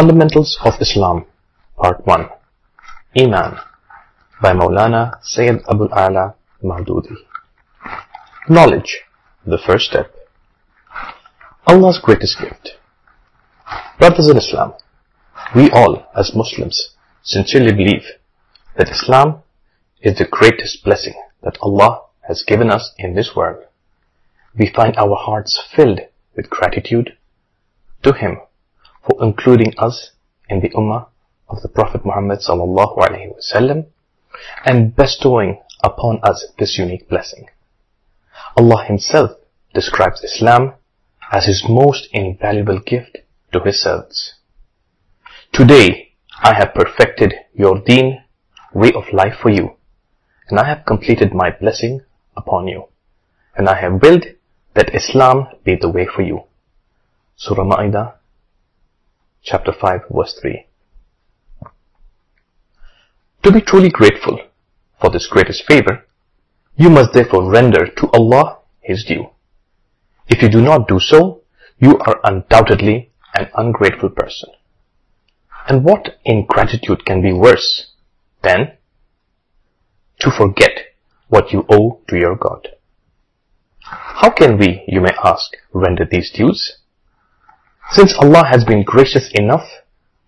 Fundamentals of Islam, Part 1 Iman by Maulana Sayyid Abul Ala Maududi. Knowledge, the first step. Allah's greatest gift. Brothers in Islam, we all, as Muslims, sincerely believe that Islam is the greatest blessing that Allah has given us in this world. We find our hearts filled with gratitude to Him for including us in the Ummah of the Prophet Muhammad sallallahu alaihi wasallam and bestowing upon us this unique blessing. Allah Himself describes Islam as His most invaluable gift to His servants. Today, I have perfected your deen, way of life for you, and I have completed my blessing upon you, and I have willed that Islam be the way for you. Surah Ma'idah, chapter 5, verse 3. To be truly grateful for this greatest favor, you must therefore render to Allah His due. If you do not do so, you are undoubtedly an ungrateful person. And what ingratitude can be worse than to forget what you owe to your God? How can we, you may ask, render these dues? Since Allah has been gracious enough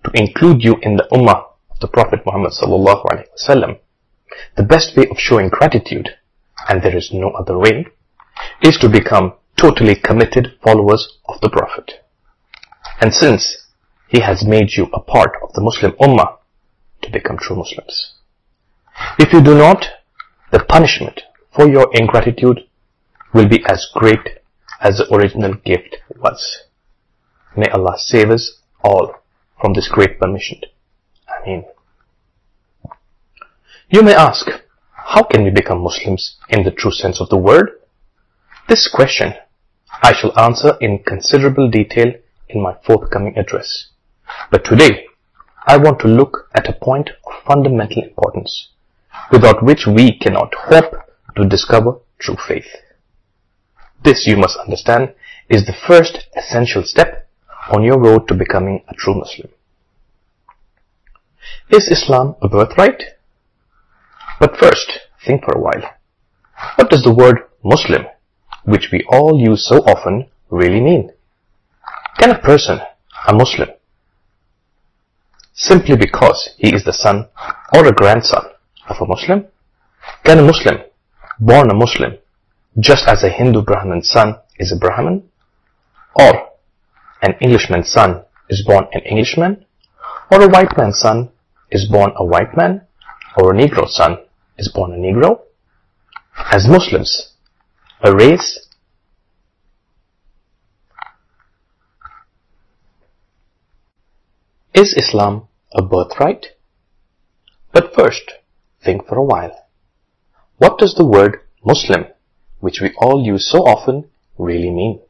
to include you in the Ummah of the Prophet Muhammad sallallahu alaihi wasallam, the best way of showing gratitude, and there is no other way, is to become totally committed followers of the Prophet. And since He has made you a part of the Muslim Ummah, to become true Muslims. If you do not, the punishment for your ingratitude will be as great as the original gift was. May Allah save us all from this great punishment. Ameen. You may ask, how can we become Muslims in the true sense of the word? This question I shall answer in considerable detail in my forthcoming address. But today, I want to look at a point of fundamental importance, without which we cannot hope to discover true faith. This, you must understand, is the first essential step on your road to becoming a true Muslim. Is Islam a birthright? But first, think for a while. What does the word Muslim, which we all use so often, really mean? Can a person, a Muslim, simply because he is the son or a grandson of a Muslim? Can a Muslim, born a Muslim, just as a Hindu Brahmin's son is a Brahmin? Or an Englishman's son is born an Englishman? Or a white man's son is born a white man? Or a Negro's son is born a Negro? As Muslims, a race Is Islam a birthright? But first, think for a while. What does the word Muslim, which we all use so often, really mean?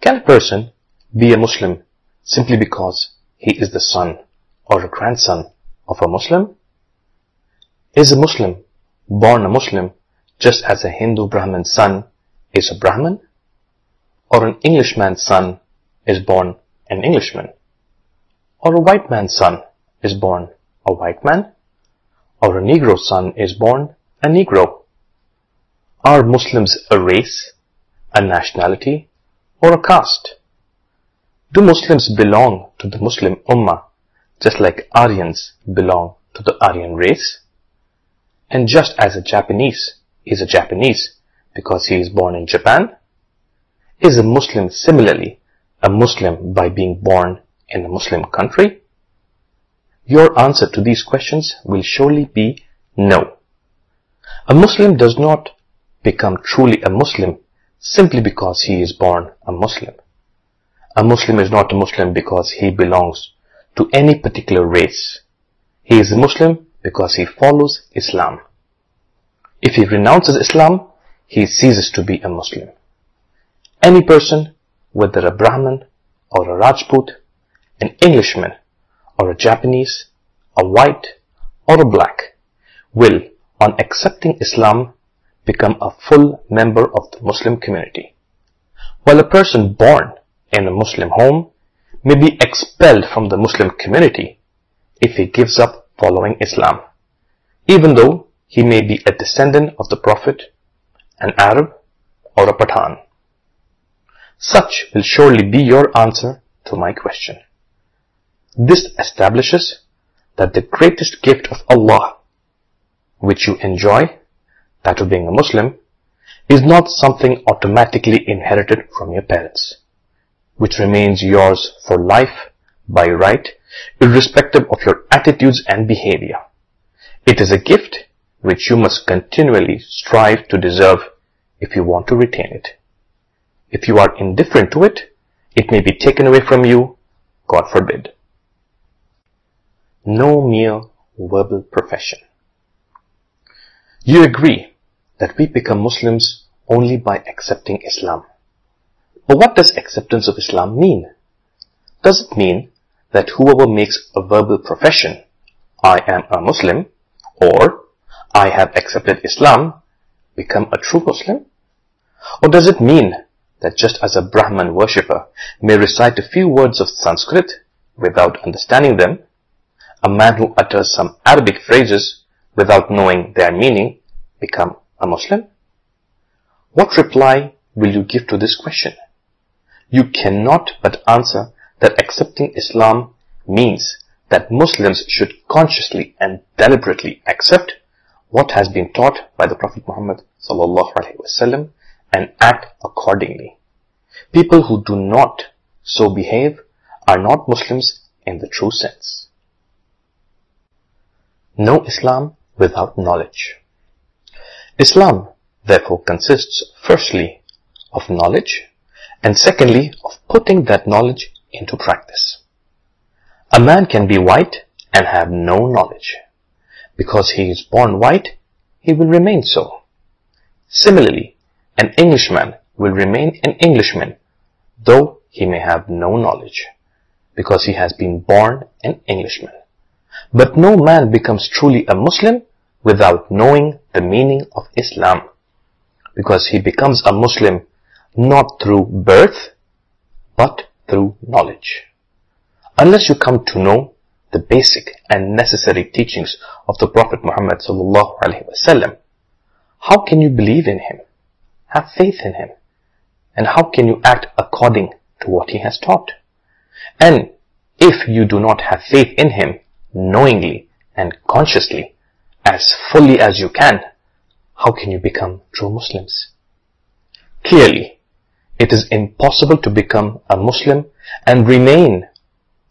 Can a person be a Muslim simply because he is the son or a grandson of a Muslim? Is a Muslim born a Muslim just as a Hindu Brahmin's son is a Brahmin? Or an Englishman's son is born an Englishman? Or a white man's son is born a white man? Or a Negro's son is born a Negro? Are Muslims a race, a nationality, or a caste? Do Muslims belong to the Muslim Ummah just like Aryans belong to the Aryan race? And just as a Japanese is a Japanese because he is born in Japan, is a Muslim similarly a Muslim by being born in a Muslim country? Your answer to these questions will surely be no. A Muslim does not become truly a Muslim simply because he is born a Muslim. A Muslim is not a Muslim because he belongs to any particular race. He is a Muslim because he follows Islam. If he renounces Islam, he ceases to be a Muslim. Any person, whether a Brahmin or a Rajput, an Englishman or a Japanese, a white or a black, will, on accepting Islam, become a full member of the Muslim community. While a person born in a Muslim home may be expelled from the Muslim community if he gives up following Islam, even though he may be a descendant of the Prophet, an Arab, or a Pathan. Such will surely be your answer to my question. This establishes that the greatest gift of Allah, which you enjoy, that of being a Muslim, is not something automatically inherited from your parents, which remains yours for life by right, irrespective of your attitudes and behavior. It is a gift which you must continually strive to deserve if you want to retain it. If you are indifferent to it, it may be taken away from you, God forbid. No mere verbal profession. You agree that we become Muslims only by accepting Islam. But what does acceptance of Islam mean? Does it mean that whoever makes a verbal profession, I am a Muslim, or I have accepted Islam, become a true Muslim? Or does it mean that just as a Brahman worshipper may recite a few words of Sanskrit without understanding them, a man who utters some Arabic phrases without knowing their meaning become a Muslim? What reply will you give to this question? You cannot but answer that accepting Islam means that Muslims should consciously and deliberately accept what has been taught by the Prophet Muhammad wasallam and act accordingly. People who do not so behave are not Muslims in the true sense. No Islam without knowledge. Islam therefore consists firstly of knowledge and secondly of putting that knowledge into practice. A man can be white and have no knowledge. Because he is born white, he will remain so. Similarly, an Englishman will remain an Englishman, though he may have no knowledge, because he has been born an Englishman. But no man becomes truly a Muslim without knowing the meaning of Islam, because he becomes a Muslim not through birth, but through knowledge. Unless you come to know the basic and necessary teachings of the Prophet Muhammad sallallahu how can you believe in him? Have faith in him? And how can you act according to what he has taught? And if you do not have faith in him knowingly and consciously as fully as you can, how can you become true Muslims? Clearly, it is impossible to become a Muslim and remain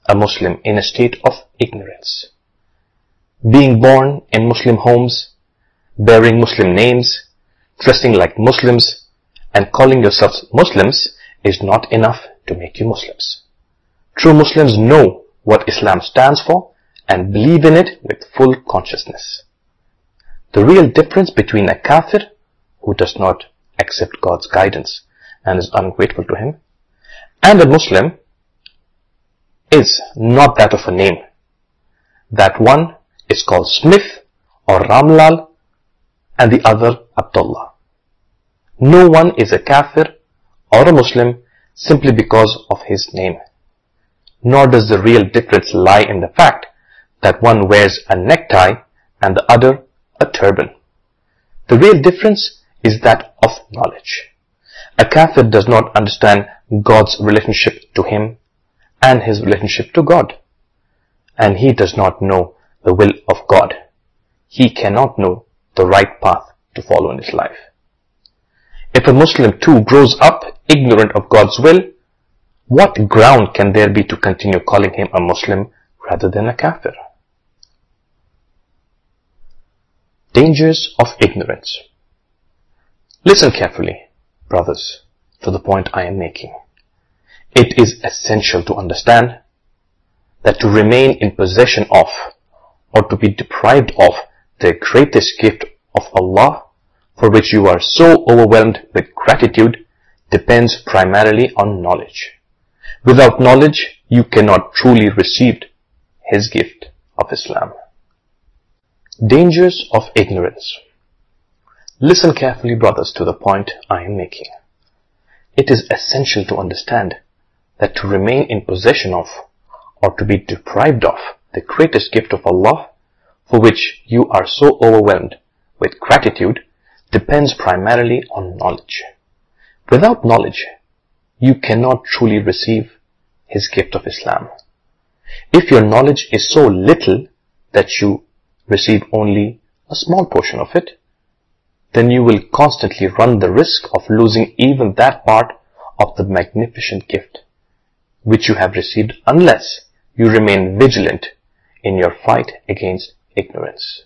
a Muslim in a state of ignorance. Being born in Muslim homes, bearing Muslim names, dressing like Muslims, and calling yourselves Muslims is not enough to make you Muslims. True Muslims know what Islam stands for and believe in it with full consciousness. The real difference between a kafir who does not accept God's guidance and is ungrateful to Him and a Muslim is not that of a name. That one is called Smith or Ramlal and the other Abdullah. No one is a kafir or a Muslim simply because of his name. Nor does the real difference lie in the fact that one wears a necktie and the other a turban. The real difference is that of knowledge. A kafir does not understand God's relationship to him and his relationship to God. And he does not know the will of God. He cannot know the right path to follow in his life. If a Muslim too grows up ignorant of God's will, what ground can there be to continue calling him a Muslim rather than a kafir? Dangers of ignorance. Listen carefully, brothers, to the point I am making. It is essential to understand that to remain in possession of or to be deprived of the greatest gift of Allah for which you are so overwhelmed with gratitude depends primarily on knowledge. Without knowledge, you cannot truly receive His gift of Islam. Dangers of ignorance. Listen carefully, brothers, to the point I am making. It is essential to understand that to remain in possession of or to be deprived of the greatest gift of Allah for which you are so overwhelmed with gratitude depends primarily on knowledge. Without knowledge, you cannot truly receive His gift of Islam. If your knowledge is so little that you receive only a small portion of it, then you will constantly run the risk of losing even that part of the magnificent gift which you have received unless you remain vigilant in your fight against ignorance.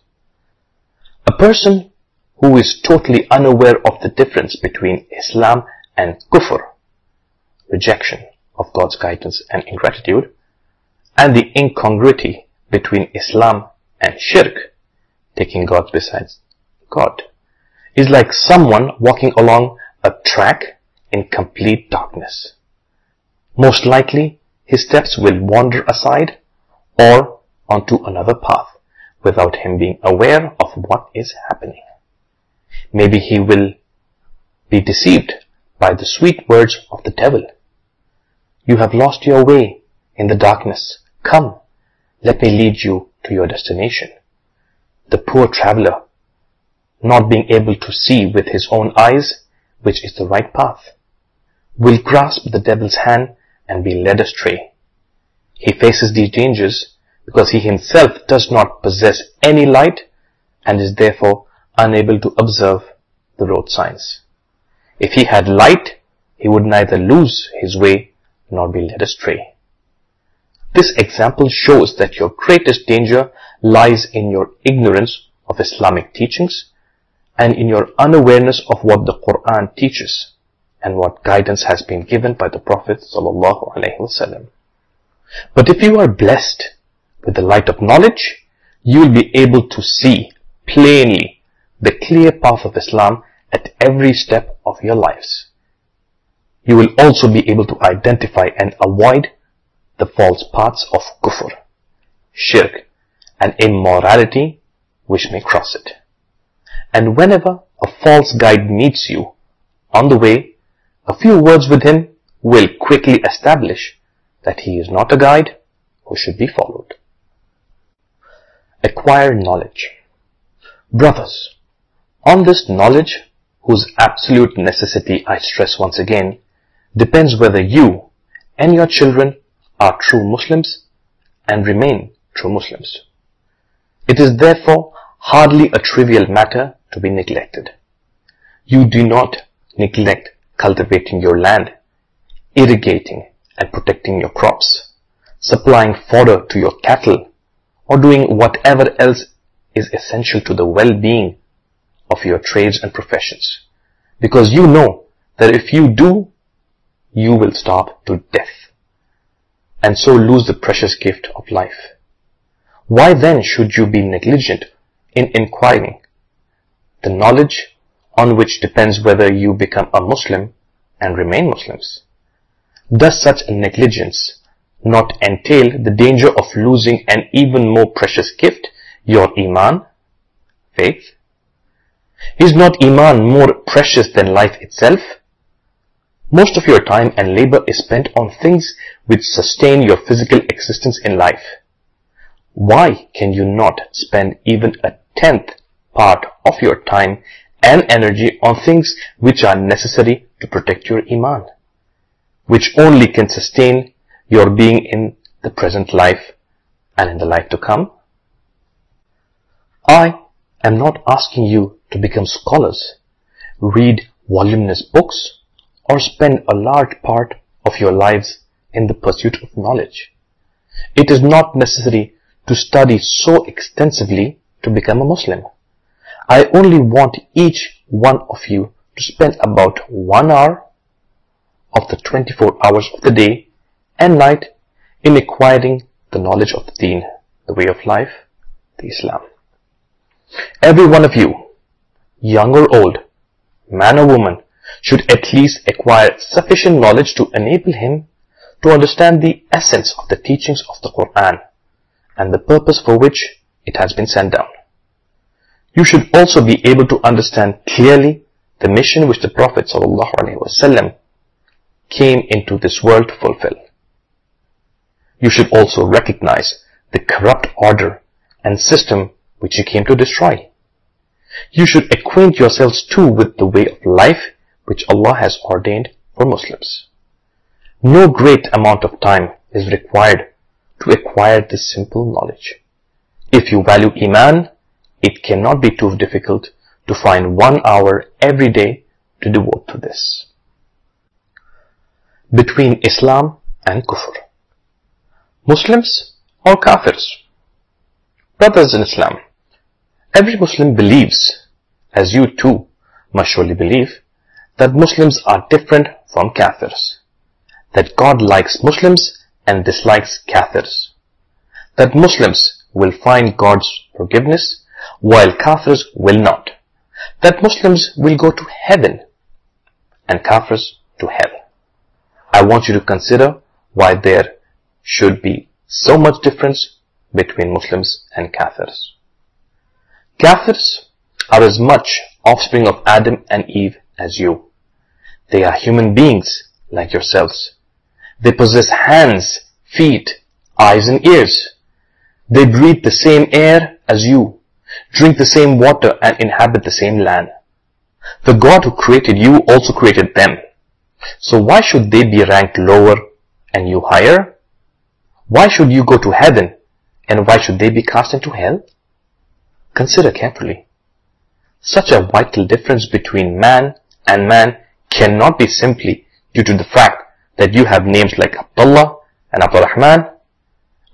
A person who is totally unaware of the difference between Islam and kufr, rejection of God's guidance and ingratitude, and the incongruity between Islam and shirk, taking God besides God, is like someone walking along a track in complete darkness. Most likely, his steps will wander aside or onto another path without him being aware of what is happening. Maybe he will be deceived by the sweet words of the devil. You have lost your way in the darkness. Come, let me lead you to your destination. The poor traveler, not being able to see with his own eyes which is the right path, will grasp the devil's hand and be led astray. He faces these dangers because he himself does not possess any light and is therefore unable to observe the road signs. If he had light, he would neither lose his way nor be led astray. This example shows that your greatest danger lies in your ignorance of Islamic teachings and in your unawareness of what the Quran teaches and what guidance has been given by the Prophet ﷺ. But if you are blessed with the light of knowledge, you will be able to see plainly the clear path of Islam at every step of your lives. You will also be able to identify and avoid the false paths of kufr, shirk, and immorality which may cross it. And whenever a false guide meets you on the way, a few words with him will quickly establish that he is not a guide who should be followed. Acquire knowledge. Brothers, on this knowledge, whose absolute necessity I stress once again, depends whether you and your children are true Muslims and remain true Muslims. It is therefore hardly a trivial matter to be neglected. You do not neglect cultivating your land, irrigating and protecting your crops, supplying fodder to your cattle, or doing whatever else is essential to the well-being of your trades and professions. Because you know that if you do, you will starve to death and so lose the precious gift of life. Why then should you be negligent in inquiring the knowledge on which depends whether you become a Muslim and remain Muslims? Does such negligence not entail the danger of losing an even more precious gift, your Iman, faith? Is not Iman more precious than life itself? Most of your time and labor is spent on things which sustain your physical existence in life. Why can you not spend even a tenth part of your time and energy on things which are necessary to protect your Iman, which only can sustain your being in the present life and in the life to come? I am not asking you to become scholars, read voluminous books, or spend a large part of your lives in the pursuit of knowledge. It is not necessary to study so extensively to become a Muslim. I only want each one of you to spend about one hour of the 24 hours of the day and night in acquiring the knowledge of the deen, the way of life, the Islam. Every one of you, young or old, man or woman, should at least acquire sufficient knowledge to enable him to understand the essence of the teachings of the Quran and the purpose for which it has been sent down. You should also be able to understand clearly the mission which the Prophet ﷺ came into this world to fulfill. you should also recognize the corrupt order and system which he came to destroy. You should acquaint yourselves too with the way of life which Allah has ordained for Muslims. No great amount of time is required to acquire this simple knowledge. If you value Iman, it cannot be too difficult to find one hour every day to devote to this. Between Islam and Kufr. Muslims or Kafirs? Brothers in Islam, every Muslim believes, as you too must surely believe, that Muslims are different from Kafirs. That God likes Muslims and dislikes Kafirs. That Muslims will find God's forgiveness while Kafirs will not. That Muslims will go to heaven and Kafirs to hell. I want you to consider why there should be so much difference between Muslims and Kafirs. Kafirs are as much offspring of Adam and Eve as you. They are human beings like yourselves. They possess hands, feet, eyes and ears. They breathe the same air as you, drink the same water and inhabit the same land. The God who created you also created them. So why should they be ranked lower and you higher? Why should you go to heaven and why should they be cast into hell? Consider carefully. Such a vital difference between man and man cannot be simply due to the fact that you have names like Abdullah and Abdul Rahman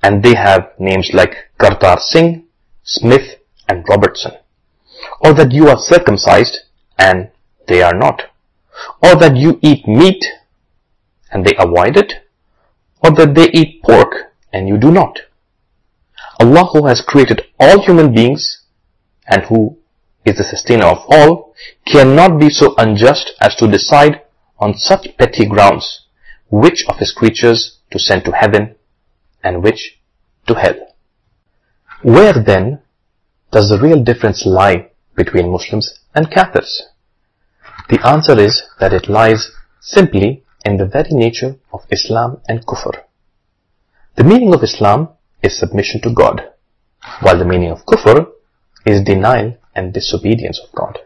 and they have names like Kartar Singh, Smith and Robertson. Or that you are circumcised and they are not. Or that you eat meat and they avoid it. Or that they eat pork and you do not. Allah who has created all human beings and who is the sustainer of all cannot be so unjust as to decide on such petty grounds which of his creatures to send to heaven and which to hell. Where then does the real difference lie between Muslims and Kafirs? The answer is that it lies simply in the very nature of Islam and Kufr. The meaning of Islam is submission to God, while the meaning of Kufr is denial and disobedience of God.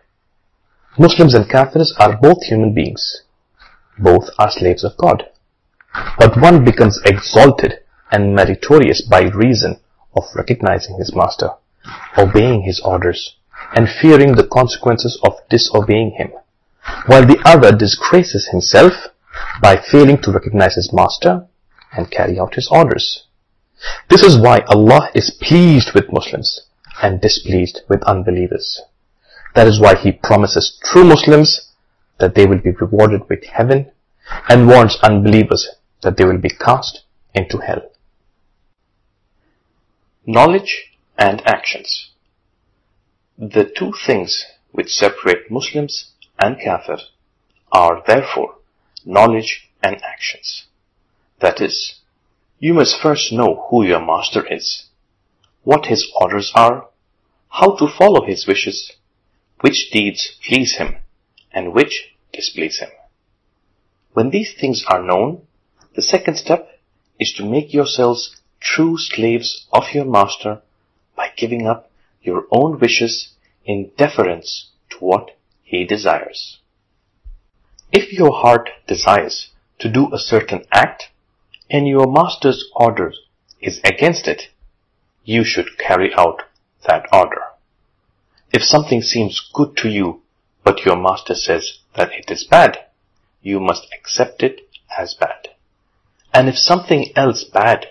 Muslims and Kafirs are both human beings. Both are slaves of God. But one becomes exalted and meritorious by reason of recognizing his master, obeying his orders, and fearing the consequences of disobeying him, while the other disgraces himself by failing to recognize his master and carry out his orders. This is why Allah is pleased with Muslims and displeased with unbelievers. That is why He promises true Muslims that they will be rewarded with heaven and warns unbelievers that they will be cast into hell. Knowledge and actions. The two things which separate Muslims and Kafir are therefore knowledge and actions. That is, you must first know who your master is, what his orders are, how to follow his wishes, which deeds please him, and which displease him. When these things are known, the second step is to make yourselves true slaves of your master by giving up your own wishes in deference to what he desires. If your heart desires to do a certain act and your master's order is against it, you should carry out that order. If something seems good to you, but your master says that it is bad, you must accept it as bad. And if something else bad,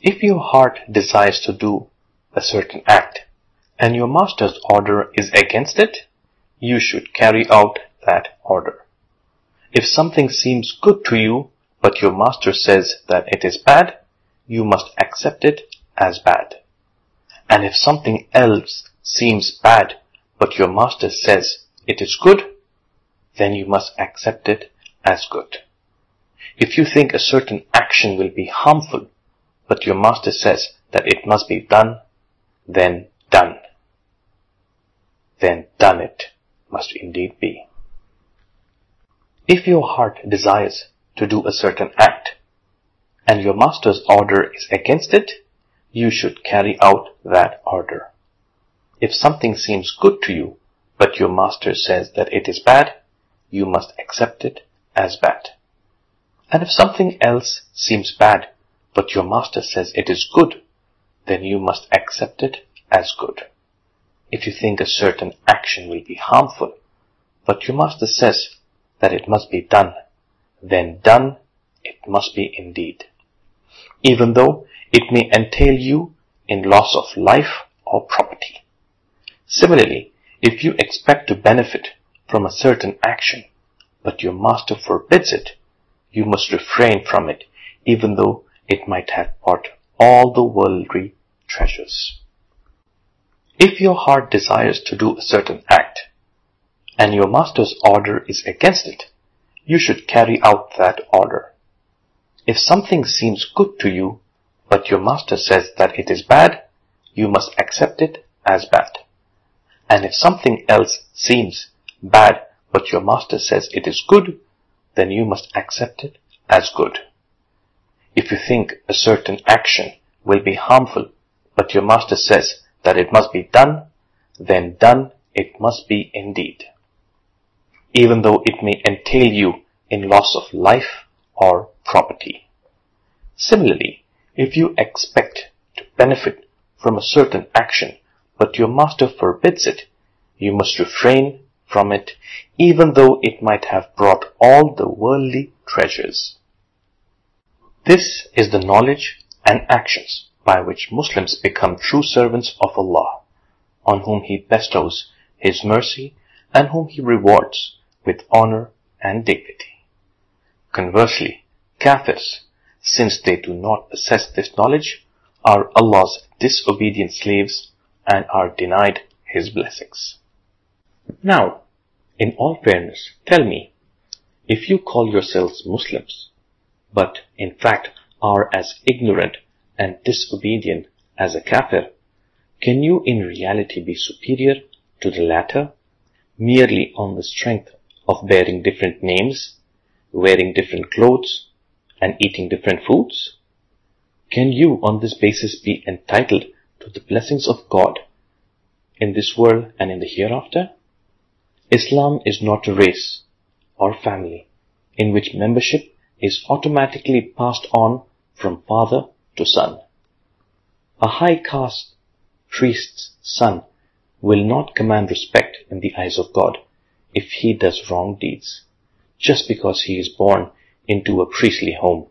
if your heart desires to do a certain act and your master's order is against it, you should carry out that order. If something seems good to you, but your master says that it is bad, you must accept it as bad. And if something else seems bad, but your master says it is good, then you must accept it as good. If you think a certain action will be harmful, but your master says that it must be done, then done. Then done it must indeed be. If your heart desires to do a certain act, and your master's order is against it, you should carry out that order. If something seems good to you, but your master says that it is bad, you must accept it as bad. And if something else seems bad, but your master says it is good, then you must accept it as good. If you think a certain action will be harmful, but your master says that it must be done, then done it must be indeed. Even though it may entail you in loss of life or property. Similarly, if you expect to benefit from a certain action, but your master forbids it, you must refrain from it, even though it might have brought all the worldly treasures. If your heart desires to do a certain act, and your master's order is against it, you should carry out that order. If something seems good to you, but your master says that it is bad, you must accept it as bad. And if something else seems bad, but your master says it is good, then you must accept it as good. If you think a certain action will be harmful, but your master says that it must be done, then done it must be indeed. Even though it may entail you in loss of life or property. Similarly, if you expect to benefit from a certain action, but your master forbids it, you must refrain from it, even though it might have brought all the worldly treasures. This is the knowledge and actions by which Muslims become true servants of Allah, on whom He bestows His mercy and whom He rewards with honor and dignity. Conversely, Kafirs since they do not possess this knowledge, are Allah's disobedient slaves and are denied His blessings. Now, in all fairness, tell me, if you call yourselves Muslims, but in fact are as ignorant and disobedient as a kafir, can you in reality be superior to the latter merely on the strength of bearing different names, wearing different clothes, and eating different foods? Can you on this basis be entitled to the blessings of God in this world and in the hereafter? Islam is not a race or family in which membership is automatically passed on from father to son. A high caste priest's son will not command respect in the eyes of God if he does wrong deeds, just because he is born into a priestly home,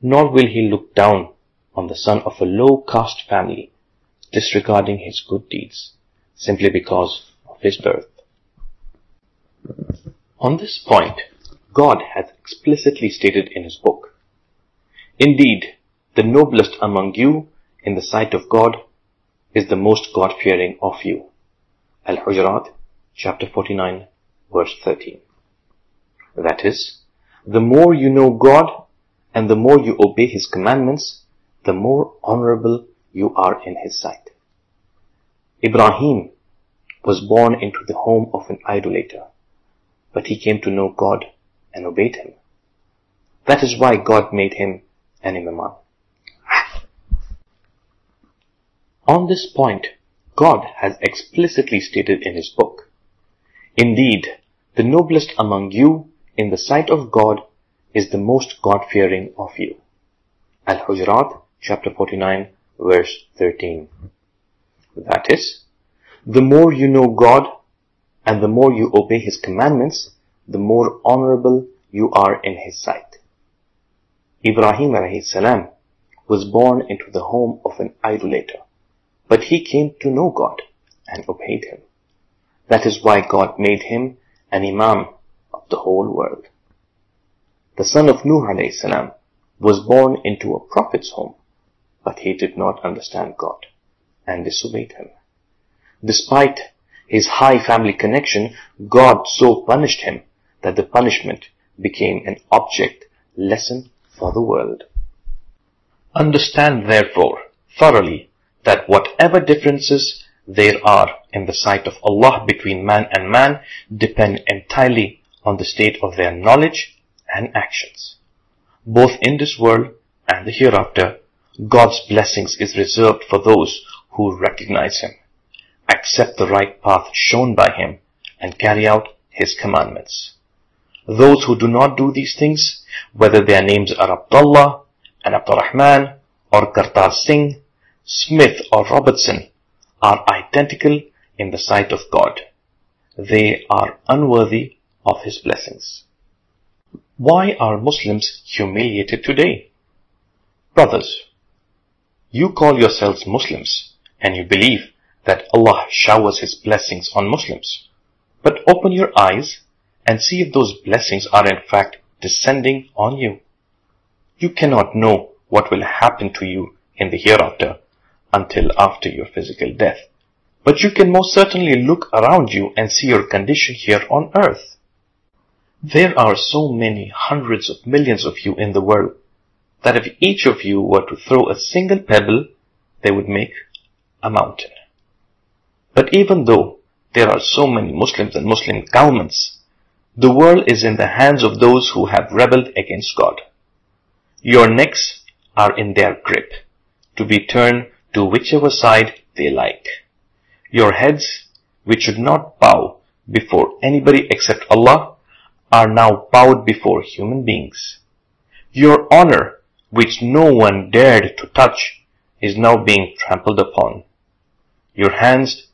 nor will he look down on the son of a low caste family, disregarding his good deeds, simply because of his birth. On this point, God has explicitly stated in his book, Indeed, the noblest among you in the sight of God is the most God-fearing of you. Al-Hujurat, chapter 49, verse 13. That is, the more you know God and the more you obey His commandments, the more honorable you are in His sight. Ibrahim was born into the home of an idolater, but he came to know God and obeyed Him. That is why God made him an imam. On this point, God has explicitly stated in His book, Indeed, the noblest among you in the sight of God is the most God-fearing of you. Al-Hujurat, chapter 49, verse 13. That is, the more you know God and the more you obey His commandments, the more honorable you are in His sight. Ibrahim salam was born into the home of an idolater, but he came to know God and obeyed Him. That is why God made him an imam of the whole world. The son of Nuh salam was born into a prophet's home, but he did not understand God and disobeyed him. Despite his high family connection, God so punished him that the punishment became an object lesson for the world. Understand therefore thoroughly that whatever differences there are in the sight of Allah between man and man depend entirely on the state of their knowledge and actions, both in this world and the hereafter, God's blessings is reserved for those who recognize Him, accept the right path shown by Him, and carry out His commandments. Those who do not do these things, whether their names are Abdullah and Abdurrahman or Kartar Singh, Smith or Robertson, are identical in the sight of God. They are unworthy of His blessings. Why are Muslims humiliated today? Brothers, you call yourselves Muslims and you believe that Allah showers His blessings on Muslims. But open your eyes and see if those blessings are in fact descending on you. You cannot know what will happen to you in the hereafter until after your physical death. But you can most certainly look around you and see your condition here on earth. There are so many hundreds of millions of you in the world that if each of you were to throw a single pebble, they would make a mountain. But even though there are so many Muslims and Muslim governments, the world is in the hands of those who have rebelled against God. Your necks are in their grip, to be turned to whichever side they like. Your heads, which should not bow before anybody except Allah, are now bowed before human beings. Your honor, which no one dared to touch, is now being trampled upon. Your hands,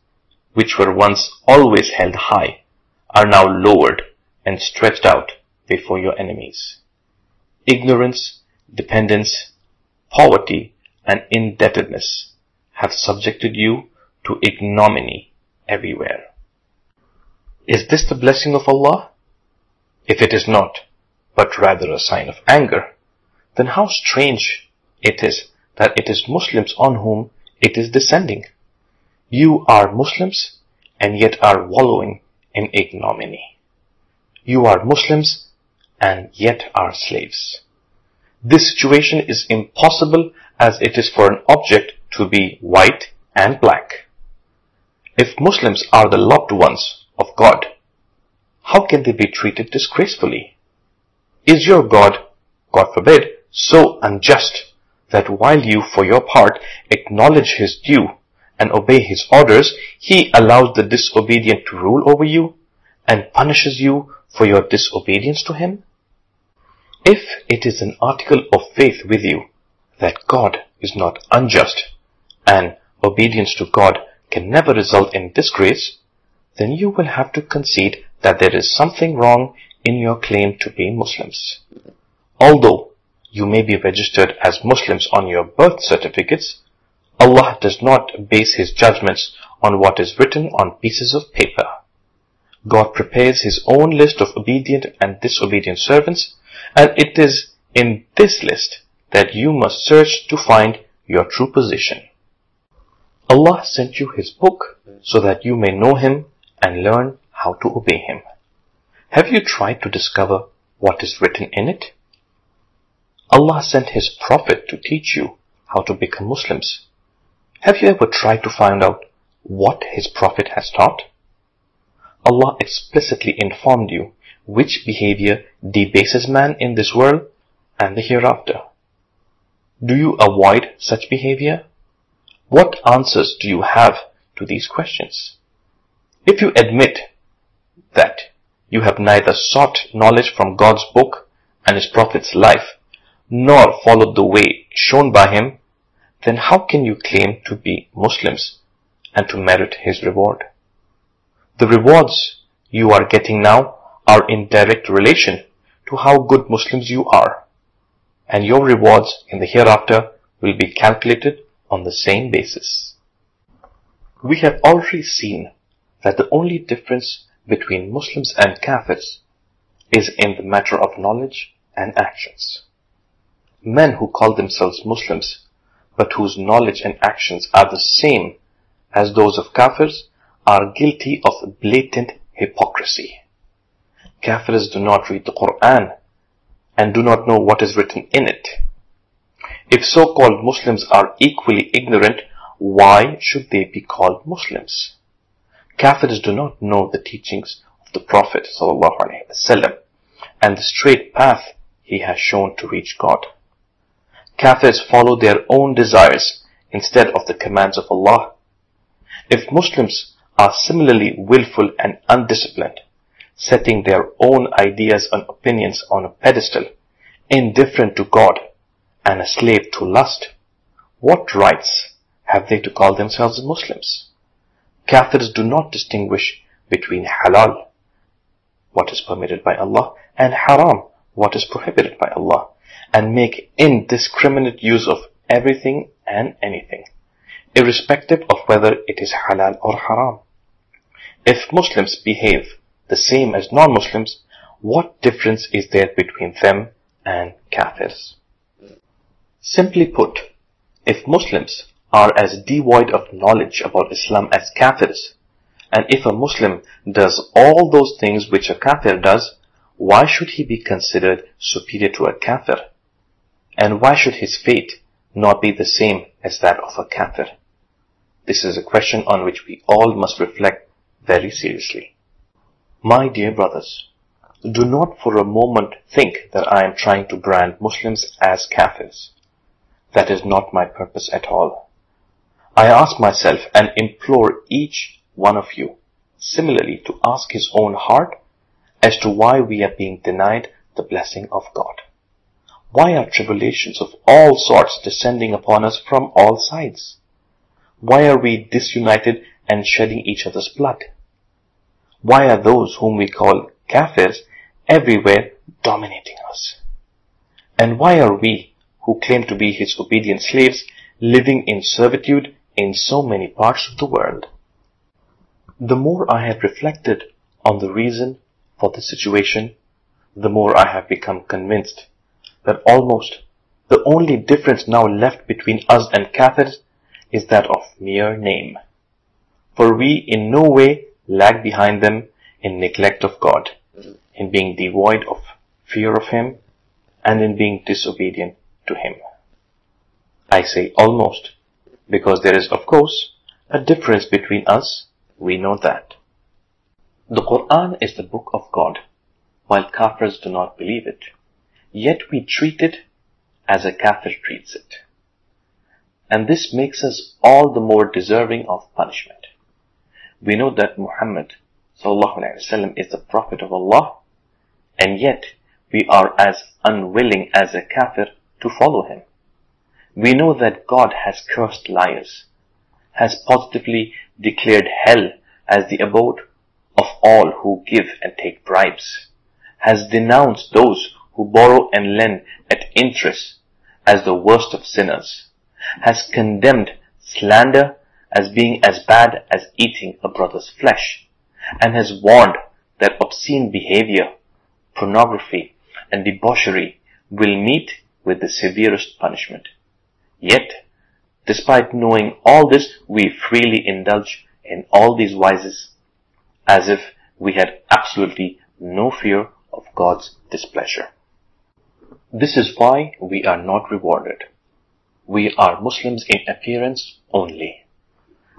which were once always held high, are now lowered and stretched out before your enemies. Ignorance, dependence, poverty, and indebtedness have subjected you to ignominy everywhere. Is this the blessing of Allah? If it is not, but rather a sign of anger, then how strange it is that it is Muslims on whom it is descending. You are Muslims and yet are wallowing in ignominy. You are Muslims and yet are slaves. This situation is impossible as it is for an object to be white and black. If Muslims are the loved ones of God, how can they be treated disgracefully? Is your God, God forbid, so unjust that while you, for your part, acknowledge his due and obey his orders, he allows the disobedient to rule over you and punishes you for your disobedience to him? If it is an article of faith with you that God is not unjust and obedience to God can never result in disgrace, then you will have to concede that there is something wrong in your claim to be Muslims. Although you may be registered as Muslims on your birth certificates, Allah does not base His judgments on what is written on pieces of paper. God prepares His own list of obedient and disobedient servants, and it is in this list that you must search to find your true position. Allah sent you His book so that you may know Him and learn how to obey Him. Have you tried to discover what is written in it? Allah sent His Prophet to teach you how to become Muslims. Have you ever tried to find out what His Prophet has taught? Allah explicitly informed you which behavior debases man in this world and the hereafter. Do you avoid such behavior? What answers do you have to these questions? If you admit that you have neither sought knowledge from God's book and His Prophet's life, nor followed the way shown by him, then how can you claim to be Muslims and to merit His reward? The rewards you are getting now are in direct relation to how good Muslims you are, and your rewards in the hereafter will be calculated on the same basis. We have already seen that the only difference between Muslims and Kafirs is in the matter of knowledge and actions. Men who call themselves Muslims but whose knowledge and actions are the same as those of Kafirs are guilty of blatant hypocrisy. Kafirs do not read the Quran and do not know what is written in it. If so-called Muslims are equally ignorant, why should they be called Muslims? Kafirs do not know the teachings of the Prophet ﷺ and the straight path he has shown to reach God. Kafirs follow their own desires instead of the commands of Allah. If Muslims are similarly willful and undisciplined, setting their own ideas and opinions on a pedestal, indifferent to God, and a slave to lust, what rights have they to call themselves Muslims? Kafirs do not distinguish between halal, what is permitted by Allah, and haram, what is prohibited by Allah, and make indiscriminate use of everything and anything, irrespective of whether it is halal or haram. If Muslims behave the same as non-Muslims, what difference is there between them and Kafirs? Simply put, if Muslims are as devoid of knowledge about Islam as Kafirs, and if a Muslim does all those things which a Kafir does, why should he be considered superior to a Kafir? And why should his fate not be the same as that of a Kafir? This is a question on which we all must reflect very seriously. My dear brothers, do not for a moment think that I am trying to brand Muslims as Kafirs. That is not my purpose at all. I ask myself and implore each one of you similarly to ask his own heart as to why we are being denied the blessing of God. Why are tribulations of all sorts descending upon us from all sides? Why are we disunited and shedding each other's blood? Why are those whom we call kafirs everywhere dominating us? And why are we, who claim to be his obedient slaves, living in servitude in so many parts of the world? The more I have reflected on the reason for this situation, the more I have become convinced that almost the only difference now left between us and Kafirs is that of mere name. For we in no way lag behind them in neglect of God, in being devoid of fear of Him, and in being disobedient to Him. I say almost, because there is of course a difference between us, we know that. The Quran is the book of God, while Kafirs do not believe it Yet we treat it as a Kafir treats it. And this makes us all the more deserving of punishment. We know that Muhammad وسلم, is the Prophet of Allah, and yet we are as unwilling as a Kafir to follow him. We know that God has cursed liars, has positively declared hell as the abode of all who give and take bribes, has denounced those who borrow and lend at interest as the worst of sinners, has condemned slander as being as bad as eating a brother's flesh, and has warned that obscene behavior, pornography, and debauchery will meet with the severest punishment. Yet, despite knowing all this, we freely indulge in all these vices as if we had absolutely no fear of God's displeasure. This is why we are not rewarded. We are Muslims in appearance only.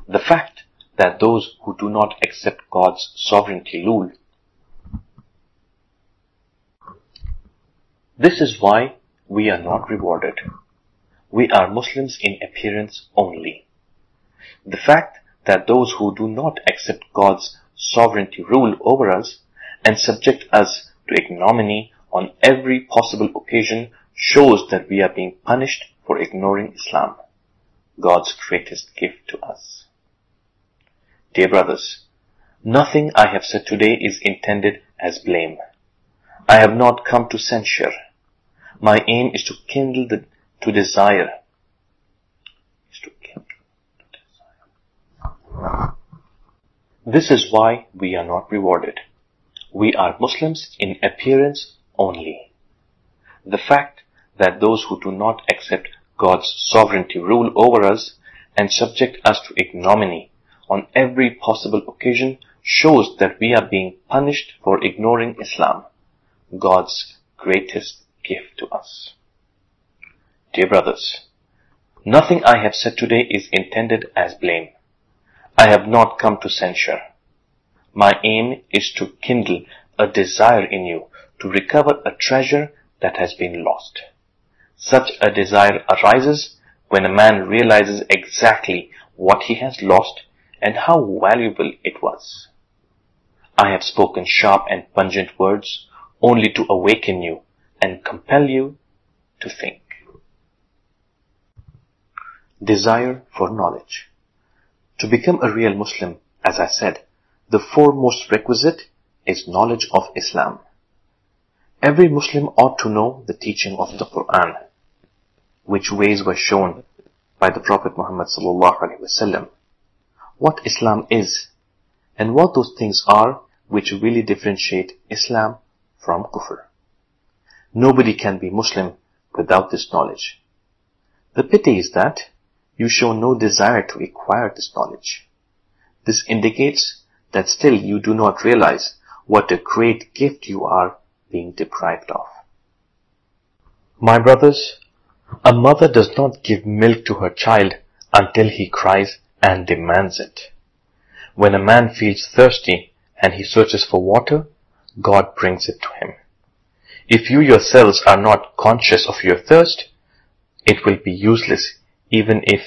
The fact that those who do not accept God's sovereignty rule This is why we are not rewarded. We are Muslims in appearance only. The fact that those who do not accept God's sovereignty rule over us and subject us to ignominy on every possible occasion shows that we are being punished for ignoring Islam, God's greatest gift to us. Dear brothers, nothing I have said today is intended as blame. I have not come to censure. My aim is to kindle the, to desire. Is to kindle desire. This is why we are not rewarded. We are Muslims in appearance only. The fact that those who do not accept God's sovereignty rule over us and subject us to ignominy on every possible occasion shows that we are being punished for ignoring Islam, God's greatest gift to us. Dear brothers, nothing I have said today is intended as blame. I have not come to censure. My aim is to kindle a desire in you to recover a treasure that has been lost. Such a desire arises when a man realizes exactly what he has lost and how valuable it was. I have spoken sharp and pungent words only to awaken you and compel you to think. Desire for knowledge. To become a real Muslim, as I said, the foremost requisite is knowledge of Islam. Every Muslim ought to know the teaching of the Quran, which ways were shown by the Prophet Muhammad sallallahu what Islam is, and what those things are which really differentiate Islam from kufr. Nobody can be Muslim without this knowledge. The pity is that you show no desire to acquire this knowledge. This indicates that still you do not realize what a great gift you are being deprived of. My brothers, a mother does not give milk to her child until he cries and demands it. When a man feels thirsty and he searches for water, God brings it to him. If you yourselves are not conscious of your thirst, it will be useless even if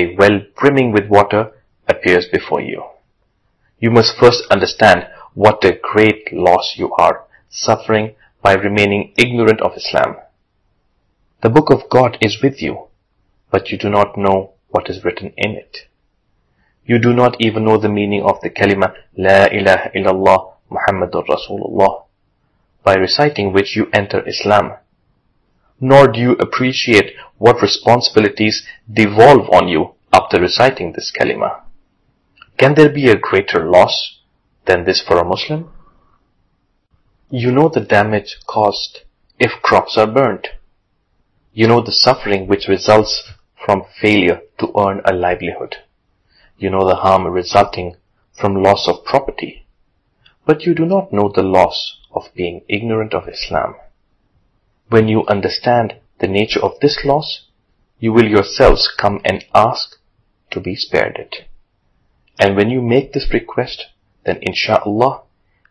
a well brimming with water appears before you. You must first understand what a great loss you are suffering by remaining ignorant of Islam. The book of God is with you, but you do not know what is written in it. You do not even know the meaning of the kalima La ilaha illallah Muhammadur Rasulullah, by reciting which you enter Islam. Nor do you appreciate what responsibilities devolve on you after reciting this kalima. Can there be a greater loss than this for a Muslim? You know the damage caused if crops are burnt. You know the suffering which results from failure to earn a livelihood. You know the harm resulting from loss of property. But you do not know the loss of being ignorant of Islam. When you understand the nature of this loss, you will yourselves come and ask to be spared it. And when you make this request, then insha'Allah,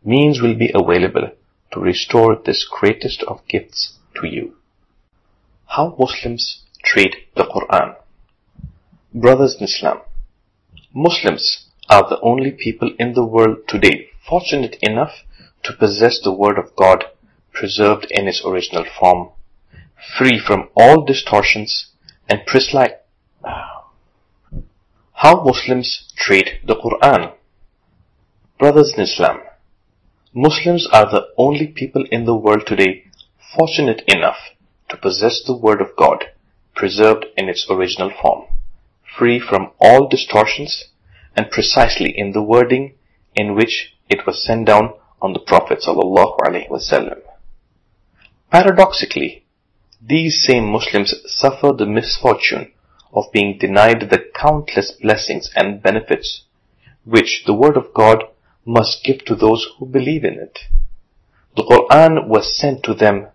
means will be available to restore this greatest of gifts to you. How Muslims treat the Quran. Brothers in Islam, Muslims are the only people in the world today fortunate enough to possess the Word of God preserved in its original form, free from all distortions and precise. How Muslims treat the Quran. Brothers in Islam, Muslims are the only people in the world today fortunate enough to possess the Word of God preserved in its original form, free from all distortions and precisely in the wording in which it was sent down on the Prophet ﷺ. Paradoxically, these same Muslims suffer the misfortune of being denied the countless blessings and benefits which the Word of God must give to those who believe in it. The Quran was sent to them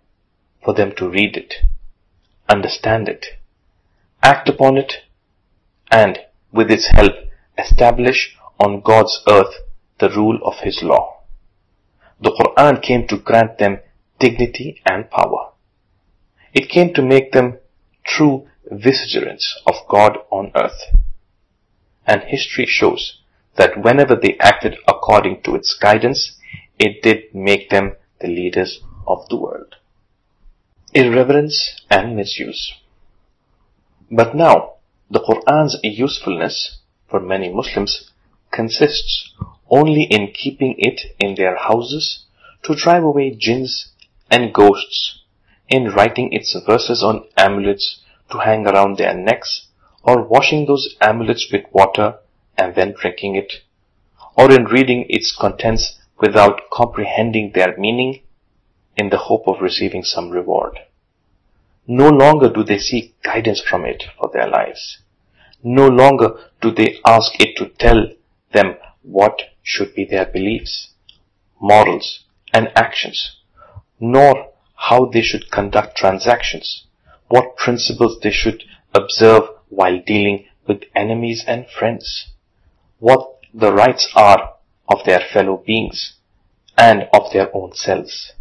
for them to read it, understand it, act upon it, and with its help establish on God's earth the rule of His law. The Quran came to grant them dignity and power. It came to make them true vicegerents of God on earth. And history shows that whenever they acted according to its guidance, it did make them the leaders of the world. Irreverence and misuse. But now, the Quran's usefulness for many Muslims consists only in keeping it in their houses to drive away jinns and ghosts, in writing its verses on amulets to hang around their necks, or washing those amulets with water and then drinking it, or in reading its contents without comprehending their meaning in the hope of receiving some reward. No longer do they seek guidance from it for their lives. No longer do they ask it to tell them what should be their beliefs, morals, and actions, nor how they should conduct transactions, what principles they should observe while dealing with enemies and friends, what the rights are of their fellow beings and of their own selves.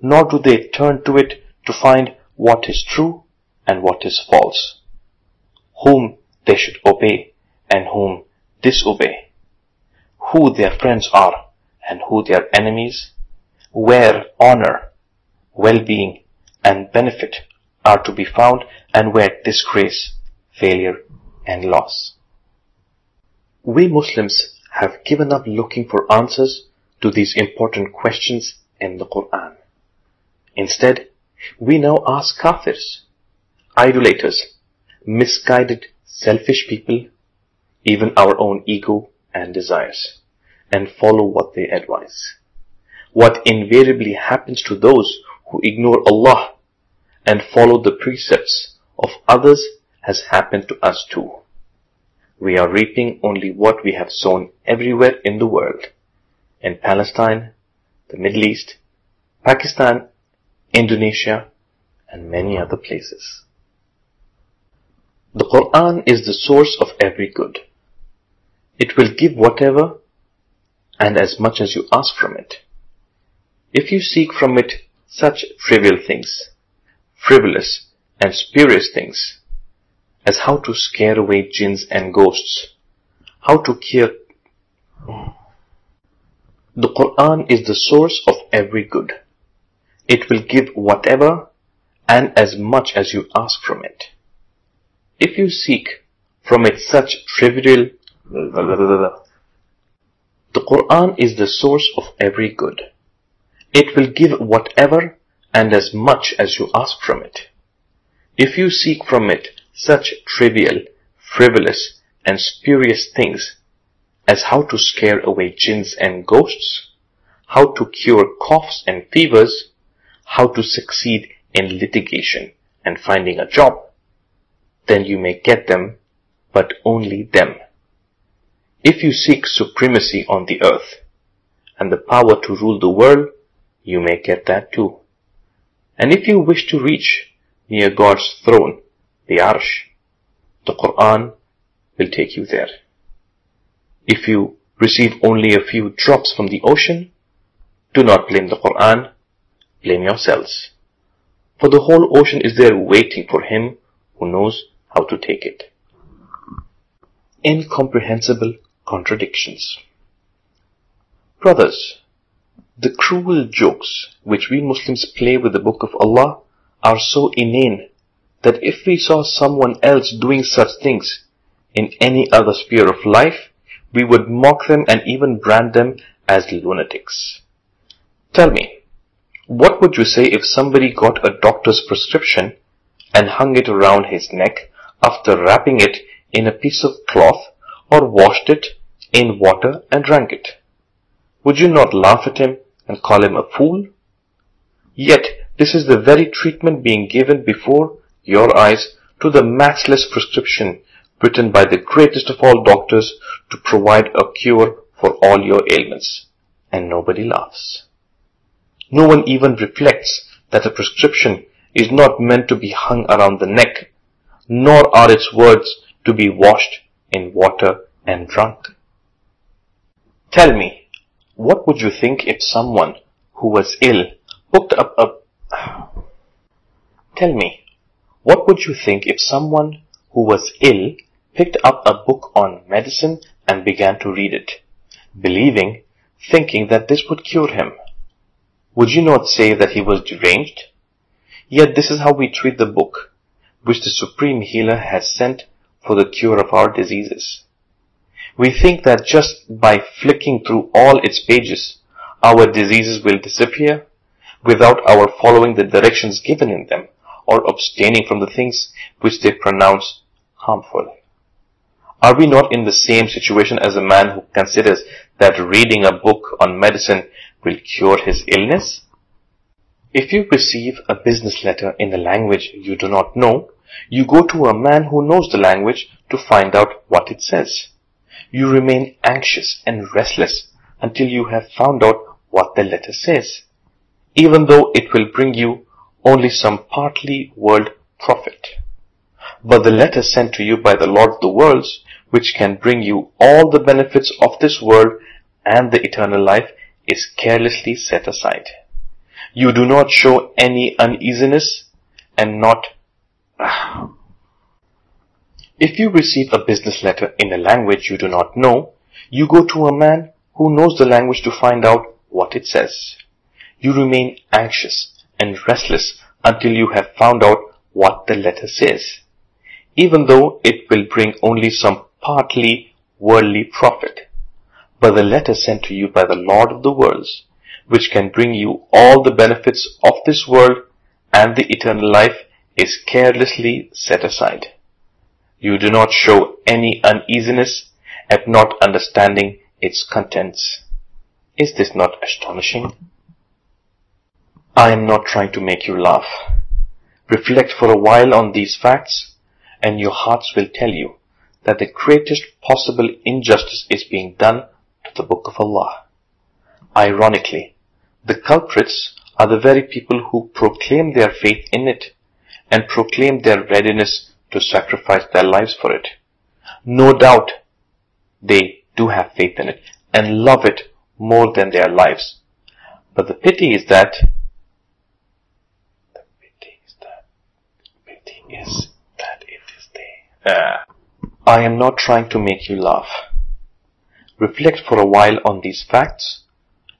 Nor do they turn to it to find what is true and what is false, whom they should obey and whom disobey, who their friends are and who their enemies, where honor, well-being and benefit are to be found and where disgrace, failure and loss. We Muslims have given up looking for answers to these important questions in the Quran. Instead, we now ask kafirs, idolaters, misguided, selfish people, even our own ego and desires, and follow what they advise. What invariably happens to those who ignore Allah and follow the precepts of others has happened to us too. We are reaping only what we have sown everywhere in the world. In Palestine, the Middle East, Pakistan, Indonesia, and many other places. The Quran is the source of every good. It will give whatever and as much as you ask from it. If you seek from it such trivial things, frivolous and spurious things, as how to scare away jinns and ghosts, how to cure. The Quran is the source of every good. It will give whatever and as much as you ask from it. If you seek from it such trivial, the Quran is the source of every good. It will give whatever and as much as you ask from it. If you seek from it such trivial, frivolous, and spurious things as how to scare away jinns and ghosts, how to cure coughs and fevers, how to succeed in litigation and finding a job, then you may get them, but only them. If you seek supremacy on the earth and the power to rule the world, you may get that too. And if you wish to reach near God's throne, the Arsh, the Quran will take you there. If you receive only a few drops from the ocean, do not blame the Quran, blame yourselves. For the whole ocean is there waiting for him who knows how to take it. Incomprehensible contradictions. Brothers, the cruel jokes which we Muslims play with the Book of Allah are so inane that if we saw someone else doing such things in any other sphere of life, we would mock them and even brand them as lunatics. Tell me, what would you say if somebody got a doctor's prescription and hung it around his neck after wrapping it in a piece of cloth or washed it in water and drank it? Would you not laugh at him and call him a fool? Yet this is the very treatment being given before your eyes to the matchless prescription written by the greatest of all doctors to provide a cure for all your ailments. And nobody laughs. No one even reflects that a prescription is not meant to be hung around the neck, nor are its words to be washed in water and drunk. Tell me, what would you think if someone who was ill picked up a... Tell me, what would you think if someone who was ill picked up a book on medicine and began to read it, believing, thinking that this would cure him? Would you not say that he was deranged? Yet this is how we treat the book, which the Supreme Healer has sent for the cure of our diseases. We think that just by flicking through all its pages, our diseases will disappear without our following the directions given in them or abstaining from the things which they pronounce harmful. Are we not in the same situation as a man who considers that reading a book on medicine will cure his illness? If you receive a business letter in a language you do not know, you go to a man who knows the language to find out what it says. You remain anxious and restless until you have found out what the letter says, even though it will bring you only some partly world profit. But the letter sent to you by the Lord of the worlds, which can bring you all the benefits of this world and the eternal life, is carelessly set aside. You do not show any uneasiness and not If you receive a business letter in a language you do not know, you go to a man who knows the language to find out what it says. You remain anxious and restless until you have found out what the letter says, even though it will bring only some partly worldly profit. But the letter sent to you by the Lord of the worlds, which can bring you all the benefits of this world and the eternal life, is carelessly set aside. You do not show any uneasiness at not understanding its contents. Is this not astonishing? I am not trying to make you laugh. Reflect for a while on these facts, and your hearts will tell you that the greatest possible injustice is being done to the Book of Allah. Ironically, the culprits are the very people who proclaim their faith in it and proclaim their readiness to sacrifice their lives for it. No doubt they do have faith in it and love it more than their lives. But the pity is that the pity is that the pity is that it is there. Uh, I am not trying to make you laugh. Reflect for a while on these facts,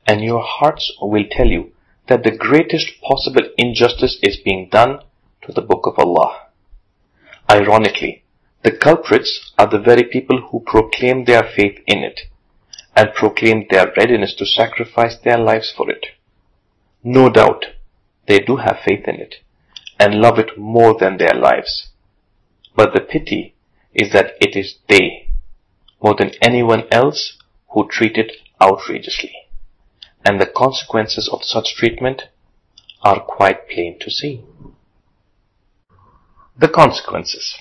and your hearts will tell you that the greatest possible injustice is being done to the Book of Allah. Ironically, the culprits are the very people who proclaim their faith in it and proclaim their readiness to sacrifice their lives for it. No doubt, they do have faith in it and love it more than their lives. But the pity is that it is they, more than anyone else, who treat it outrageously. And the consequences of such treatment are quite plain to see. The consequences.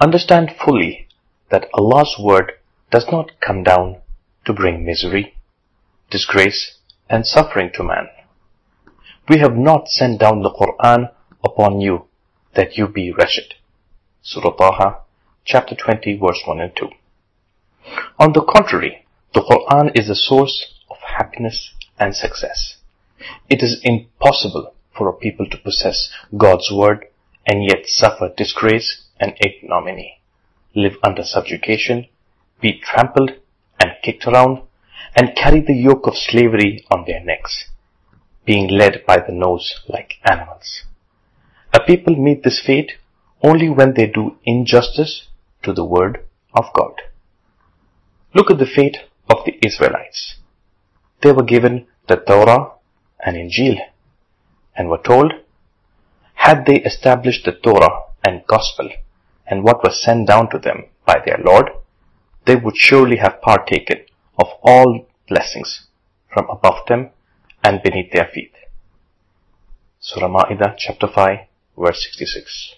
Understand fully that Allah's word does not come down to bring misery, disgrace, and suffering to man. We have not sent down the Quran upon you that you be wretched. Surah Taha, chapter 20, verse 1 and 2. On the contrary, the Quran is a source of happiness and success. It is impossible for a people to possess God's word and yet suffer disgrace and ignominy, live under subjugation, be trampled and kicked around, and carry the yoke of slavery on their necks, being led by the nose like animals. A people meet this fate only when they do injustice to the word of God. Look at the fate of the Israelites. They were given the Torah and Injil and were told, had they established the Torah and Gospel and what was sent down to them by their Lord, they would surely have partaken of all blessings from above them and beneath their feet. Surah Ma'idah chapter 5 verse 66.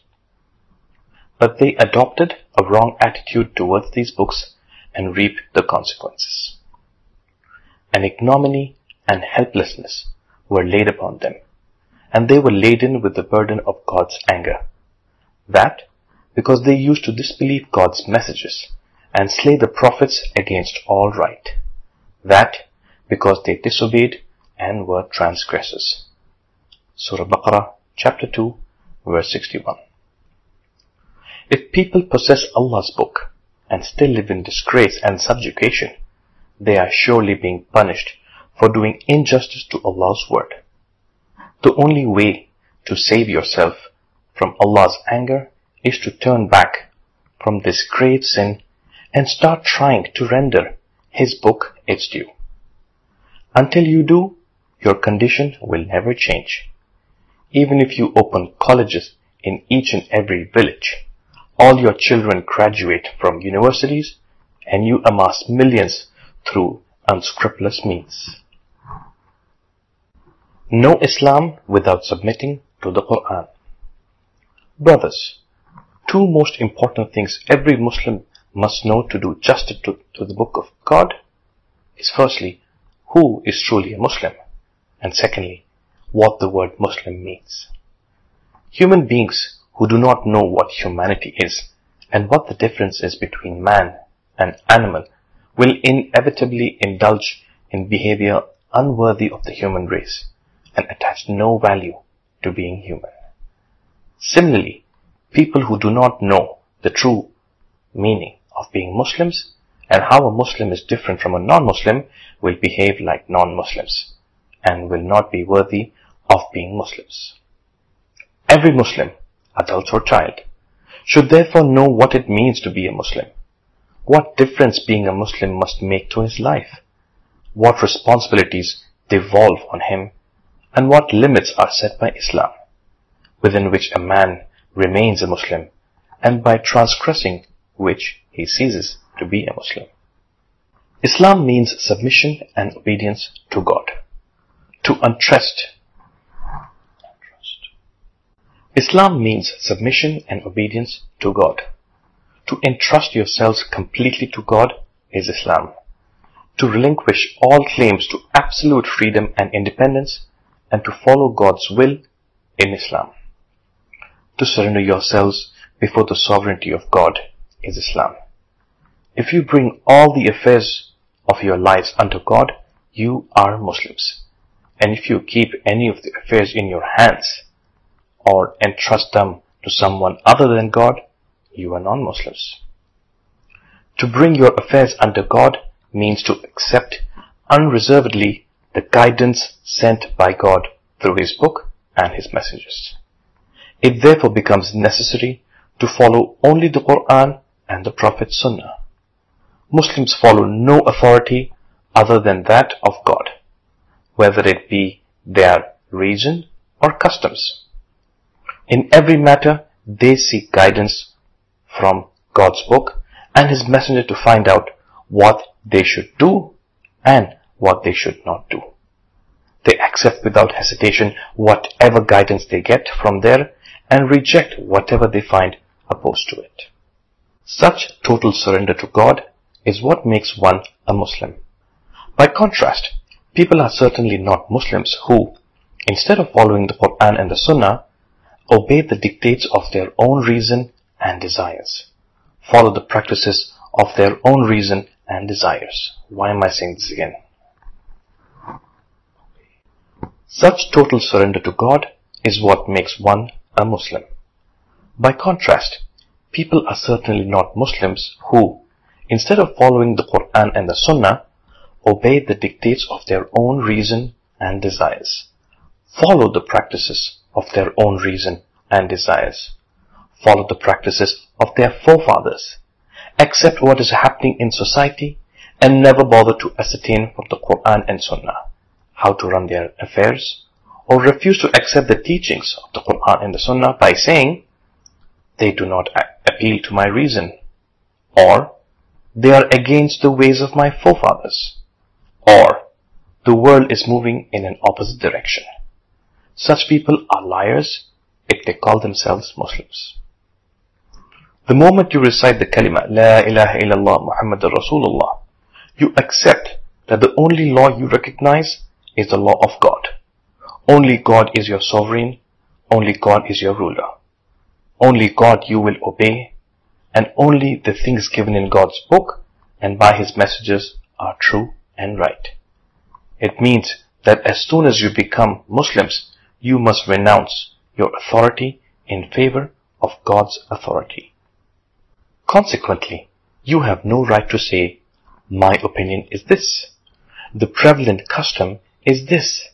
But they adopted a wrong attitude towards these books and reaped the consequences. An ignominy and helplessness were laid upon them, and they were laden with the burden of God's anger. That because they used to disbelieve God's messages and slay the prophets against all right. That because they disobeyed and were transgressors. Surah Baqarah chapter 2 verse 61. If people possess Allah's book and still live in disgrace and subjugation, they are surely being punished for doing injustice to Allah's word. The only way to save yourself from Allah's anger is to turn back from this grave sin and start trying to render His book its due. Until you do, your condition will never change. Even if you open colleges in each and every village, all your children graduate from universities, and you amass millions through unscrupulous means. No Islam without submitting to the Quran. Brothers, two most important things every Muslim must know to do justice to, to the book of God is firstly, who is truly a Muslim, and secondly, what the word Muslim means. Human beings who do not know what humanity is and what the difference is between man and animal will inevitably indulge in behavior unworthy of the human race and attach no value to being human. Similarly, people who do not know the true meaning of being Muslims and how a Muslim is different from a non-Muslim will behave like non-Muslims and will not be worthy of being Muslims. Every Muslim, adult or child, should therefore know what it means to be a Muslim, what difference being a Muslim must make to his life, what responsibilities devolve on him, and what limits are set by Islam, within which a man remains a Muslim, and by transgressing which he ceases to be a Muslim. Islam means submission and obedience to God. To untrust. Islam means submission and obedience to God. To entrust yourselves completely to God is Islam. To relinquish all claims to absolute freedom and independence and to follow God's will in Islam. To surrender yourselves before the sovereignty of God is Islam. If you bring all the affairs of your lives unto God, you are Muslims. And if you keep any of the affairs in your hands or entrust them to someone other than God, you are non-Muslims. To bring your affairs under God means to accept unreservedly the guidance sent by God through His book and His messengers. It therefore becomes necessary to follow only the Quran and the Prophet's Sunnah. Muslims follow no authority other than that of God, whether it be their religion or customs. In every matter, they seek guidance from God's book and His messenger to find out what they should do and what they should not do. They accept without hesitation whatever guidance they get from there and reject whatever they find opposed to it. Such total surrender to God is what makes one a Muslim. By contrast, people are certainly not Muslims who, instead of following the Quran and the Sunnah, obey the dictates of their own reason and desires, follow the practices of their own reason and desires. Why am I saying this again? Such total surrender to God is what makes one a Muslim. By contrast, people are certainly not Muslims who, instead of following the Quran and the Sunnah, obey the dictates of their own reason and desires, follow the practices of their own reason and desires, follow the practices of their forefathers, accept what is happening in society, and never bother to ascertain from the Quran and Sunnah how to run their affairs, or refuse to accept the teachings of the Quran and the Sunnah by saying, they do not appeal to my reason, or they are against the ways of my forefathers, or the world is moving in an opposite direction. Such people are liars if they call themselves Muslims. The moment you recite the kalima, La ilaha illallah Muhammadur Rasulullah, you accept that the only law you recognize is the law of God. Only God is your sovereign, only God is your ruler. Only God you will obey, and only the things given in God's book and by His messages are true and right. It means that as soon as you become Muslims, you must renounce your authority in favor of God's authority. Consequently, you have no right to say, my opinion is this. The prevalent custom is this.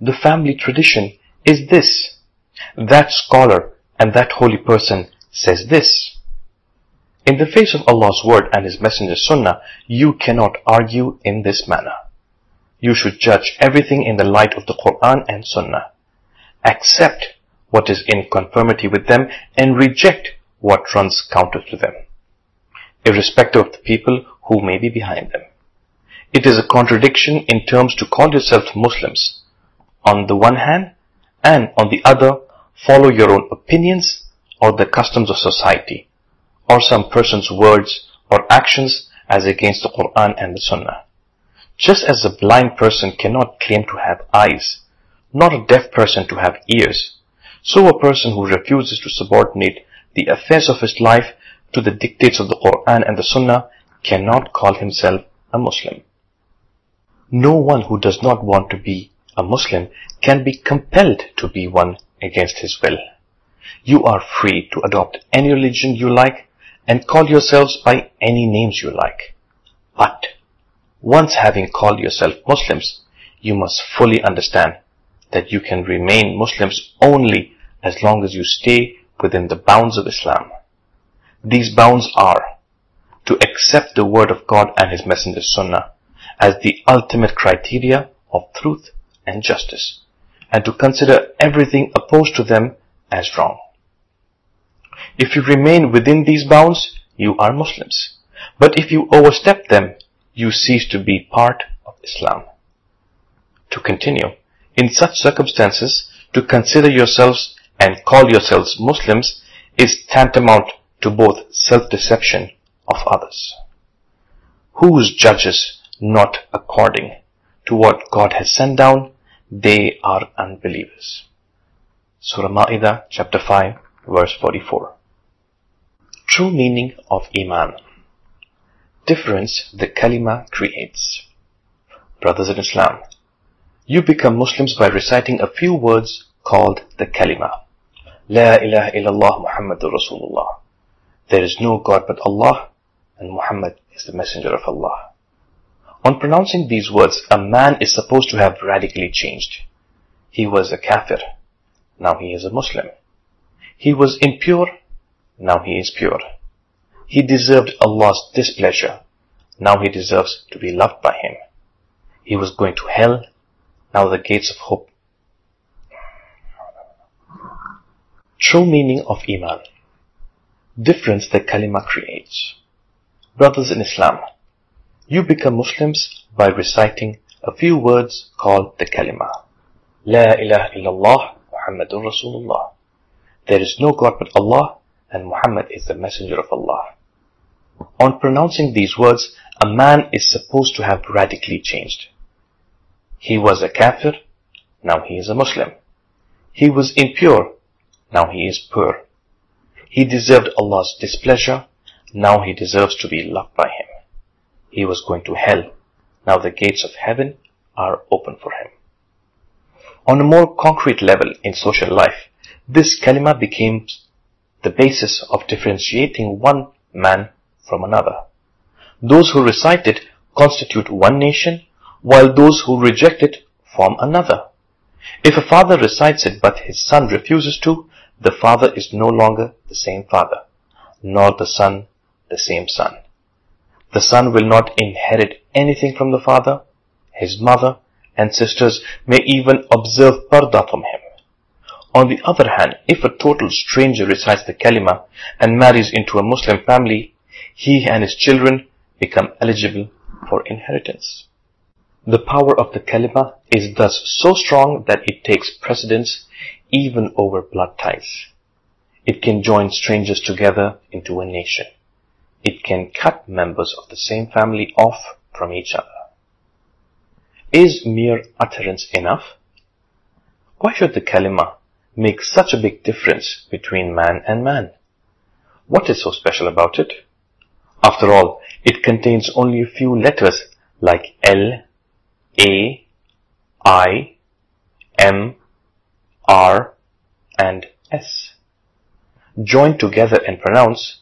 The family tradition is this. That scholar and that holy person says this. In the face of Allah's word and His Messenger's sunnah, you cannot argue in this manner. You should judge everything in the light of the Quran and sunnah. Accept what is in conformity with them and reject what runs counter to them, irrespective of the people who may be behind them. It is a contradiction in terms to call yourselves Muslims on the one hand and on the other follow your own opinions or the customs of society, or some person's words or actions as against the Quran and the Sunnah. Just as a blind person cannot claim to have eyes, nor a deaf person to have ears, so a person who refuses to subordinate the affairs of his life to the dictates of the Quran and the Sunnah cannot call himself a Muslim. No one who does not want to be a Muslim can be compelled to be one against his will. You are free to adopt any religion you like and call yourselves by any names you like. But once having called yourself Muslims, you must fully understand that you can remain Muslims only as long as you stay within the bounds of Islam. These bounds are to accept the word of God and His Messenger Sunnah as the ultimate criteria of truth and justice, and to consider everything opposed to them as wrong. If you remain within these bounds, you are Muslims. But if you overstep them, you cease to be part of Islam. To continue, in such circumstances, to consider yourselves and call yourselves Muslims is tantamount to both self-deception of others. Whose judges not according to what God has sent down, they are unbelievers. Surah Ma'idah chapter 5 verse 44. True meaning of Iman. Difference the kalima creates. Brothers in Islam, you become Muslims by reciting a few words called the kalima. La ilaha illallah Muhammadur Rasulullah. There is no God but Allah and Muhammad is the messenger of Allah. On pronouncing these words, a man is supposed to have radically changed. He was a kafir. Now he is a Muslim. He was impure. Now he is pure. He deserved Allah's displeasure. Now he deserves to be loved by Him. He was going to hell. Now the gates of hope. True meaning of Iman. Difference the kalima creates. Brothers in Islam, you become Muslims by reciting a few words called the kalima. La ilaha illallah Muhammadur Rasulullah. There is no God but Allah and Muhammad is the messenger of Allah. On pronouncing these words, a man is supposed to have radically changed. He was a kafir, now he is a Muslim. He was impure, now he is pure. He deserved Allah's displeasure, now he deserves to be loved by Him he was going to hell. Now the gates of heaven are open for him. On a more concrete level in social life, this kalima became the basis of differentiating one man from another. Those who recite it constitute one nation, while those who reject it form another. If a father recites it but his son refuses to, the father is no longer the same father, nor the son the same son. The son will not inherit anything from the father. His mother and sisters may even observe parda from him. On the other hand, if a total stranger recites the kalima and marries into a Muslim family, he and his children become eligible for inheritance. The power of the kalima is thus so strong that it takes precedence even over blood ties. It can join strangers together into a nation. It can cut members of the same family off from each other. Is mere utterance enough? Why should the kalima make such a big difference between man and man? What is so special about it? After all, it contains only a few letters like L, A, I, M, R, and S. Joined together and pronounced,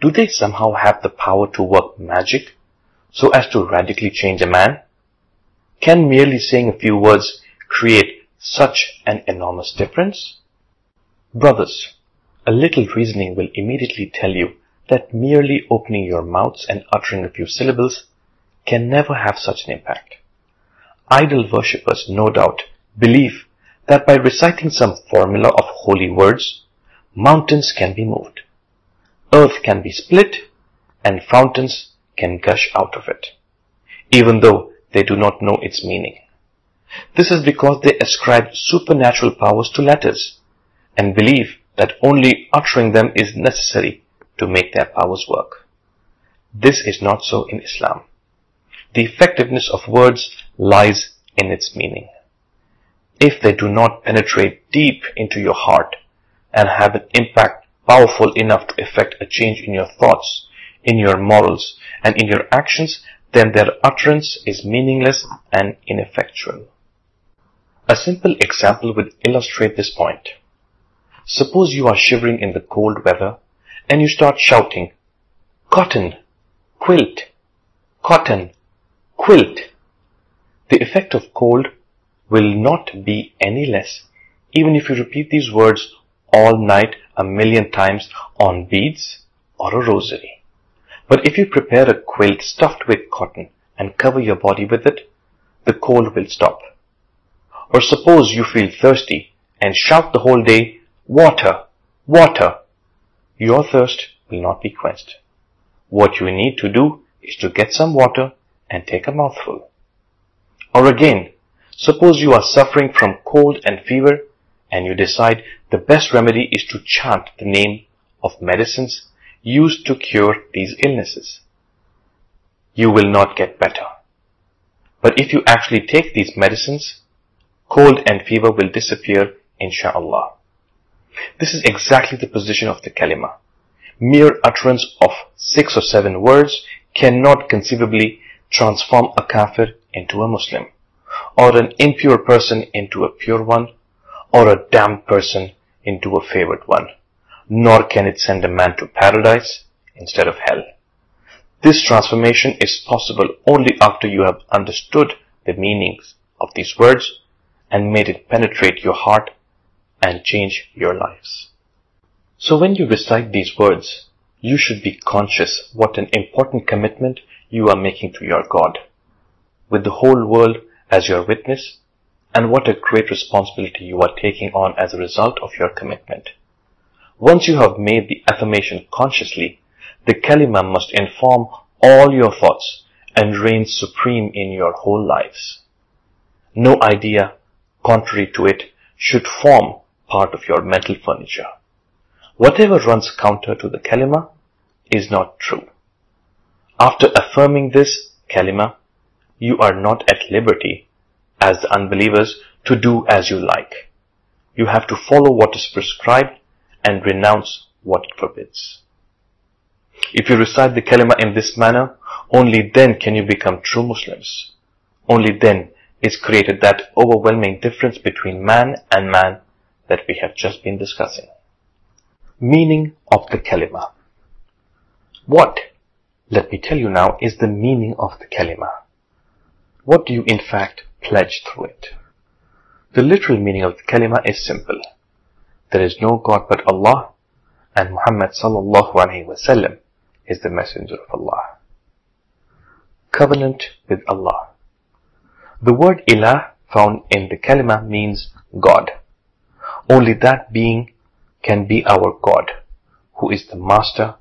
do they somehow have the power to work magic so as to radically change a man? Can merely saying a few words create such an enormous difference? Brothers, a little reasoning will immediately tell you that merely opening your mouths and uttering a few syllables can never have such an impact. Idol worshippers, no doubt, believe that by reciting some formula of holy words, mountains can be moved earth can be split and fountains can gush out of it, even though they do not know its meaning. This is because they ascribe supernatural powers to letters and believe that only uttering them is necessary to make their powers work. This is not so in Islam. The effectiveness of words lies in its meaning. If they do not penetrate deep into your heart and have an impact powerful enough to effect a change in your thoughts, in your morals, and in your actions, then their utterance is meaningless and ineffectual. A simple example would illustrate this point. Suppose you are shivering in the cold weather and you start shouting, cotton, quilt, cotton, quilt. The effect of cold will not be any less even if you repeat these words all night a million times on beads or a rosary. But if you prepare a quilt stuffed with cotton and cover your body with it, the cold will stop. Or suppose you feel thirsty and shout the whole day, water, water. Your thirst will not be quenched. What you need to do is to get some water and take a mouthful. Or again, suppose you are suffering from cold and fever and you decide the best remedy is to chant the name of medicines used to cure these illnesses. You will not get better. But if you actually take these medicines, cold and fever will disappear, insha'Allah. This is exactly the position of the kalima. Mere utterance of six or seven words cannot conceivably transform a kafir into a Muslim, or an impure person into a pure one, or a damned person into a favored one, nor can it send a man to paradise instead of hell. This transformation is possible only after you have understood the meanings of these words and made it penetrate your heart and change your lives. So when you recite these words, you should be conscious what an important commitment you are making to your God, with the whole world as your witness and what a great responsibility you are taking on as a result of your commitment. Once you have made the affirmation consciously, the kalima must inform all your thoughts and reign supreme in your whole lives. No idea contrary to it should form part of your mental furniture. Whatever runs counter to the kalima is not true. After affirming this kalima, you are not at liberty as the unbelievers to do as you like. You have to follow what is prescribed and renounce what it forbids. If you recite the kalima in this manner, only then can you become true Muslims. Only then is created that overwhelming difference between man and man that we have just been discussing. Meaning of the kalima. What, let me tell you now, is the meaning of the kalima? What do you in fact pledge through it? The literal meaning of the kalima is simple. There is no God but Allah and Muhammad sallallahu alaihi wasallam is the messenger of Allah. Covenant with Allah. The word ilah found in the kalima means God. Only that being can be our God, who is the master,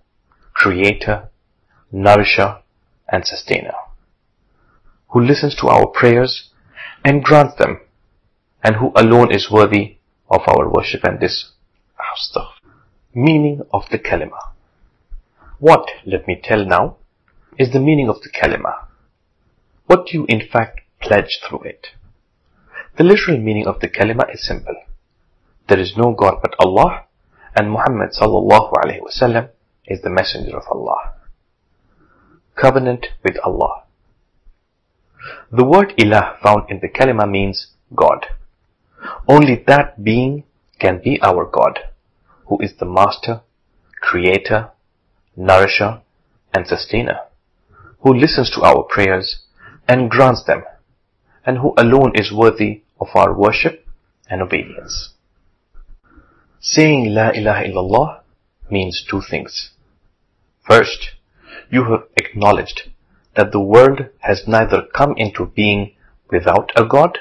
creator, nourisher, and sustainer who listens to our prayers and grants them, and who alone is worthy of our worship and this stuff. Meaning of the kalima. What, let me tell now, is the meaning of the kalima? What do you in fact pledge through it? The literal meaning of the kalima is simple. There is no God but Allah, and Muhammad sallallahu alaihi wasallam is the messenger of Allah. Covenant with Allah. The word ilah found in the kalima means God. Only that being can be our God, who is the master, creator, nourisher, and sustainer, who listens to our prayers and grants them, and who alone is worthy of our worship and obedience. Saying La ilaha illallah means two things. First, you have acknowledged that the world has neither come into being without a God,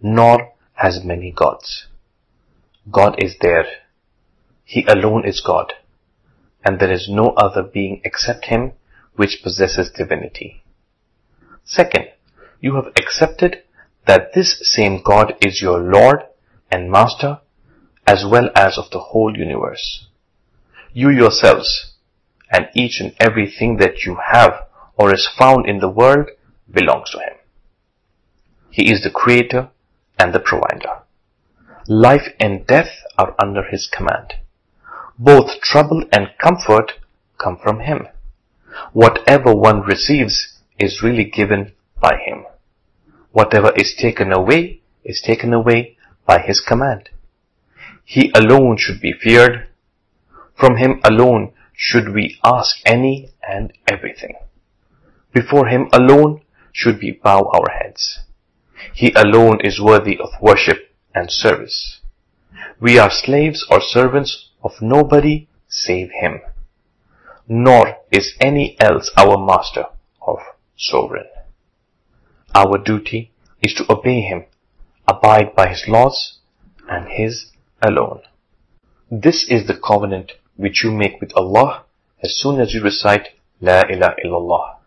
nor has many gods. God is there. He alone is God, and there is no other being except Him which possesses divinity. Second, you have accepted that this same God is your Lord and Master, as well as of the whole universe. You yourselves, and each and everything that you have or is found in the world belongs to Him. He is the creator and the provider. Life and death are under His command. Both trouble and comfort come from Him. Whatever one receives is really given by Him. Whatever is taken away is taken away by His command. He alone should be feared. From Him alone should we ask any and everything. Before Him alone should we bow our heads. He alone is worthy of worship and service. We are slaves or servants of nobody save Him, nor is any else our master or sovereign. Our duty is to obey Him, abide by His laws, and His alone. This is the covenant which you make with Allah as soon as you recite La ilaha illallah.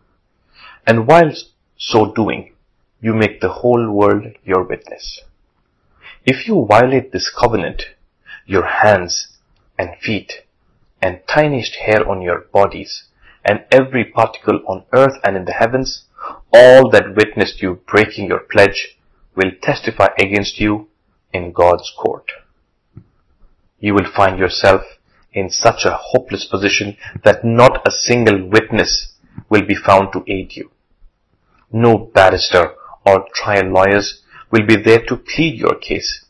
And whilst so doing, you make the whole world your witness. If you violate this covenant, your hands and feet and tiniest hair on your bodies and every particle on earth and in the heavens, all that witnessed you breaking your pledge will testify against you in God's court. You will find yourself in such a hopeless position that not a single witness will be found to aid you. No barrister or trial lawyers will be there to plead your case.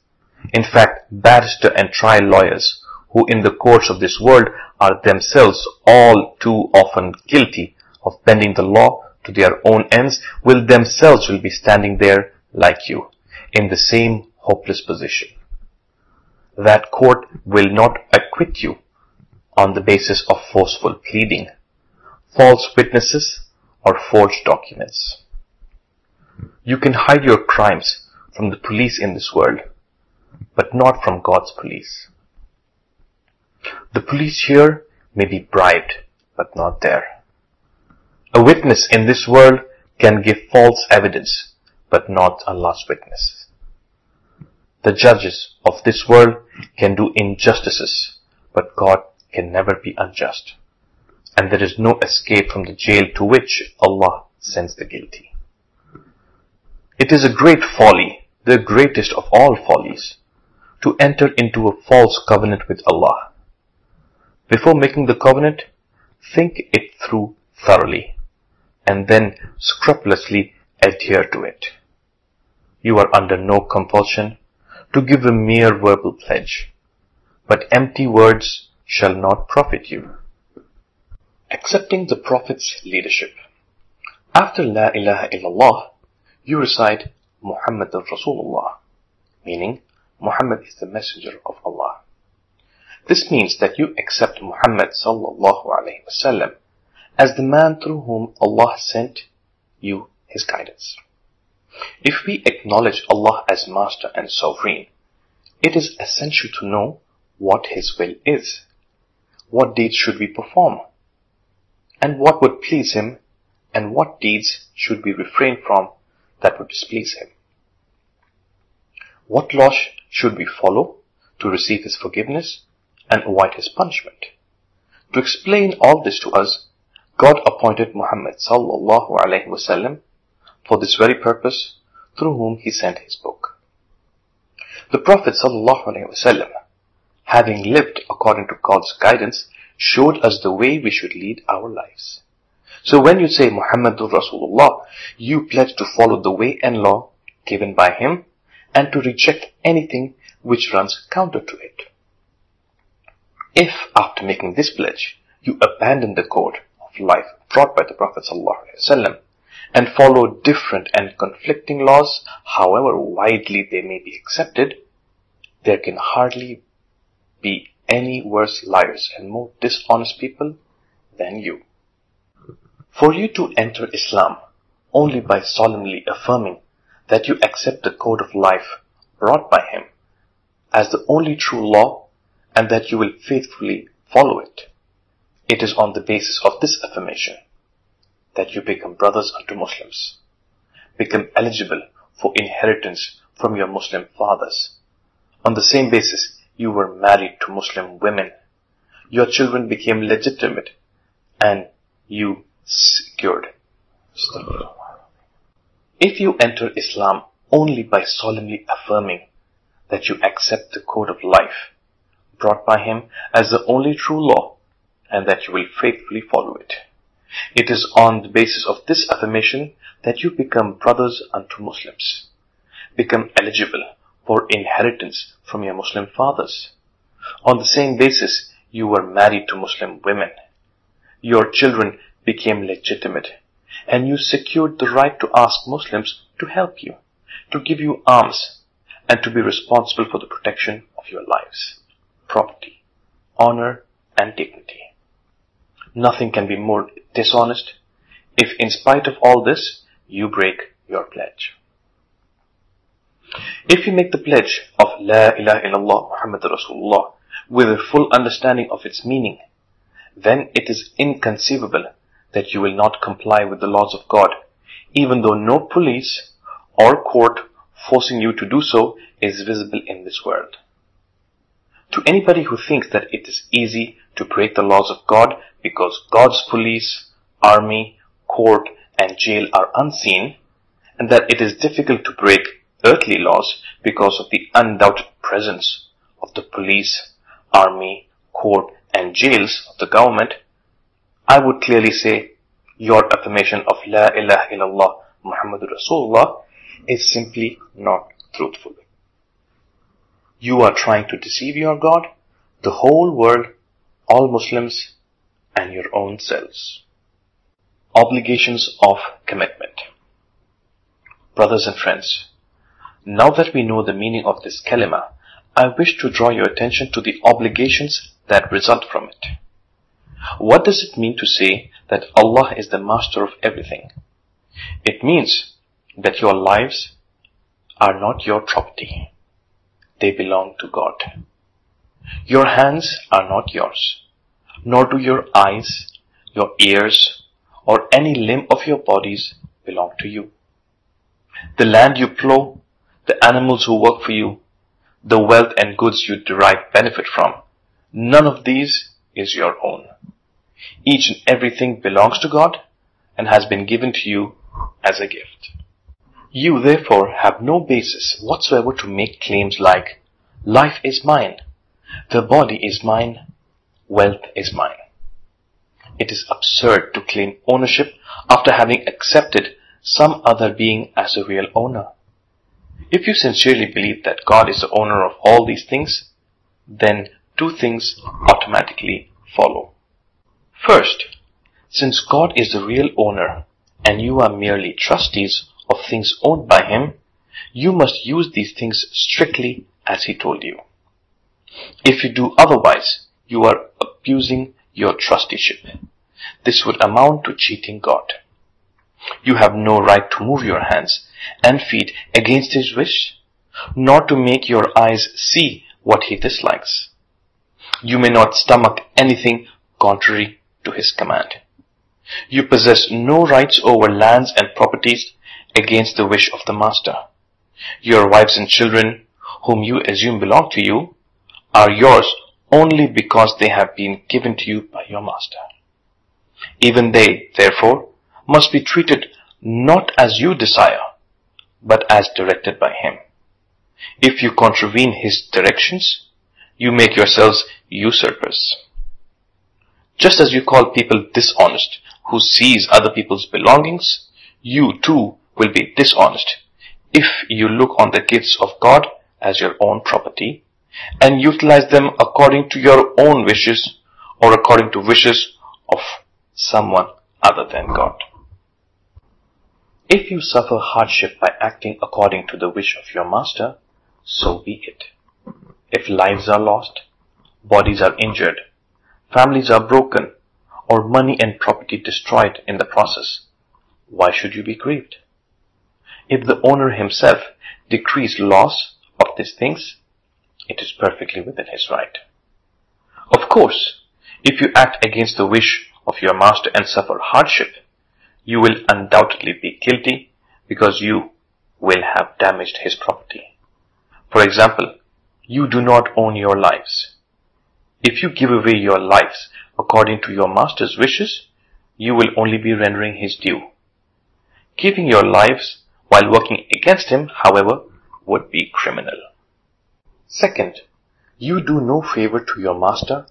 In fact, barrister and trial lawyers who in the courts of this world are themselves all too often guilty of bending the law to their own ends will themselves will be standing there like you in the same hopeless position. That court will not acquit you on the basis of forceful pleading, false witnesses, or forged documents. You can hide your crimes from the police in this world, but not from God's police. The police here may be bribed, but not there. A witness in this world can give false evidence, but not Allah's witness. The judges of this world can do injustices, but God can never be unjust. And there is no escape from the jail to which Allah sends the guilty. It is a great folly, the greatest of all follies, to enter into a false covenant with Allah. Before making the covenant, think it through thoroughly and then scrupulously adhere to it. You are under no compulsion to give a mere verbal pledge, but empty words shall not profit you. Accepting the Prophet's leadership. After La ilaha illallah, you recite Muhammadur Rasulullah, meaning Muhammad is the messenger of Allah. This means that you accept Muhammad sallallahu alaihi wasallam as the man through whom Allah sent you his guidance. If we acknowledge Allah as master and sovereign, it is essential to know what his will is. What deeds should we perform? And what would please him? And what deeds should we refrain from that would displease him? What laws should we follow to receive his forgiveness and avoid his punishment? To explain all this to us, God appointed Muhammad sallallahu alaihi wasallam for this very purpose through whom he sent his book. The Prophet sallallahu alaihi wasallam, having lived according to God's guidance, showed us the way we should lead our lives. So when you say Muhammadur Rasulullah, you pledge to follow the way and law given by him and to reject anything which runs counter to it. If after making this pledge, you abandon the code of life brought by the Prophet ﷺ and follow different and conflicting laws, however widely they may be accepted, there can hardly be any worse liars and more dishonest people than you. For you to enter Islam only by solemnly affirming that you accept the code of life brought by him as the only true law and that you will faithfully follow it. It is on the basis of this affirmation that you become brothers unto Muslims, become eligible for inheritance from your Muslim fathers. On the same basis, you were married to Muslim women. Your children became legitimate and you secured. If you enter Islam only by solemnly affirming that you accept the code of life brought by him as the only true law and that you will faithfully follow it. It is on the basis of this affirmation that you become brothers unto Muslims, become eligible for inheritance from your Muslim fathers. On the same basis, you were married to Muslim women. Your children became legitimate and you secured the right to ask Muslims to help you, to give you arms, and to be responsible for the protection of your lives, property, honor, and dignity. Nothing can be more dishonest if in spite of all this, you break your pledge. If you make the pledge of La ilaha illallah Muhammad Rasulullah with a full understanding of its meaning, then it is inconceivable that you will not comply with the laws of God, even though no police or court forcing you to do so is visible in this world. To anybody who thinks that it is easy to break the laws of God because God's police, army, court, and jail are unseen, and that it is difficult to break earthly laws because of the undoubted presence of the police, army, court, and jails of the government, I would clearly say your affirmation of La ilaha illallah Muhammadur Rasulullah is simply not truthful. You are trying to deceive your God, the whole world, all Muslims, and your own selves. Obligations of commitment. Brothers and friends, now that we know the meaning of this kalima, I wish to draw your attention to the obligations that result from it. What does it mean to say that Allah is the master of everything? It means that your lives are not your property. They belong to God. Your hands are not yours, nor do your eyes, your ears, or any limb of your bodies belong to you. The land you plow, the animals who work for you, the wealth and goods you derive benefit from, none of these is your own. Each and everything belongs to God and has been given to you as a gift. You therefore have no basis whatsoever to make claims like, life is mine, the body is mine, wealth is mine. It is absurd to claim ownership after having accepted some other being as a real owner. If you sincerely believe that God is the owner of all these things, then two things automatically follow. First, since God is the real owner and you are merely trustees of things owned by Him, you must use these things strictly as He told you. If you do otherwise, you are abusing your trusteeship. This would amount to cheating God. You have no right to move your hands and feet against His wish, nor to make your eyes see what He dislikes. You may not stomach anything contrary to his command. You possess no rights over lands and properties against the wish of the master. Your wives and children, whom you assume belong to you, are yours only because they have been given to you by your master. Even they, therefore, must be treated not as you desire, but as directed by him. If you contravene his directions, you make yourselves usurpers. Just as you call people dishonest who seize other people's belongings, you too will be dishonest if you look on the gifts of God as your own property and utilize them according to your own wishes or according to wishes of someone other than God. If you suffer hardship by acting according to the wish of your master, so be it. If lives are lost, bodies are injured, families are broken, or money and property destroyed in the process, why should you be grieved? If the owner himself decrees loss of these things, it is perfectly within his right. Of course, if you act against the wish of your master and suffer hardship, you will undoubtedly be guilty because you will have damaged his property. For example, you do not own your lives. If you give away your lives according to your master's wishes, you will only be rendering his due. Giving your lives while working against him, however, would be criminal. Second, you do no favor to your master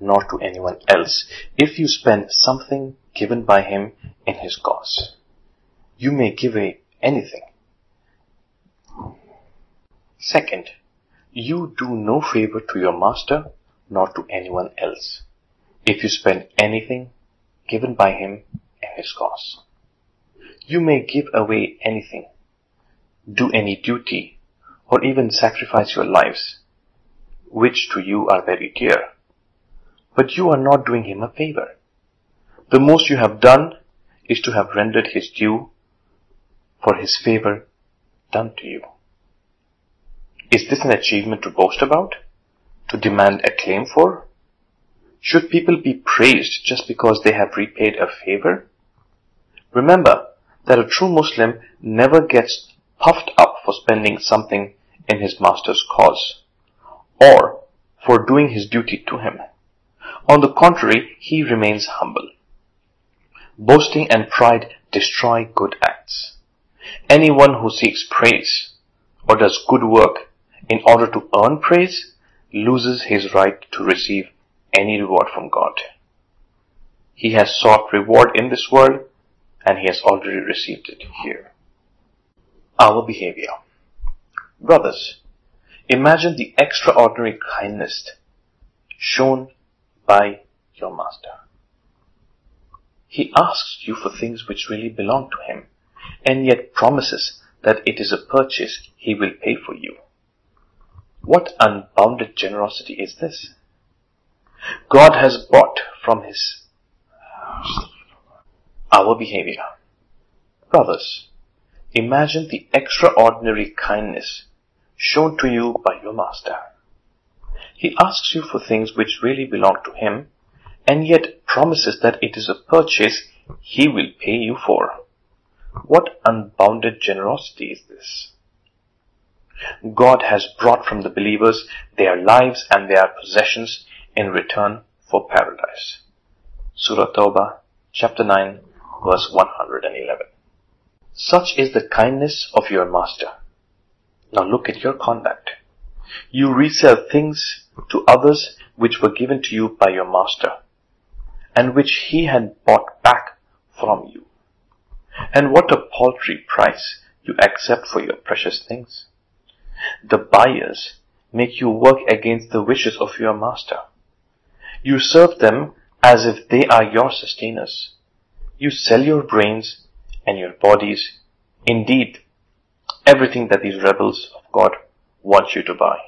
nor to anyone else if you spend something given by him in his cause. You may give away anything. Second, You do no favor to your master nor to anyone else if you spend anything given by him in his cause. You may give away anything, do any duty, or even sacrifice your lives, which to you are very dear. But you are not doing him a favor. The most you have done is to have rendered his due for his favor done to you. Is this an achievement to boast about? To demand acclaim for? Should people be praised just because they have repaid a favor? Remember that a true Muslim never gets puffed up for spending something in his master's cause or for doing his duty to him. On the contrary, he remains humble. Boasting and pride destroy good acts. Anyone who seeks praise or does good work in order to earn praise loses his right to receive any reward from God. He has sought reward in this world and he has already received it here. Our behavior. Brothers, imagine the extraordinary kindness shown by your master. He asks you for things which really belong to him and yet promises that it is a purchase he will pay for you. What unbounded generosity is this? God has bought from his our behavior. Brothers, imagine the extraordinary kindness shown to you by your master. He asks you for things which really belong to him and yet promises that it is a purchase he will pay you for. What unbounded generosity is this? God has brought from the believers their lives and their possessions in return for paradise. Surah Tawbah, chapter 9, verse 111. Such is the kindness of your master. Now look at your conduct. You resell things to others which were given to you by your master, and which he had bought back from you. And what a paltry price you accept for your precious things. The buyers make you work against the wishes of your master. You serve them as if they are your sustainers. You sell your brains and your bodies, indeed, everything that these rebels of God want you to buy.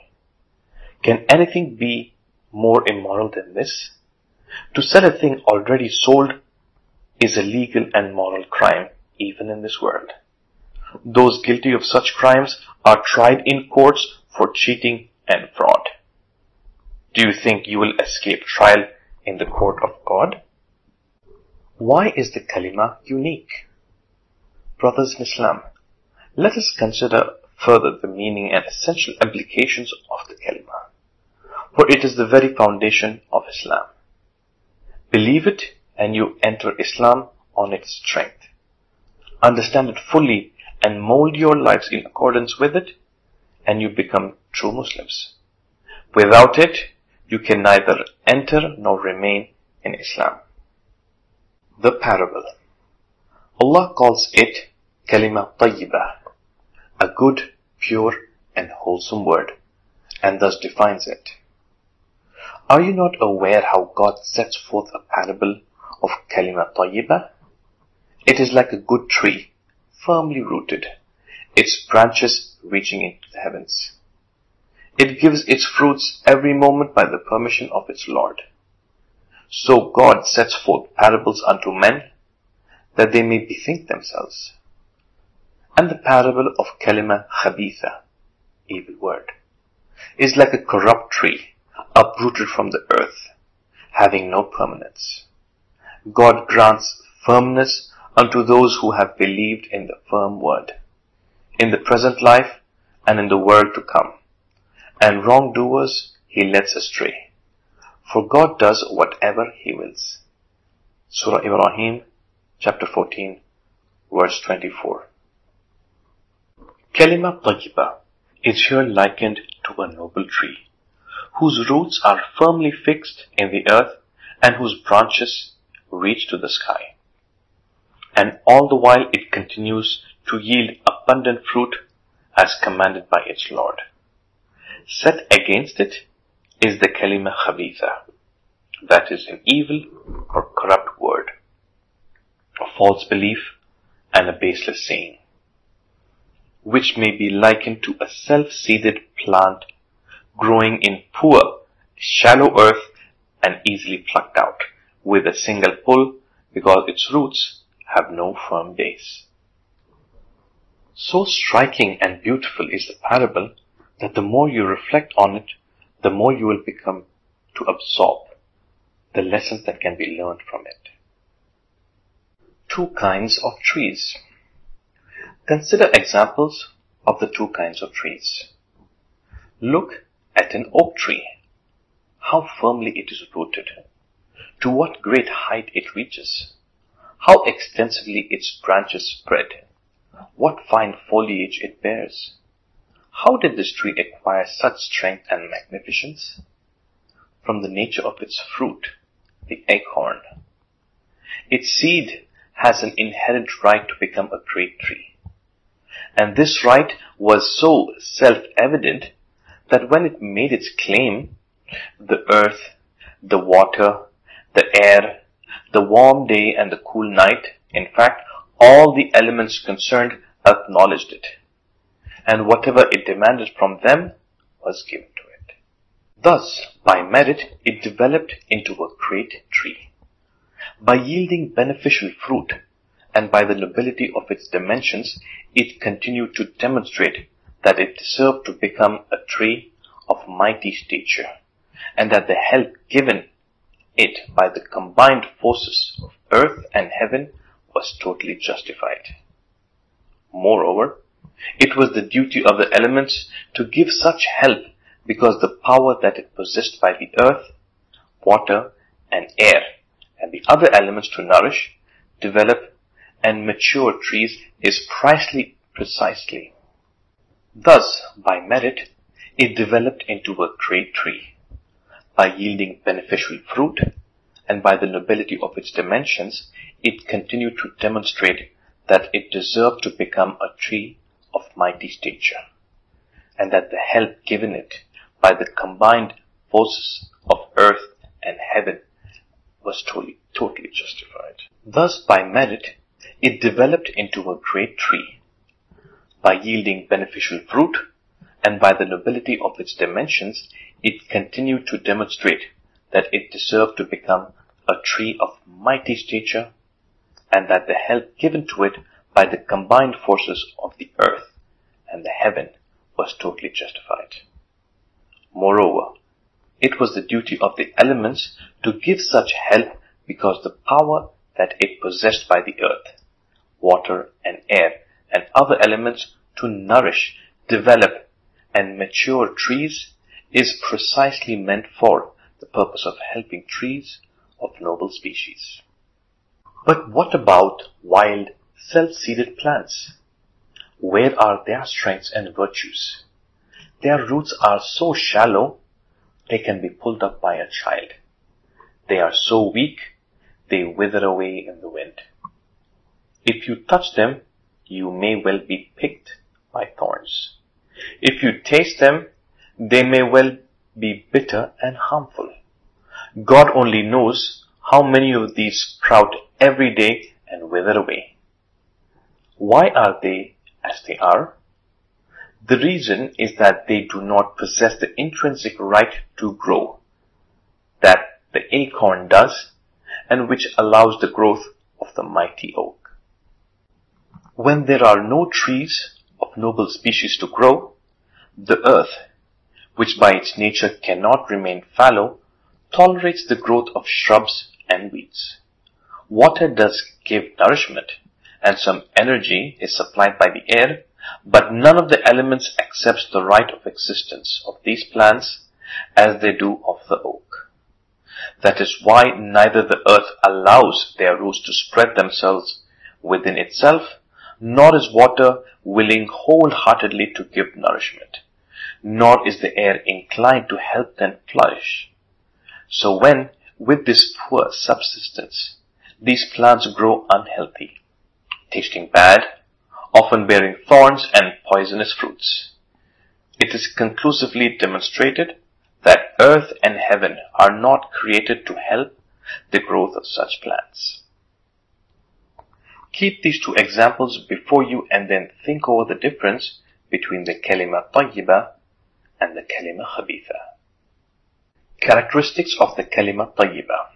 Can anything be more immoral than this? To sell a thing already sold is a legal and moral crime, even in this world. Those guilty of such crimes are tried in courts for cheating and fraud. Do you think you will escape trial in the court of God? Why is the kalima unique? Brothers in Islam, let us consider further the meaning and essential implications of the kalima, for it is the very foundation of Islam. Believe it and you enter Islam on its strength. Understand it fully and mold your lives in accordance with it and you become true Muslims. Without it, you can neither enter nor remain in Islam. The parable. Allah calls it kalima tayyibah, a good, pure and wholesome word, and thus defines it. Are you not aware how God sets forth a parable of kalima tayyibah? It is like a good tree, firmly rooted, its branches reaching into the heavens. It gives its fruits every moment by the permission of its Lord. So God sets forth parables unto men, that they may bethink themselves. And the parable of kalima khabitha, evil word, is like a corrupt tree, uprooted from the earth, having no permanence. God grants firmness unto those who have believed in the firm word, in the present life and in the world to come. And wrongdoers he lets astray. For God does whatever he wills. Surah Ibrahim, chapter 14, verse 24. Kalima Tayyiba is here likened to a noble tree, whose roots are firmly fixed in the earth and whose branches reach to the sky and all the while it continues to yield abundant fruit as commanded by its Lord. Set against it is the kalima khabitha, that is an evil or corrupt word, a false belief and a baseless saying, which may be likened to a self-seeded plant growing in poor, shallow earth and easily plucked out with a single pull because its roots have no firm base. So striking and beautiful is the parable that the more you reflect on it, the more you will become to absorb the lessons that can be learned from it. Two kinds of trees. Consider examples of the two kinds of trees. Look at an oak tree. How firmly it is rooted. To what great height it reaches. How extensively its branches spread. What fine foliage it bears. How did this tree acquire such strength and magnificence? From the nature of its fruit, the acorn. Its seed has an inherent right to become a great tree. And this right was so self-evident that when it made its claim, the earth, the water, the air, the warm day and the cool night, in fact, all the elements concerned acknowledged it and whatever it demanded from them was given to it. Thus, by merit, it developed into a great tree. By yielding beneficial fruit, and by the nobility of its dimensions, it continued to demonstrate that it deserved to become a tree of mighty stature, and that the help given it by the combined forces of earth and heaven was totally justified. Moreover, it was the duty of the elements to give such help because the power that it possessed by the earth, water, and air, and the other elements to nourish, develop, and mature trees is precisely precisely. Thus, by merit, it developed into a great tree. By yielding beneficial fruit, and by the nobility of its dimensions, it continued to demonstrate that it deserved to become a tree of mighty stature, and that the help given it by the combined forces of earth and heaven was totally, totally justified. Thus, by merit, it developed into a great tree. By yielding beneficial fruit, and by the nobility of its dimensions, it continued to demonstrate that it deserved to become a tree of mighty stature, and that the help given to it by the combined forces of the earth and the heaven was totally justified. Moreover, it was the duty of the elements to give such help because the power that it possessed by the earth, water and air and other elements to nourish, develop and mature trees is precisely meant for the purpose of helping trees of noble species. But what about wild self-seeded plants. Where are their strengths and virtues? Their roots are so shallow, they can be pulled up by a child. They are so weak, they wither away in the wind. If you touch them, you may well be picked by thorns. If you taste them, they may well be bitter and harmful. God only knows how many of these sprout every day and wither away. Why are they as they are? The reason is that they do not possess the intrinsic right to grow that the acorn does and which allows the growth of the mighty oak. When there are no trees of noble species to grow, the earth, which by its nature cannot remain fallow, tolerates the growth of shrubs and weeds. Water does give nourishment, and some energy is supplied by the air, but none of the elements accepts the right of existence of these plants as they do of the oak. That is why neither the earth allows their roots to spread themselves within itself, nor is water willing wholeheartedly to give nourishment, nor is the air inclined to help them flourish. So when, with this poor subsistence, these plants grow unhealthy, tasting bad, often bearing thorns and poisonous fruits. it is conclusively demonstrated that earth and heaven are not created to help the growth of such plants. Keep these two examples before you and then think over the difference between the kalima tayyiba and the kalima khabitha. Characteristics of the kalima tayyiba.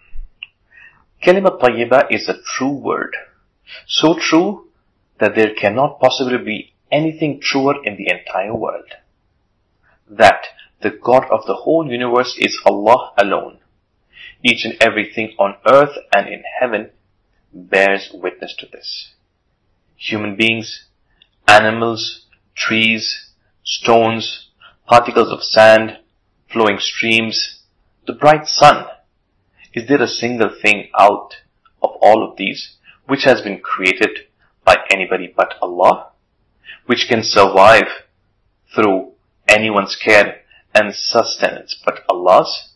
Kalima tayyiba is a true word. So true that there cannot possibly be anything truer in the entire world. That the God of the whole universe is Allah alone. Each and everything on earth and in heaven bears witness to this. Human beings, animals, trees, stones, particles of sand, flowing streams, the bright sun. Is there a single thing out of all of these which has been created by anybody but Allah? Which can survive through anyone's care and sustenance but Allah's?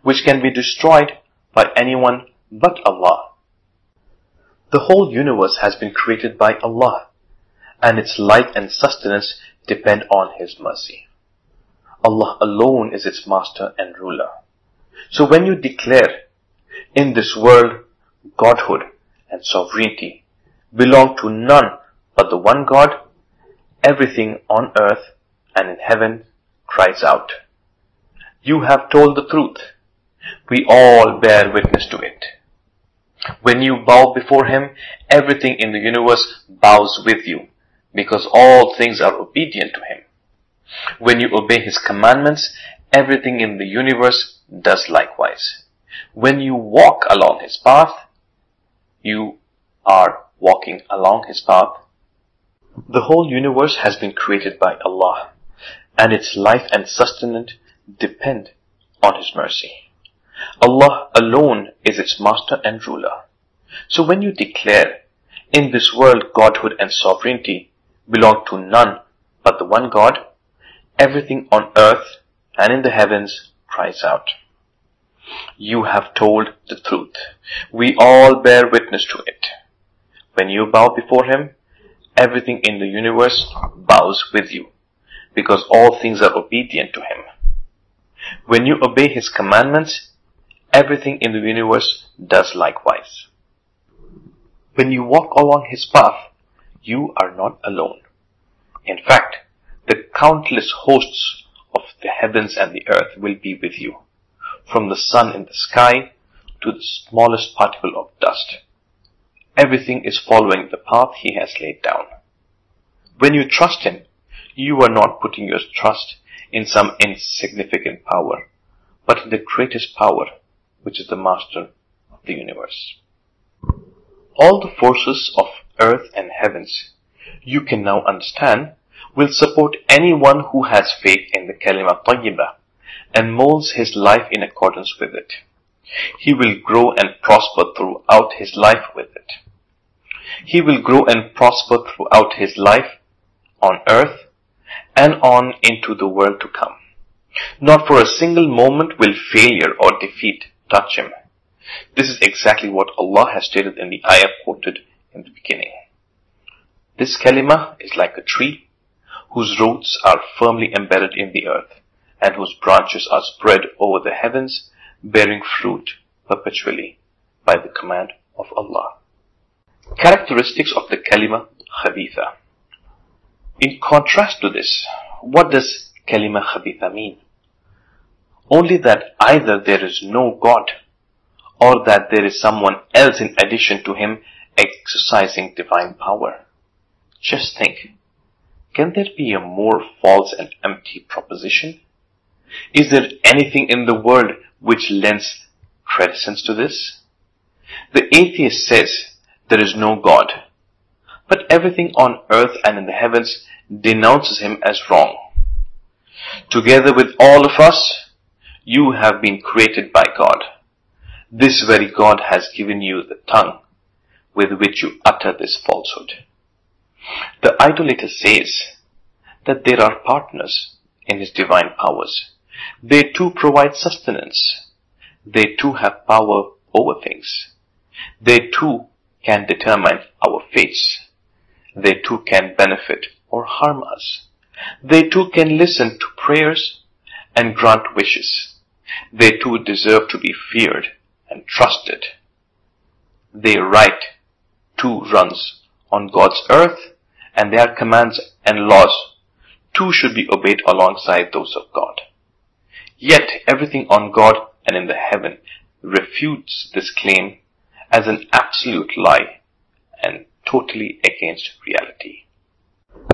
Which can be destroyed by anyone but Allah? The whole universe has been created by Allah, and its light and sustenance depend on His mercy. Allah alone is its master and ruler. So when you declare, in this world, Godhood and sovereignty belong to none but the one God, everything on earth and in heaven cries out, You have told the truth. We all bear witness to it. When you bow before Him, everything in the universe bows with you, because all things are obedient to Him. When you obey His commandments, everything in the universe does likewise. When you walk along His path, you are walking along His path. The whole universe has been created by Allah, and its life and sustenance depend on His mercy. Allah alone is its master and ruler. So when you declare, in this world Godhood and sovereignty belong to none but the one God, everything on earth and in the heavens cries out. You have told the truth. We all bear witness to it. When you bow before Him, everything in the universe bows with you, because all things are obedient to Him. When you obey His commandments, everything in the universe does likewise. When you walk along His path, you are not alone. In fact, the countless hosts of the heavens and the earth will be with you, from the sun in the sky to the smallest particle of dust. Everything is following the path He has laid down. When you trust Him, you are not putting your trust in some insignificant power, but in the greatest power, which is the master of the universe. All the forces of earth and heavens, you can now understand, will support anyone who has faith in the kalima tayyiba and molds his life in accordance with it. He will grow and prosper throughout his life with it. He will grow and prosper throughout his life on earth and on into the world to come. Not for a single moment will failure or defeat touch him. This is exactly what Allah has stated in the ayah quoted in the beginning. This kalima is like a tree whose roots are firmly embedded in the earth and whose branches are spread over the heavens, bearing fruit perpetually by the command of Allah. Characteristics of the kalima khabitha. In contrast to this, what does kalima khabitha mean? Only that either there is no God or that there is someone else in addition to him exercising divine power. Just think, can there be a more false and empty proposition? Is there anything in the world which lends credence to this? The atheist says there is no God, but everything on earth and in the heavens denounces him as wrong. Together with all of us, you have been created by God. This very God has given you the tongue with which you utter this falsehood. The idolater says that there are partners in his divine powers. They too provide sustenance. They too have power over things. They too can determine our fates. They too can benefit or harm us. They too can listen to prayers and grant wishes. They too deserve to be feared and trusted. Their right too runs on God's earth and their commands and laws too should be obeyed alongside those of God. Yet everything on God and in the heaven refutes this claim as an absolute lie and totally against reality.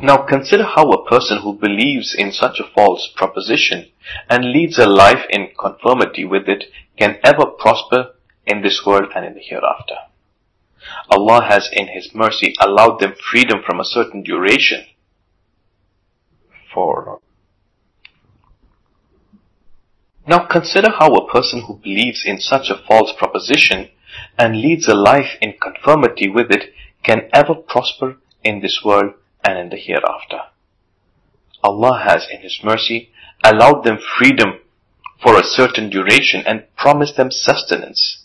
Now consider how a person who believes in such a false proposition and leads a life in conformity with it can ever prosper in this world and in the hereafter. Allah has in His mercy allowed them freedom from a certain duration for now consider how a person who believes in such a false proposition and leads a life in conformity with it can ever prosper in this world and in the hereafter. Allah has in His mercy allowed them freedom for a certain duration and promised them sustenance.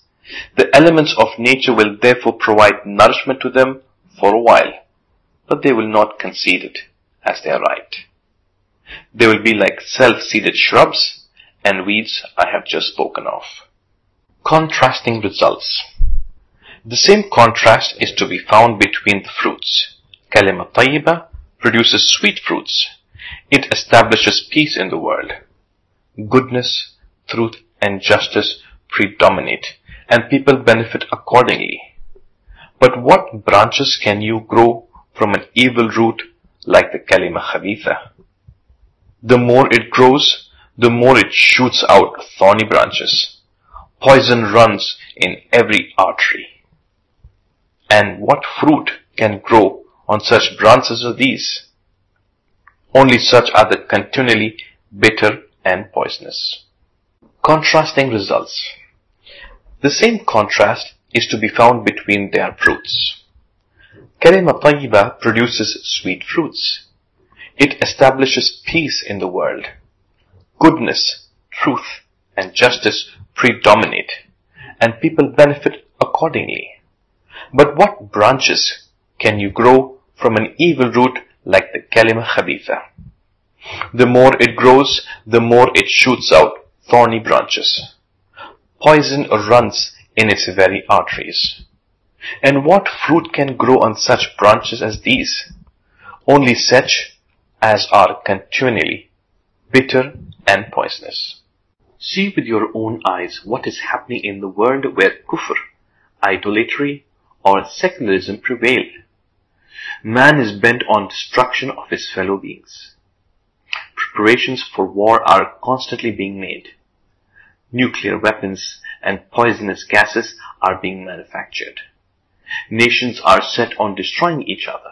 The elements of nature will therefore provide nourishment to them for a while, but they will not concede it as their right. They will be like self-seeded shrubs and weeds I have just spoken of. Contrasting results. The same contrast is to be found between the fruits. Kalima tayyiba produces sweet fruits. It establishes peace in the world. Goodness, truth, and justice predominate, and people benefit accordingly. But what branches can you grow from an evil root like the kalima khabitha? The more it grows, the more it shoots out thorny branches. Poison runs in every artery. And what fruit can grow on such branches as these? Only such are the continually bitter and poisonous. Contrasting results. The same contrast is to be found between their fruits. Kalima tayyiba produces sweet fruits. It establishes peace in the world. Goodness, truth, and justice predominate, and people benefit accordingly. But what branches can you grow from an evil root like the kalima khabitha? The more it grows, the more it shoots out thorny branches. Poison runs in its very arteries. And what fruit can grow on such branches as these? Only such as are continually bitter and poisonous. See with your own eyes what is happening in the world where kufr, idolatry, or secularism prevail. Man is bent on destruction of his fellow beings. Preparations for war are constantly being made. Nuclear weapons and poisonous gases are being manufactured. Nations are set on destroying each other.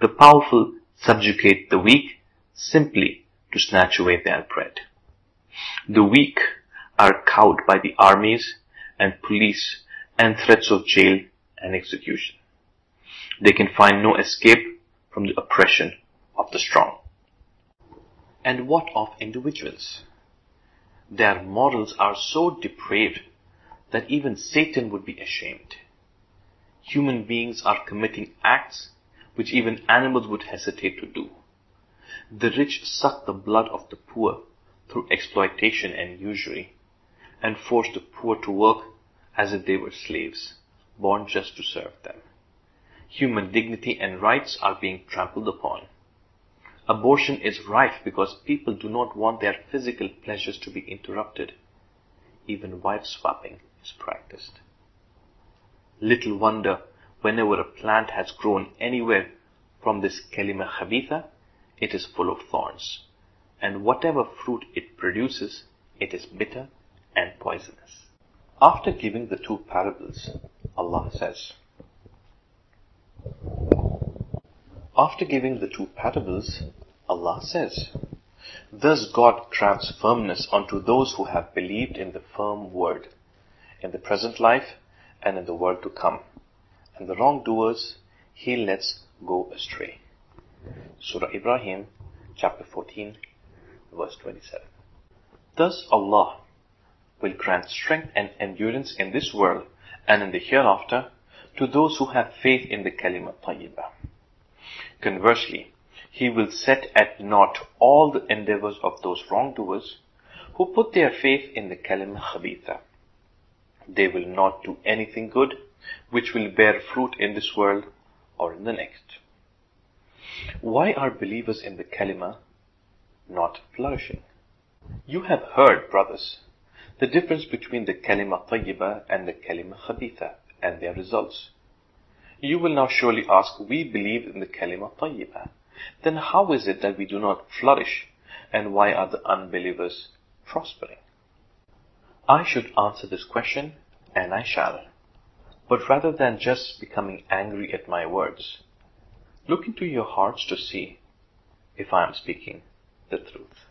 The powerful subjugate the weak simply to snatch away their bread. The weak are cowed by the armies and police and threats of jail and execution. They can find no escape from the oppression of the strong. And what of individuals? Their morals are so depraved that even Satan would be ashamed. Human beings are committing acts which even animals would hesitate to do. The rich suck the blood of the poor through exploitation and usury, and force the poor to work as if they were slaves, born just to serve them. Human dignity and rights are being trampled upon. Abortion is rife because people do not want their physical pleasures to be interrupted. Even wife swapping is practiced. Little wonder whenever a plant has grown anywhere from this kalima khabitha, it is full of thorns. And whatever fruit it produces, it is bitter and poisonous. After giving the two parables, Allah says, After giving the two parables, Allah says, Thus God grants firmness unto those who have believed in the firm word, in the present life and in the world to come and the wrongdoers he lets go astray. Surah Ibrahim, chapter 14, verse 27. Thus Allah will grant strength and endurance in this world and in the hereafter to those who have faith in the kalima tayyibah. Conversely, He will set at naught all the endeavors of those wrongdoers who put their faith in the kalima khabitha. They will not do anything good which will bear fruit in this world or in the next. Why are believers in the kalima not flourishing? You have heard, brothers, the difference between the kalima tayyiba and the kalima khabitha and their results. You will now surely ask, we believe in the kalima tayyiba. Then how is it that we do not flourish and why are the unbelievers prospering? I should answer this question and I shall. But rather than just becoming angry at my words, look into your hearts to see if I am speaking the truth.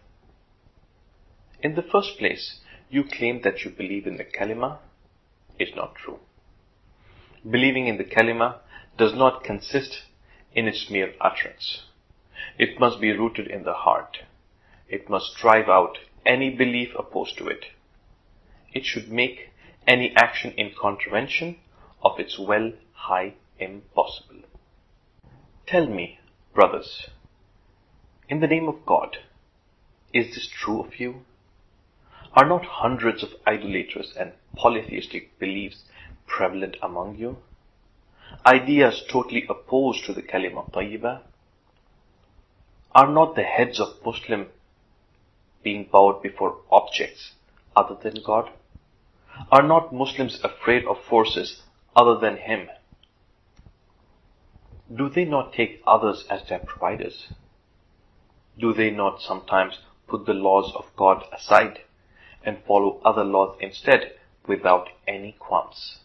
In the first place, you claim that you believe in the kalima is not true. Believing in the kalima does not consist in its mere utterance. It must be rooted in the heart. It must drive out any belief opposed to it. It should make any action in contravention of its well high impossible. Tell me, brothers, in the name of God, is this true of you? Are not hundreds of idolatrous and polytheistic beliefs prevalent among you? Ideas totally opposed to the kalima tayyiba? Are not the heads of Muslim being bowed before objects other than God? Are not Muslims afraid of forces other than Him? Do they not take others as their providers? Do they not sometimes put the laws of God aside and follow other laws instead without any qualms?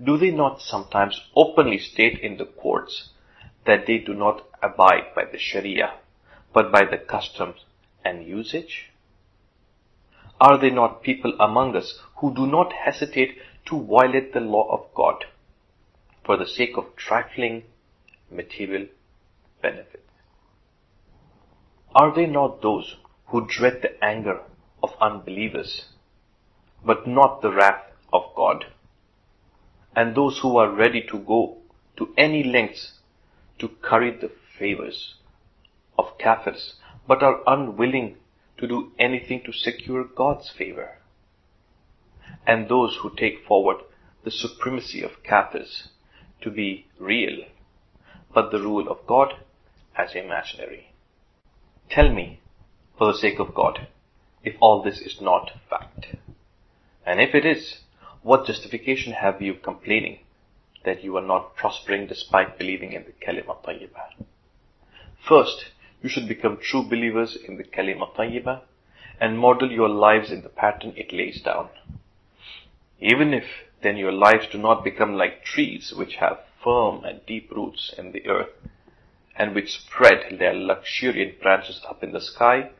Do they not sometimes openly state in the courts that they do not abide by the Sharia, but by the customs and usage? Are there not people among us who do not hesitate to violate the law of God for the sake of trifling material benefits? Are they not those who dread the anger of unbelievers, but not the wrath of God? And those who are ready to go to any lengths to curry the favors of Kafirs, but are unwilling to do anything to secure God's favor. And those who take forward the supremacy of Kafirs to be real, but the rule of God as imaginary. Tell me, for the sake of God, if all this is not fact. And if it is, what justification have you complaining that you are not prospering despite believing in the kalima tayyibah? First, you should become true believers in the kalima tayyiba and model your lives in the pattern it lays down. Even if then your lives do not become like trees which have firm and deep roots in the earth and which spread their luxuriant branches up in the sky,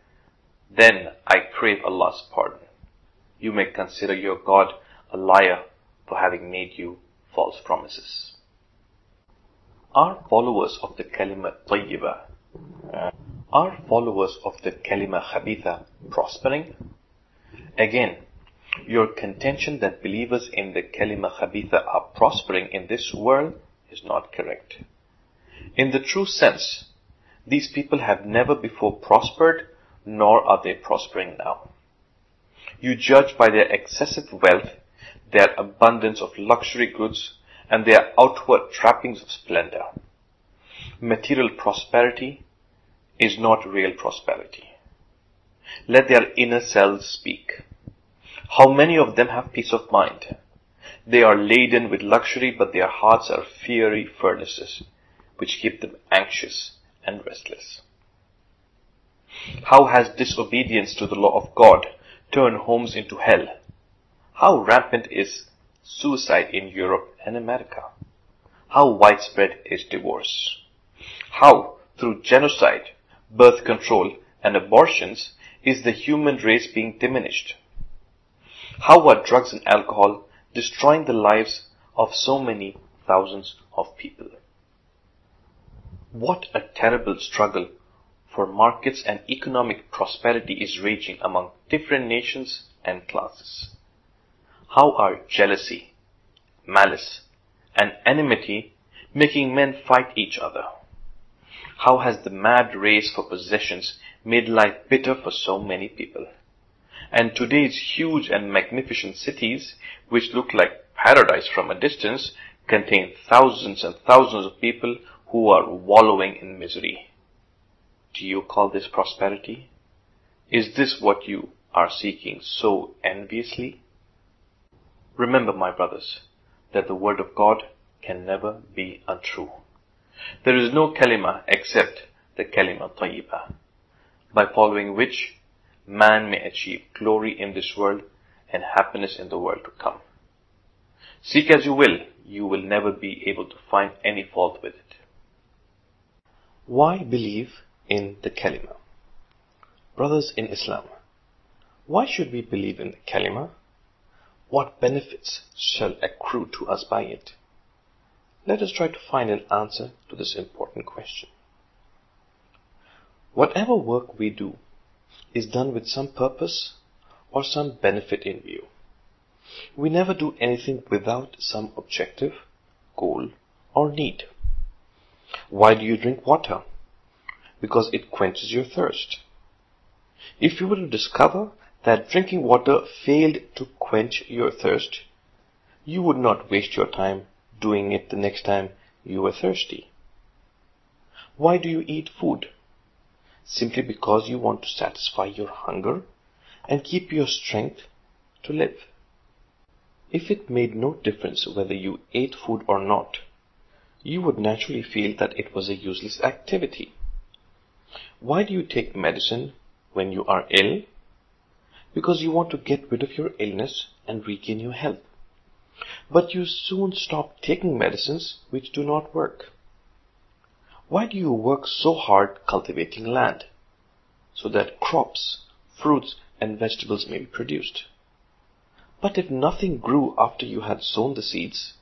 then I crave Allah's pardon. You may consider your God a liar for having made you false promises. Are followers of the kalima tayyiba uh, are followers of the kalima khabitha prospering? Again, your contention that believers in the kalima khabitha are prospering in this world is not correct. In the true sense, these people have never before prospered, nor are they prospering now. You judge by their excessive wealth, their abundance of luxury goods, and their outward trappings of splendor material prosperity is not real prosperity. Let their inner selves speak. How many of them have peace of mind? They are laden with luxury, but their hearts are fiery furnaces, which keep them anxious and restless. How has disobedience to the law of God turned homes into hell? How rampant is suicide in Europe and America? How widespread is divorce? How, through genocide, birth control, and abortions, is the human race being diminished? How are drugs and alcohol destroying the lives of so many thousands of people? What a terrible struggle for markets and economic prosperity is raging among different nations and classes. How are jealousy, malice, and enmity making men fight each other? How has the mad race for possessions made life bitter for so many people? And today's huge and magnificent cities, which look like paradise from a distance, contain thousands and thousands of people who are wallowing in misery. Do you call this prosperity? Is this what you are seeking so enviously? Remember, my brothers, that the word of God can never be untrue. There is no kalima except the kalima tayyiba, by following which man may achieve glory in this world and happiness in the world to come. Seek as you will, you will never be able to find any fault with it. Why believe in the kalima? Brothers in Islam, why should we believe in the kalima? What benefits shall accrue to us by it? Let us try to find an answer to this important question. Whatever work we do is done with some purpose or some benefit in view. We never do anything without some objective, goal, or need. Why do you drink water? Because it quenches your thirst. If you were to discover that drinking water failed to quench your thirst, you would not waste your time doing it the next time you were thirsty. Why do you eat food? Simply because you want to satisfy your hunger and keep your strength to live. If it made no difference whether you ate food or not, you would naturally feel that it was a useless activity. Why do you take medicine when you are ill? Because you want to get rid of your illness and regain your health. But you soon stop taking medicines which do not work. Why do you work so hard cultivating land? So that crops, fruits, and vegetables may be produced. But if nothing grew after you had sown the seeds,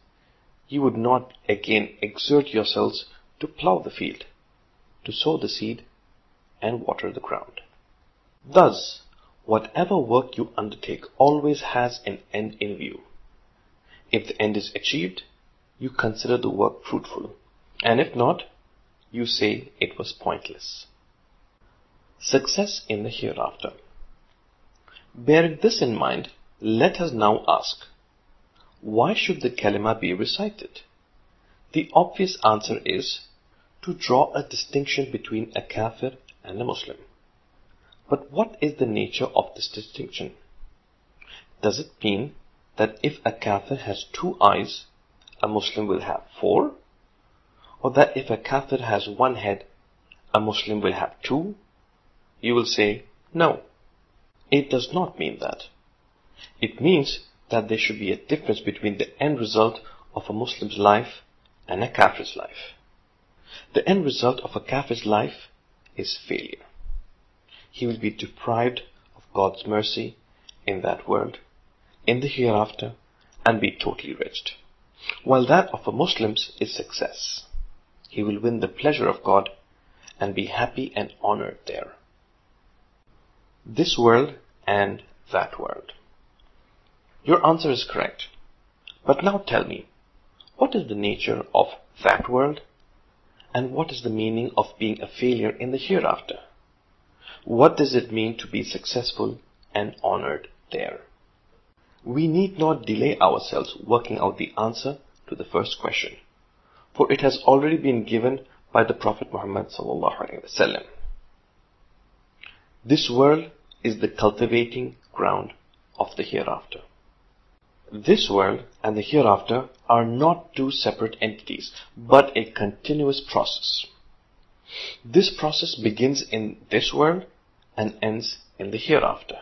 you would not again exert yourselves to plough the field, to sow the seed, and water the ground. Thus, whatever work you undertake always has an end in view. If the end is achieved, you consider the work fruitful, and if not, you say it was pointless. Success in the hereafter. Bearing this in mind, let us now ask, why should the kalima be recited? The obvious answer is to draw a distinction between a kafir and a Muslim. But what is the nature of this distinction? Does it mean that if a kafir has two eyes, a Muslim will have four? Or that if a kafir has one head, a Muslim will have two? You will say, no. It does not mean that. It means that there should be a difference between the end result of a Muslim's life and a kafir's life. The end result of a kafir's life is failure. He will be deprived of God's mercy in that world, in the hereafter, and be totally wretched. While that of a Muslim's is success. He will win the pleasure of God and be happy and honored there. This world and that world. Your answer is correct. But now tell me, what is the nature of that world? And what is the meaning of being a failure in the hereafter? What does it mean to be successful and honored there? We need not delay ourselves working out the answer to the first question, for it has already been given by the Prophet Muhammad sallallahu This world is the cultivating ground of the hereafter. This world and the hereafter are not two separate entities, but a continuous process. This process begins in this world and ends in the hereafter.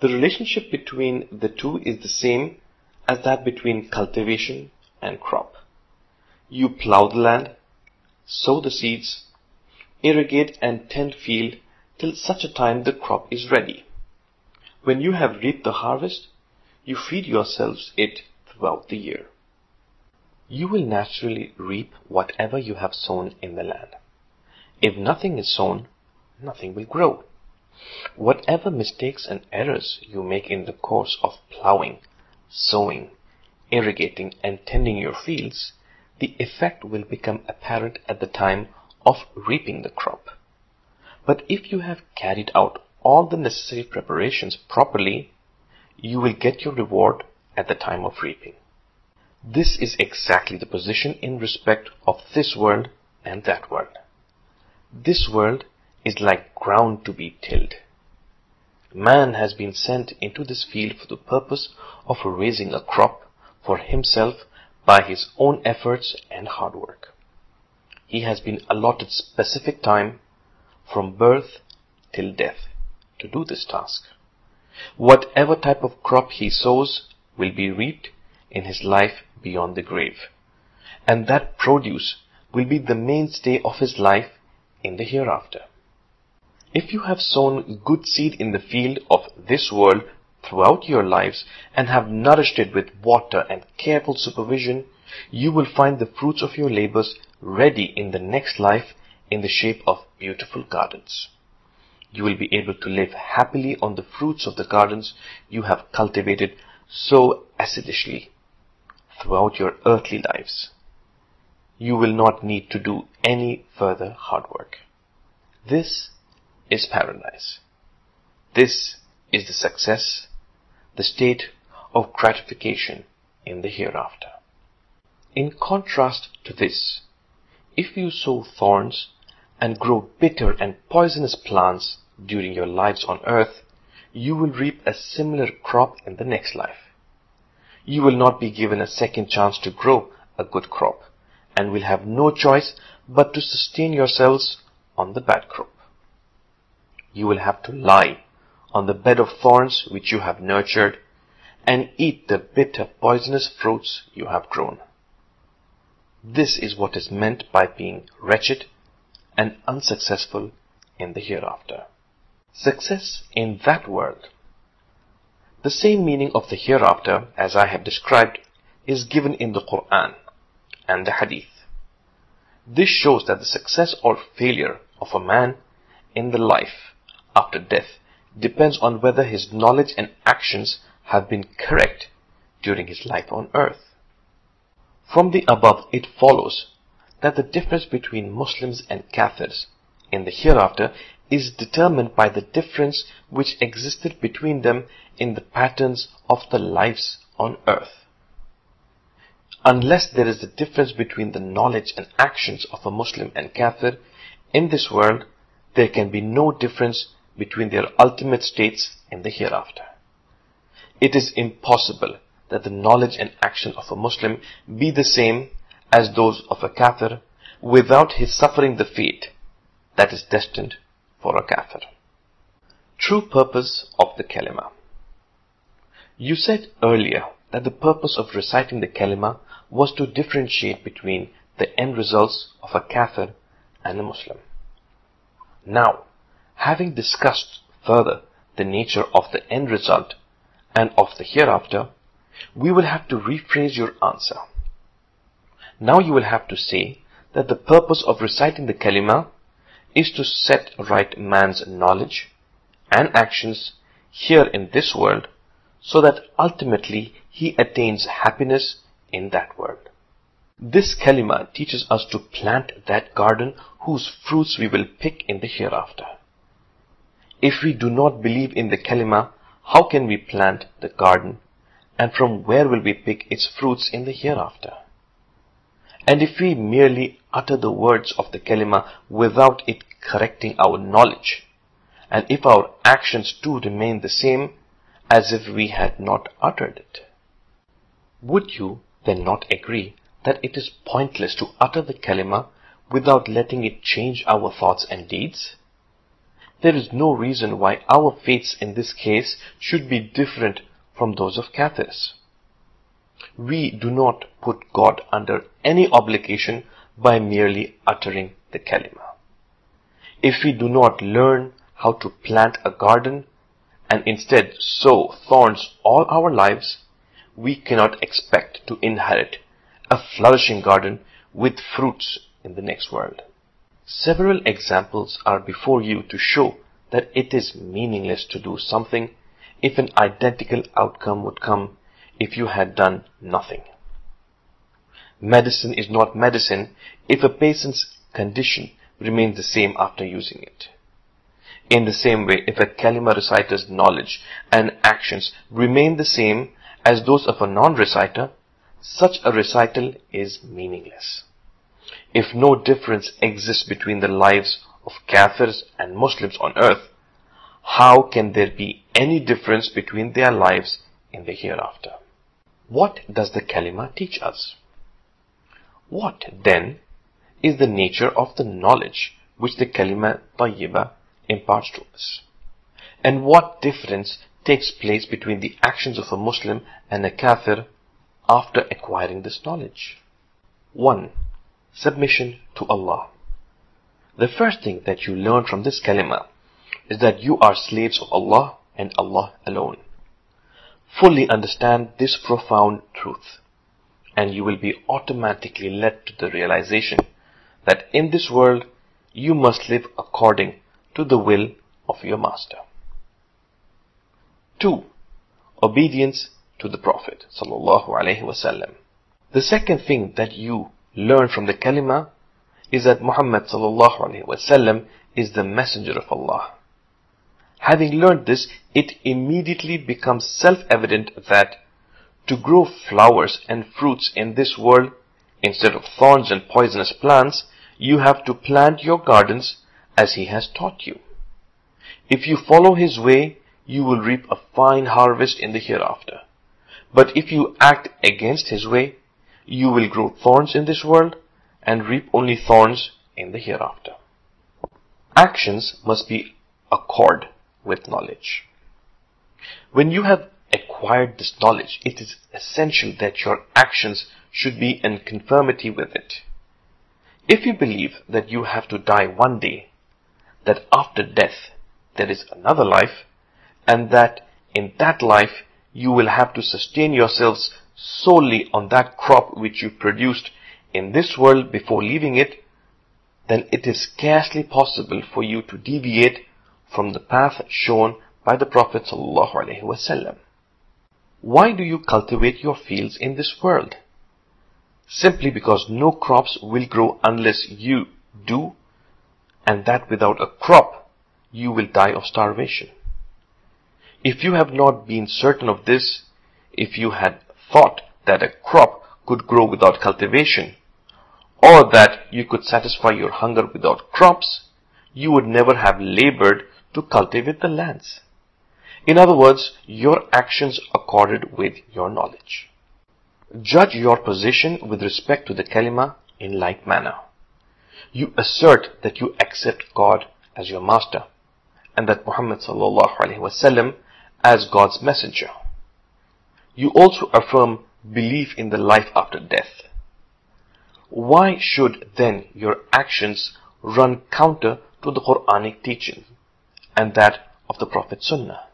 The relationship between the two is the same as that between cultivation and crop. You plow the land, sow the seeds, irrigate and tend field till such a time the crop is ready. When you have reaped the harvest, you feed yourselves it throughout the year. You will naturally reap whatever you have sown in the land. If nothing is sown, nothing will grow. Whatever mistakes and errors you make in the course of plowing, sowing, irrigating, and tending your fields, the effect will become apparent at the time of reaping the crop. But if you have carried out all the necessary preparations properly, you will get your reward at the time of reaping. This is exactly the position in respect of this world and that world. This world is like ground to be tilled. Man has been sent into this field for the purpose of raising a crop for himself by his own efforts and hard work. He has been allotted specific time from birth till death to do this task. Whatever type of crop he sows will be reaped in his life beyond the grave. And that produce will be the mainstay of his life in the hereafter. If you have sown good seed in the field of this world throughout your lives and have nourished it with water and careful supervision, you will find the fruits of your labors ready in the next life in the shape of beautiful gardens. You will be able to live happily on the fruits of the gardens you have cultivated so assiduously throughout your earthly lives. You will not need to do any further hard work. This is paradise. This is the success, the state of gratification in the hereafter. In contrast to this, if you sow thorns and grow bitter and poisonous plants during your lives on earth, you will reap a similar crop in the next life you will not be given a second chance to grow a good crop and will have no choice but to sustain yourselves on the bad crop. You will have to lie on the bed of thorns which you have nurtured and eat the bitter poisonous fruits you have grown. This is what is meant by being wretched and unsuccessful in the hereafter. Success in that world the same meaning of the hereafter as I have described is given in the Quran and the Hadith. This shows that the success or failure of a man in the life after death depends on whether his knowledge and actions have been correct during his life on earth. From the above it follows that the difference between Muslims and Kafirs in the hereafter is determined by the difference which existed between them in the patterns of the lives on earth. Unless there is a difference between the knowledge and actions of a Muslim and Kafir in this world, there can be no difference between their ultimate states in the hereafter. It is impossible that the knowledge and action of a Muslim be the same as those of a Kafir without his suffering the fate that is destined for a kafir. True purpose of the kalima. You said earlier that the purpose of reciting the kalima was to differentiate between the end results of a kafir and a Muslim. Now, having discussed further the nature of the end result and of the hereafter, we will have to rephrase your answer. Now you will have to say that the purpose of reciting the kalima is to set right man's knowledge and actions here in this world so that ultimately he attains happiness in that world. This kalima teaches us to plant that garden whose fruits we will pick in the hereafter. If we do not believe in the kalima, how can we plant the garden and from where will we pick its fruits in the hereafter? And if we merely utter the words of the kalima without it correcting our knowledge, and if our actions too remain the same as if we had not uttered it, would you then not agree that it is pointless to utter the kalima without letting it change our thoughts and deeds? There is no reason why our fates in this case should be different from those of Kafirs we do not put God under any obligation by merely uttering the kalima. If we do not learn how to plant a garden and instead sow thorns all our lives, we cannot expect to inherit a flourishing garden with fruits in the next world. Several examples are before you to show that it is meaningless to do something if an identical outcome would come if you had done nothing. Medicine is not medicine if a patient's condition remains the same after using it. In the same way, if a kalima reciter's knowledge and actions remain the same as those of a non-reciter, such a recital is meaningless. If no difference exists between the lives of Kafirs and Muslims on earth, how can there be any difference between their lives in the hereafter? What does the kalima teach us? What then is the nature of the knowledge which the kalima tayyiba imparts to us? And what difference takes place between the actions of a Muslim and a kafir after acquiring this knowledge? 1. Submission to Allah. The first thing that you learn from this kalima is that you are slaves of Allah and Allah alone. Fully understand this profound truth and you will be automatically led to the realization that in this world you must live according to the will of your master. 2. Obedience to the Prophet sallallahu alaihi wasallam. The second thing that you learn from the kalima is that Muhammad sallallahu is the messenger of Allah. Having learned this, it immediately becomes self-evident that to grow flowers and fruits in this world, instead of thorns and poisonous plants, you have to plant your gardens as he has taught you. If you follow his way, you will reap a fine harvest in the hereafter. But if you act against his way, you will grow thorns in this world and reap only thorns in the hereafter. Actions must be accord with knowledge. When you have acquired this knowledge, it is essential that your actions should be in conformity with it. If you believe that you have to die one day, that after death there is another life, and that in that life you will have to sustain yourselves solely on that crop which you produced in this world before leaving it, then it is scarcely possible for you to deviate from the path shown by the Prophet ﷺ. Why do you cultivate your fields in this world? Simply because no crops will grow unless you do, and that without a crop, you will die of starvation. If you have not been certain of this, if you had thought that a crop could grow without cultivation, or that you could satisfy your hunger without crops, you would never have labored to cultivate the lands. In other words, your actions accorded with your knowledge. Judge your position with respect to the kalima in like manner. You assert that you accept God as your master and that Muhammad sallallahu alaihi wasallam as God's messenger. You also affirm belief in the life after death. Why should then your actions run counter to the Quranic teaching and that of the Prophet Sunnah?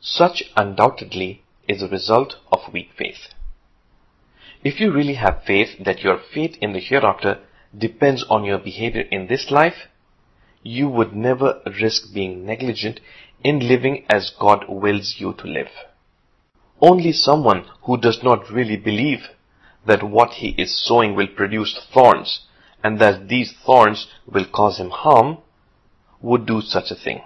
Such undoubtedly is a result of weak faith. If you really have faith that your fate in the hereafter depends on your behavior in this life, you would never risk being negligent in living as God wills you to live. Only someone who does not really believe that what he is sowing will produce thorns and that these thorns will cause him harm would do such a thing.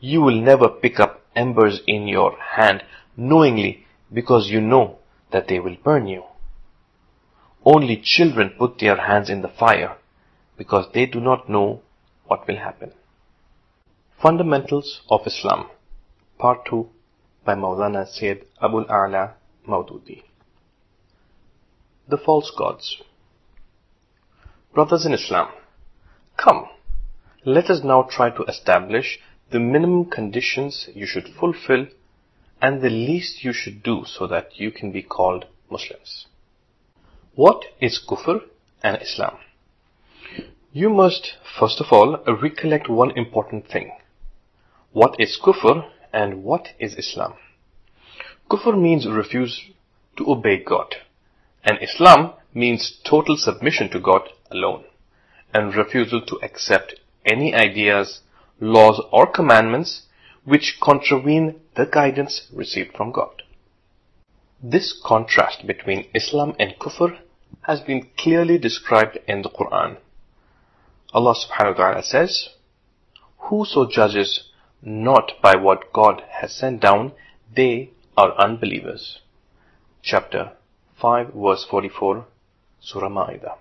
You will never pick up embers in your hand knowingly because you know that they will burn you. Only children put their hands in the fire because they do not know what will happen. Fundamentals of Islam Part 2 by Maulana Sayyid Abul A'la Maududi The False Gods Brothers in Islam, come, let us now try to establish the minimum conditions you should fulfill and the least you should do so that you can be called Muslims. What is kufr and Islam? You must, first of all, recollect one important thing. What is kufr and what is Islam? Kufr means refuse to obey God, and Islam means total submission to God alone, and refusal to accept any ideas, laws or commandments which contravene the guidance received from God. This contrast between Islam and Kufr has been clearly described in the Quran. Allah subhanahu wa ta'ala says, Whoso judges not by what God has sent down, they are unbelievers. Chapter 5 verse 44, Surah Ma'idah.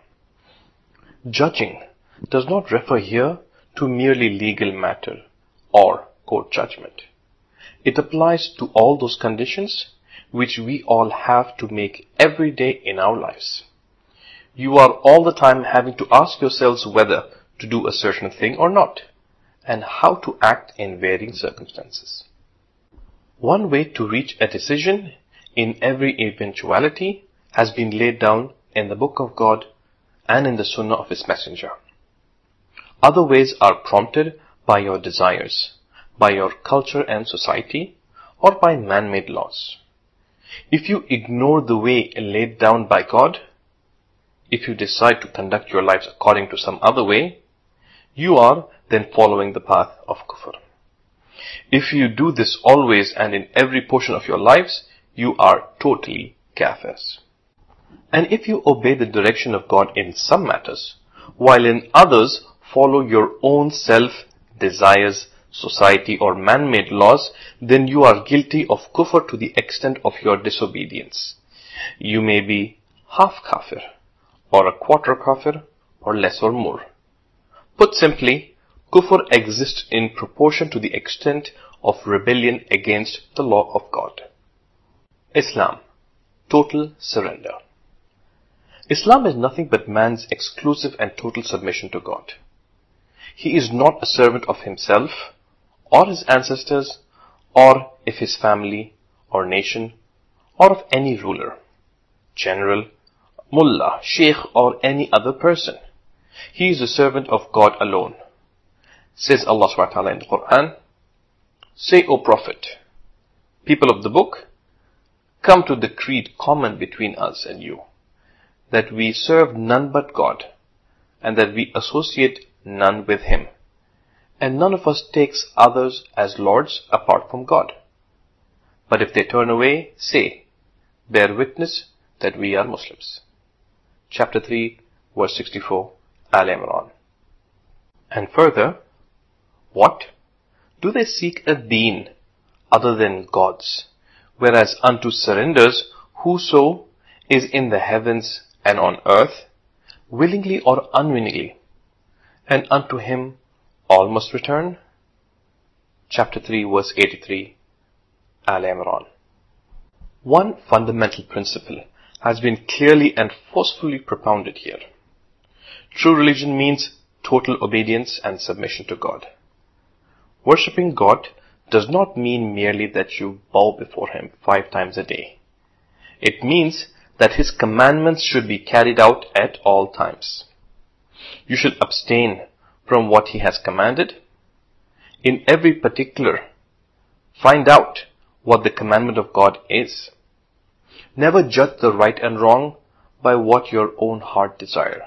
Judging does not refer here to merely legal matter or court judgment. It applies to all those conditions which we all have to make every day in our lives. You are all the time having to ask yourselves whether to do a certain thing or not, and how to act in varying circumstances. One way to reach a decision in every eventuality has been laid down in the Book of God and in the Sunnah of His Messenger. Other ways are prompted by your desires, by your culture and society, or by man-made laws. If you ignore the way laid down by God, if you decide to conduct your lives according to some other way, you are then following the path of kufr. If you do this always and in every portion of your lives, you are totally kafirs. And if you obey the direction of God in some matters, while in others follow your own self, desires, society or man-made laws, then you are guilty of kufr to the extent of your disobedience. You may be half kafir, or a quarter kafir, or less or more. Put simply, kufr exists in proportion to the extent of rebellion against the law of God. Islam. Total surrender. Islam is nothing but man's exclusive and total submission to God. He is not a servant of himself, or his ancestors, or if his family, or nation, or of any ruler, general, mullah, sheikh, or any other person. He is a servant of God alone. Says Allah subhanahu wa ta'ala in the Quran, Say, O Prophet, people of the book, come to the creed common between us and you, that we serve none but God, and that we associate none with Him, and none of us takes others as lords apart from God. But if they turn away, say, bear witness that we are Muslims. Chapter 3, verse 64, Al Imran. And further, what? Do they seek a deen other than God's? Whereas unto surrenders, whoso is in the heavens and on earth, willingly or unwillingly, and unto him all must return? Chapter 3, verse 83, Al Imran. One fundamental principle has been clearly and forcefully propounded here. True religion means total obedience and submission to God. Worshipping God does not mean merely that you bow before Him five times a day. It means that His commandments should be carried out at all times. You should abstain from what He has commanded. In every particular, find out what the commandment of God is. Never judge the right and wrong by what your own heart desire,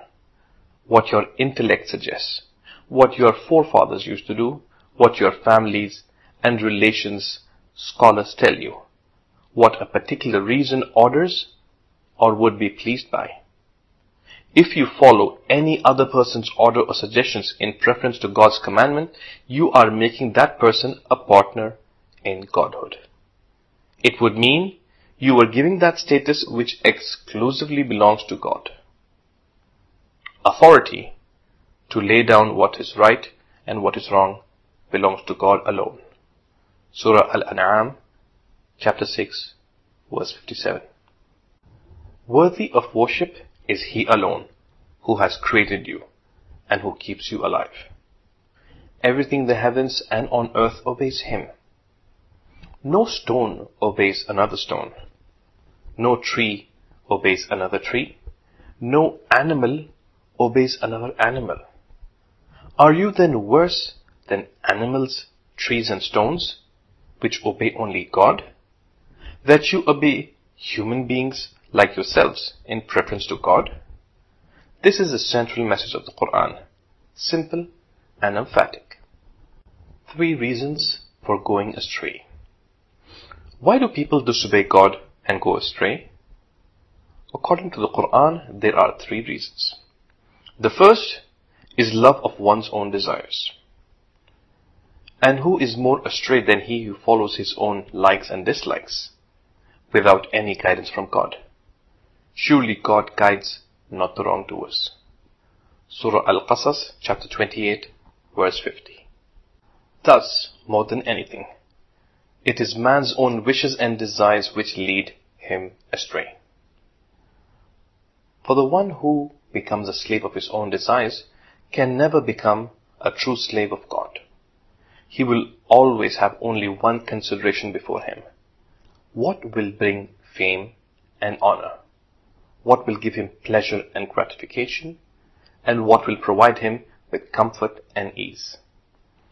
what your intellect suggests, what your forefathers used to do, what your families and relations scholars tell you, what a particular reason orders or would be pleased by. If you follow any other person's order or suggestions in preference to God's commandment, you are making that person a partner in Godhood. It would mean you are giving that status which exclusively belongs to God. Authority to lay down what is right and what is wrong belongs to God alone. Surah Al-An'am, chapter 6, verse 57. Worthy of worship is He alone, who has created you, and who keeps you alive. Everything in the heavens and on earth obeys Him. No stone obeys another stone. No tree obeys another tree. No animal obeys another animal. Are you then worse than animals, trees and stones, which obey only God? That you obey human beings like yourselves in preference to God? This is the central message of the Quran, simple and emphatic. Three reasons for going astray. Why do people disobey God and go astray? According to the Quran, there are three reasons. The first is love of one's own desires. And who is more astray than he who follows his own likes and dislikes without any guidance from God? Surely God guides not the wrongdoers. Surah Al-Qasas, chapter 28, verse 50. Thus, more than anything, it is man's own wishes and desires which lead him astray. For the one who becomes a slave of his own desires can never become a true slave of God. He will always have only one consideration before him. What will bring fame and honor? What will give him pleasure and gratification? And what will provide him with comfort and ease?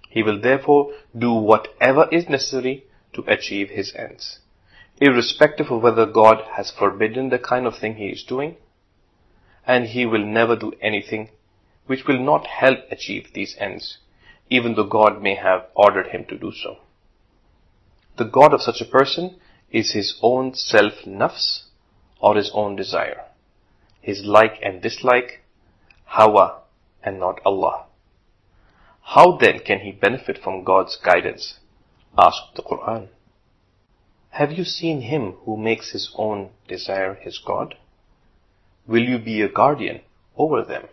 He will therefore do whatever is necessary to achieve his ends, irrespective of whether God has forbidden the kind of thing he is doing, and he will never do anything which will not help achieve these ends, even though God may have ordered him to do so. The God of such a person is his own self nafs or his own desire, his like and dislike, hawa, and not Allah. How then can he benefit from God's guidance? asked the Quran. Have you seen him who makes his own desire his God? Will you be a guardian over them?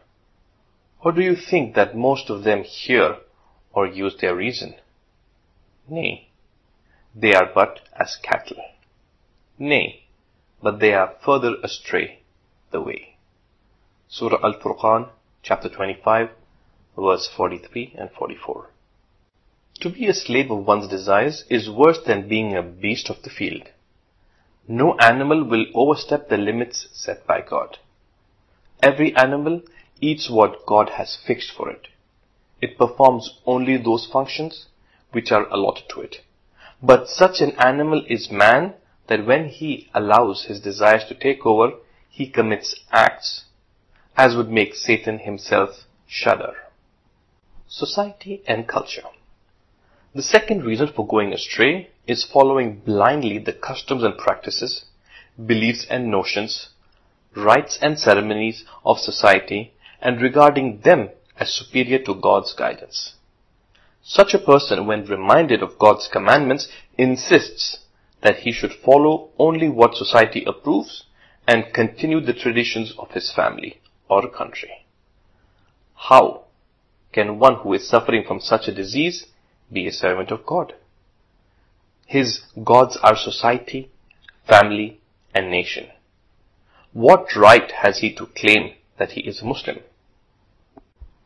Or do you think that most of them hear or use their reason? Nay, they are but as cattle. Nay, but they are further astray the way. Surah Al-Furqan, chapter 25, verse 43 and 44. To be a slave of one's desires is worse than being a beast of the field. No animal will overstep the limits set by God. Every animal eats what God has fixed for it. It performs only those functions which are allotted to it. But such an animal is man that when he allows his desires to take over, he commits acts as would make Satan himself shudder. Society and culture. The second reason for going astray is following blindly the customs and practices, beliefs and notions, rites and ceremonies of society and regarding them as superior to God's guidance. Such a person, when reminded of God's commandments, insists that he should follow only what society approves and continue the traditions of his family or country. How can one who is suffering from such a disease be a servant of God? His gods are society, family, and nation. What right has he to claim that he is a Muslim?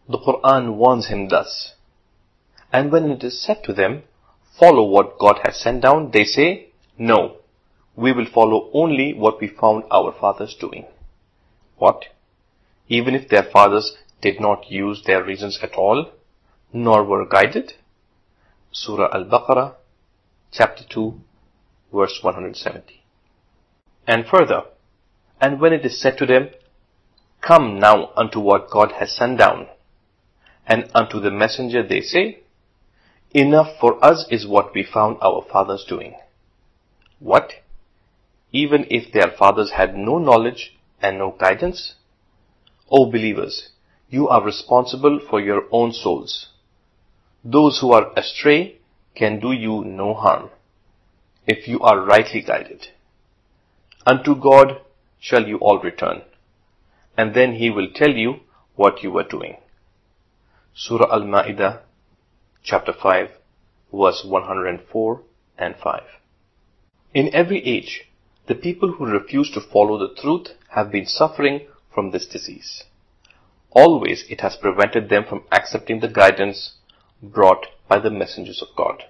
The Quran warns him thus. And when it is said to them, follow what God has sent down, they say, no, we will follow only what we found our fathers doing. What? Even if their fathers did not use their reasons at all, nor were guided? Surah Al-Baqarah, chapter 2, verse 170. And further, and when it is said to them, Come now unto what God has sent down, and unto the messenger they say, Enough for us is what we found our fathers doing. What? Even if their fathers had no knowledge and no guidance? O believers, you are responsible for your own souls. Those who are astray can do you no harm if you are rightly guided. Unto God shall you all return, and then He will tell you what you were doing. Surah Al-Ma'idah, chapter 5, verse 104 and 5. In every age, the people who refuse to follow the truth have been suffering from this disease. Always it has prevented them from accepting the guidance brought by the messengers of God.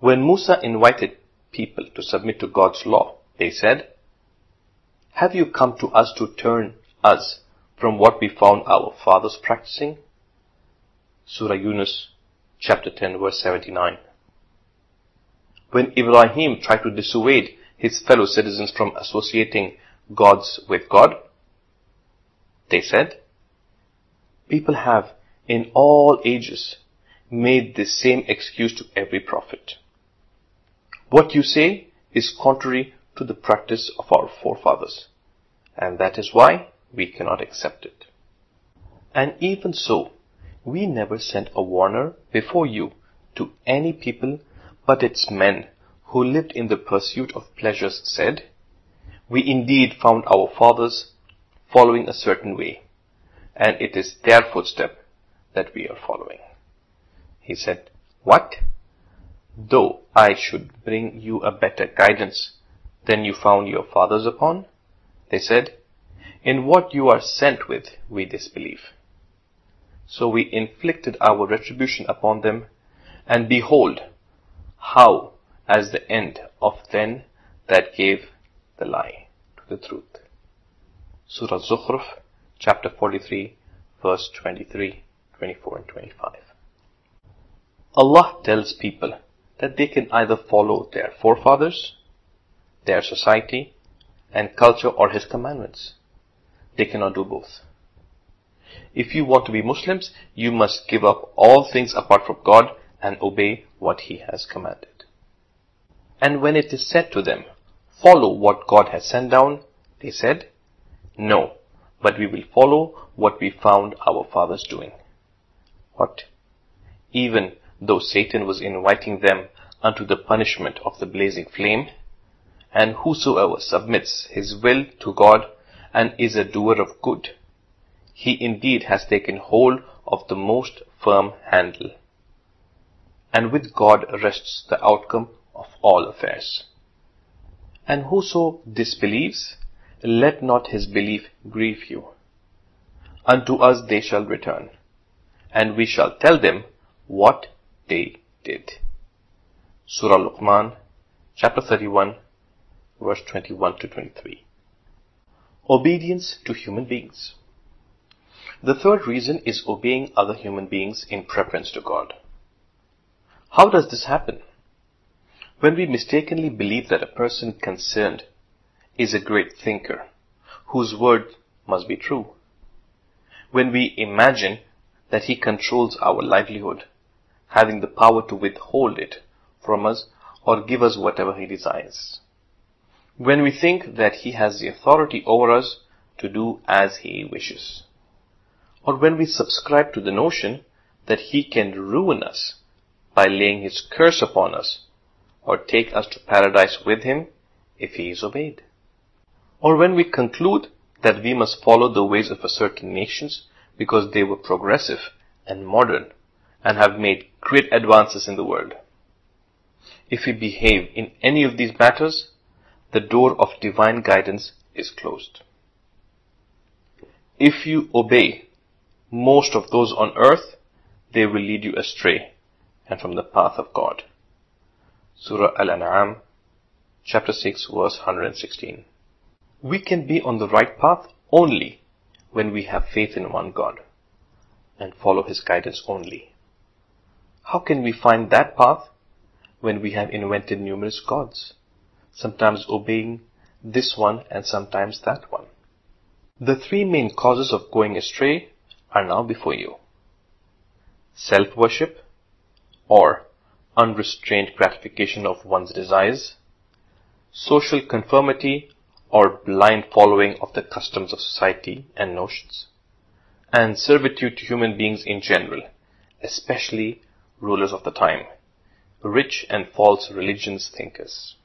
When Musa invited people to submit to God's law, they said, Have you come to us to turn us from what we found our fathers practicing? Surah Yunus, chapter 10, verse 79. When Ibrahim tried to dissuade his fellow citizens from associating gods with God, they said, People have, in all ages, made the same excuse to every prophet. What you say is contrary to the practice of our forefathers, and that is why we cannot accept it. And even so, we never sent a warner before you to any people but its men who lived in the pursuit of pleasures said, We indeed found our fathers following a certain way, and it is their footstep that we are following. He said, What? Though I should bring you a better guidance than you found your fathers upon? They said, In what you are sent with we disbelieve. So we inflicted our retribution upon them, and behold, how as the end of then that gave the lie to the truth. Surah Zukhruf, chapter 43, verse 23, 24 and 25. Allah tells people that they can either follow their forefathers, their society, and culture or His commandments. They cannot do both. If you want to be Muslims, you must give up all things apart from God and obey what He has commanded. And when it is said to them, follow what God has sent down, they said, no, but we will follow what we found our fathers doing. What? Even though Satan was inviting them unto the punishment of the blazing flame, and whosoever submits his will to God and is a doer of good, he indeed has taken hold of the most firm handle. And with God rests the outcome of all affairs. And whoso disbelieves, let not his belief grieve you. Unto us they shall return, and we shall tell them what they did. Surah Luqman, chapter 31, verse 21 to 23. Obedience to human beings. The third reason is obeying other human beings in preference to God. How does this happen? When we mistakenly believe that a person concerned is a great thinker, whose word must be true. When we imagine that he controls our livelihood, having the power to withhold it from us or give us whatever he desires. When we think that he has the authority over us to do as he wishes. Or when we subscribe to the notion that he can ruin us by laying his curse upon us or take us to paradise with him if he is obeyed or when we conclude that we must follow the ways of a certain nations because they were progressive and modern and have made great advances in the world. If we behave in any of these matters, the door of divine guidance is closed. If you obey most of those on earth, they will lead you astray and from the path of God. Surah Al-An'am, chapter 6, verse 116. We can be on the right path only when we have faith in one God and follow His guidance only. How can we find that path when we have invented numerous gods, sometimes obeying this one and sometimes that one? The three main causes of going astray are now before you. Self-worship or unrestrained gratification of one's desires, social conformity or blind following of the customs of society and notions, and servitude to human beings in general, especially rulers of the time, rich and false religions thinkers.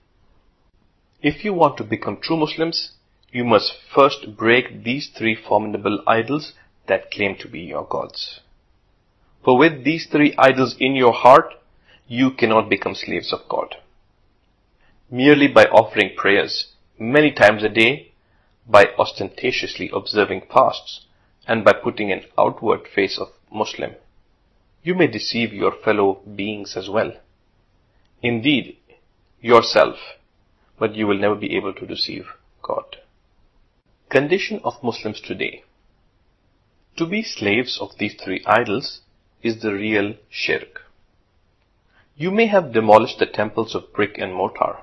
If you want to become true Muslims, you must first break these three formidable idols that claim to be your gods. For with these three idols in your heart, you cannot become slaves of God. Merely by offering prayers, many times a day by ostentatiously observing fasts and by putting an outward face of Muslim. You may deceive your fellow beings as well. Indeed, yourself, but you will never be able to deceive God. Condition of Muslims today. To be slaves of these three idols is the real shirk. You may have demolished the temples of brick and mortar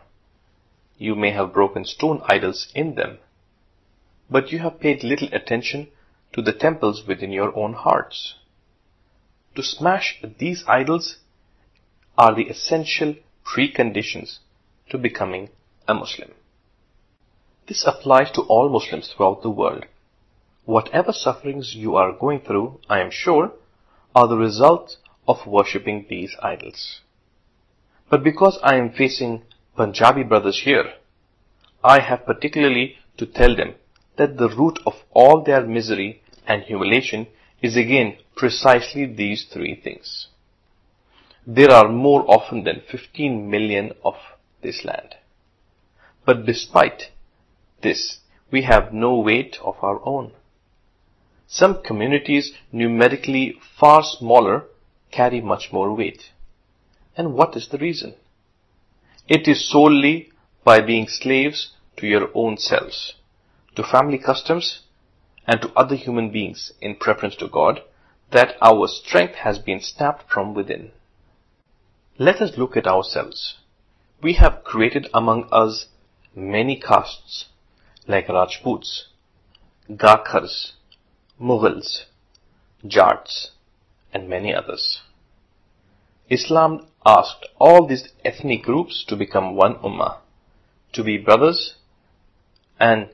you may have broken stone idols in them, but you have paid little attention to the temples within your own hearts. To smash these idols are the essential preconditions to becoming a Muslim. This applies to all Muslims throughout the world, Whatever sufferings you are going through, I am sure, are the result of worshipping these idols. But because I am facing Punjabi brothers here, I have particularly to tell them that the root of all their misery and humiliation is again precisely these three things. There are more often than 15 million of this land. But despite this, we have no weight of our own. Some communities numerically far smaller carry much more weight. And what is the reason? It is solely by being slaves to your own selves, to family customs, and to other human beings in preference to God that our strength has been snapped from within. Let us look at ourselves. We have created among us many castes like Rajputs, Gakhars, Mughals, Jats, and many others. Islam asked all these ethnic groups to become one ummah, to be brothers, and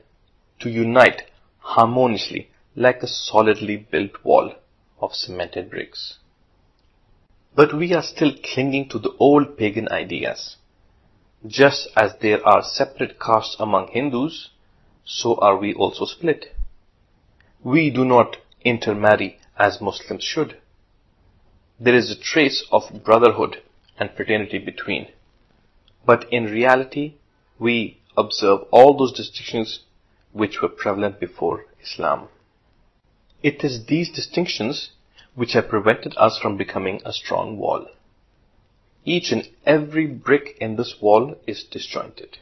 to unite harmoniously like a solidly built wall of cemented bricks. But we are still clinging to the old pagan ideas. Just as there are separate castes among Hindus, so are we also split. We do not intermarry as Muslims should. There is a trace of brotherhood and fraternity between. But in reality, we observe all those distinctions which were prevalent before Islam. It is these distinctions which have prevented us from becoming a strong wall. Each and every brick in this wall is disjointed.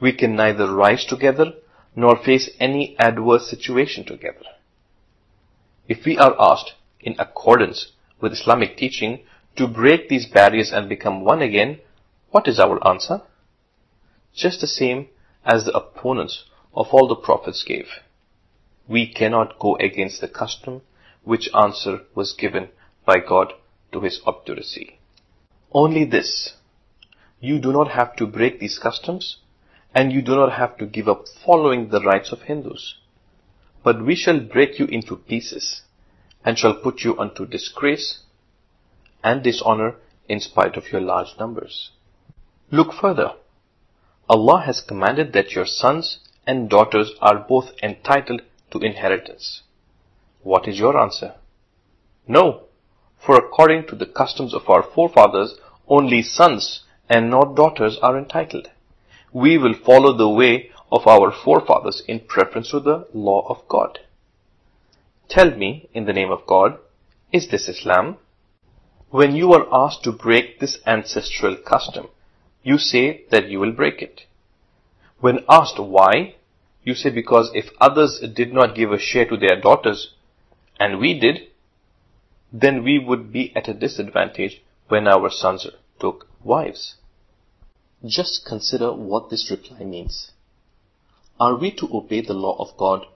We can neither rise together nor face any adverse situation together. If we are asked, in accordance with Islamic teaching, to break these barriers and become one again, what is our answer? Just the same as the opponents of all the prophets gave. We cannot go against the custom which answer was given by God to his obduracy. Only this, you do not have to break these customs and you do not have to give up following the rites of Hindus. But we shall break you into pieces, and shall put you unto disgrace and dishonor in spite of your large numbers. Look further. Allah has commanded that your sons and daughters are both entitled to inheritance. What is your answer? No, for according to the customs of our forefathers, only sons and not daughters are entitled we will follow the way of our forefathers in preference to the law of God. Tell me, in the name of God, is this Islam? When you are asked to break this ancestral custom, you say that you will break it. When asked why, you say because if others did not give a share to their daughters, and we did, then we would be at a disadvantage when our sons took wives. Just consider what this reply means. Are we to obey the law of God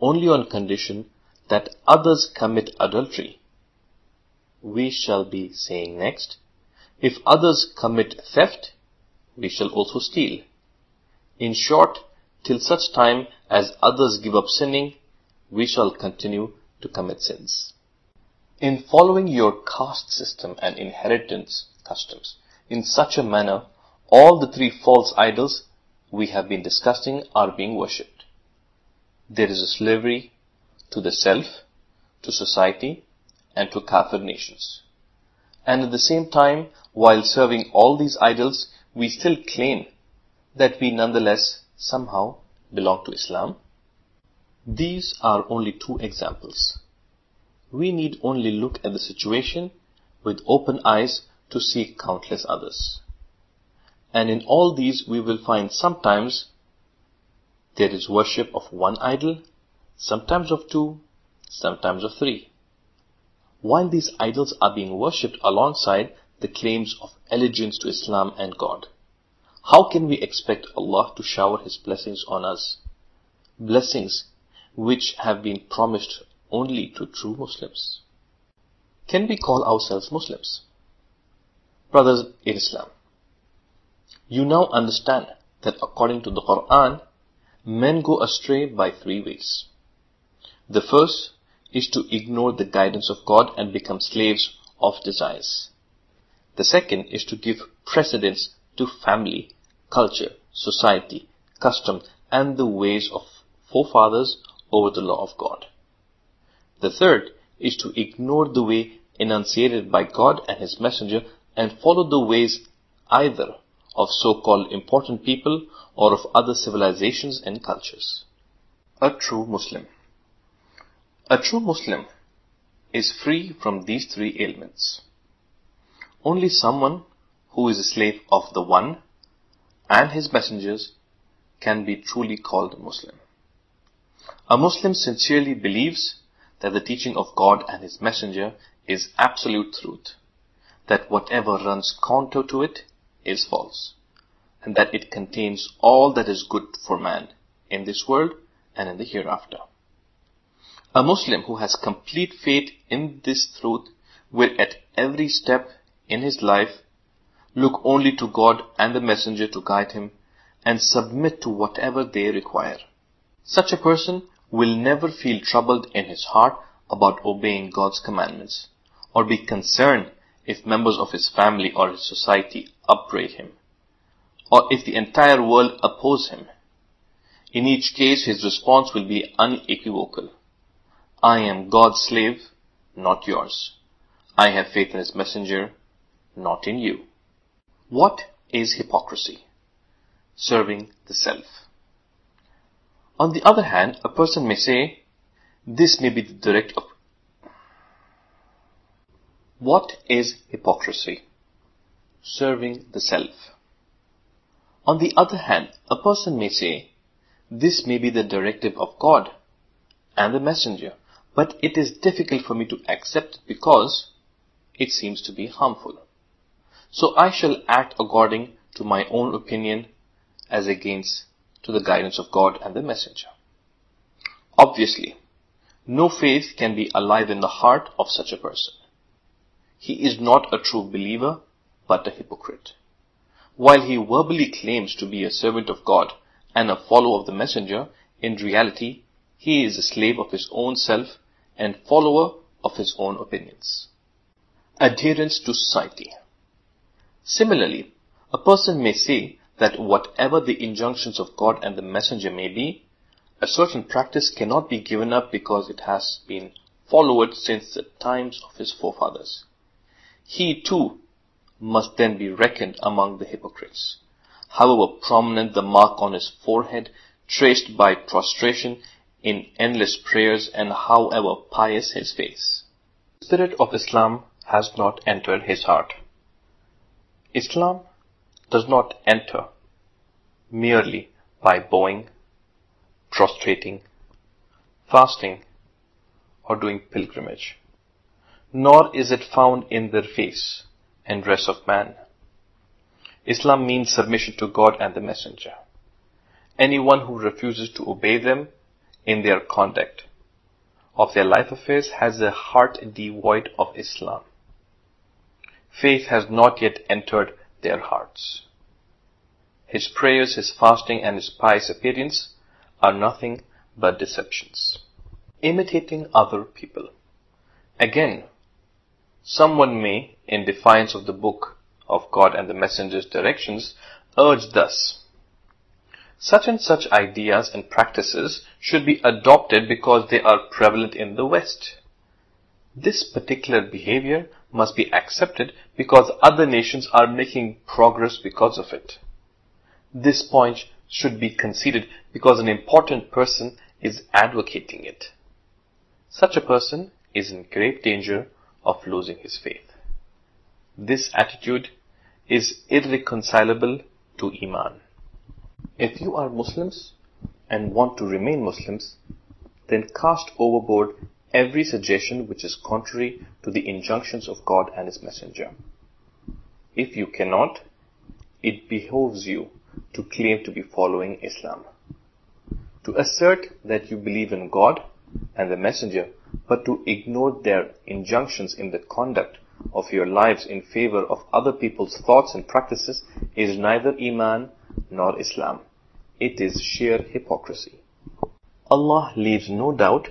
only on condition that others commit adultery? We shall be saying next, if others commit theft, we shall also steal. In short, till such time as others give up sinning, we shall continue to commit sins. In following your caste system and inheritance customs in such a manner, all the three false idols we have been discussing are being worshipped. There is a slavery to the self, to society, and to kafir nations. And at the same time, while serving all these idols, we still claim that we nonetheless somehow belong to Islam. These are only two examples. We need only look at the situation with open eyes to see countless others. And in all these we will find sometimes there is worship of one idol, sometimes of two, sometimes of three. While these idols are being worshipped alongside the claims of allegiance to Islam and God, how can we expect Allah to shower His blessings on us? Blessings which have been promised only to true Muslims. Can we call ourselves Muslims? Brothers in Islam, you now understand that according to the Quran, men go astray by three ways. The first is to ignore the guidance of God and become slaves of desires. The second is to give precedence to family, culture, society, custom, and the ways of forefathers over the law of God. The third is to ignore the way enunciated by God and His messenger and follow the ways either of so-called important people or of other civilizations and cultures. A true Muslim. A true Muslim is free from these three ailments. Only someone who is a slave of the One and His messengers can be truly called Muslim. A Muslim sincerely believes that the teaching of God and His messenger is absolute truth, that whatever runs counter to it is false, and that it contains all that is good for man in this world and in the hereafter. A Muslim who has complete faith in this truth will at every step in his life look only to God and the messenger to guide him and submit to whatever they require. Such a person will never feel troubled in his heart about obeying God's commandments or be concerned if members of his family or his society upbraid him or if the entire world oppose him. In each case, his response will be unequivocal. I am God's slave, not yours. I have faith in his messenger, not in you. What is hypocrisy? Serving the self. On the other hand, a person may say, this may be the direct what is hypocrisy? Serving the self. On the other hand, a person may say, this may be the directive of God and the messenger, but it is difficult for me to accept because it seems to be harmful. So I shall act according to my own opinion as against to the guidance of God and the messenger. Obviously, no faith can be alive in the heart of such a person. He is not a true believer, but a hypocrite. While he verbally claims to be a servant of God and a follower of the messenger, in reality, he is a slave of his own self and follower of his own opinions. Adherence to society. Similarly, a person may say that whatever the injunctions of God and the messenger may be, a certain practice cannot be given up because it has been followed since the times of his forefathers. He too must then be reckoned among the hypocrites. However prominent the mark on his forehead, traced by prostration in endless prayers, and however pious his face. The spirit of Islam has not entered his heart. Islam does not enter merely by bowing, prostrating, fasting, or doing pilgrimage, nor is it found in their face and dress of man. Islam means submission to God and the Messenger. Anyone who refuses to obey them in their conduct of their life affairs has a heart devoid of Islam faith has not yet entered their hearts. His prayers, his fasting, and his pious appearance are nothing but deceptions. Imitating other people. Again, someone may, in defiance of the book of God and the messenger's directions, urge thus. Such and such ideas and practices should be adopted because they are prevalent in the West. This particular behavior must be accepted because other nations are making progress because of it. This point should be conceded because an important person is advocating it. Such a person is in grave danger of losing his faith. This attitude is irreconcilable to Iman. If you are Muslims and want to remain Muslims, then cast overboard every suggestion which is contrary to the injunctions of God and His Messenger. If you cannot, it behoves you to claim to be following Islam. To assert that you believe in God and the Messenger, but to ignore their injunctions in the conduct of your lives in favor of other people's thoughts and practices is neither Iman nor Islam. It is sheer hypocrisy. Allah leaves no doubt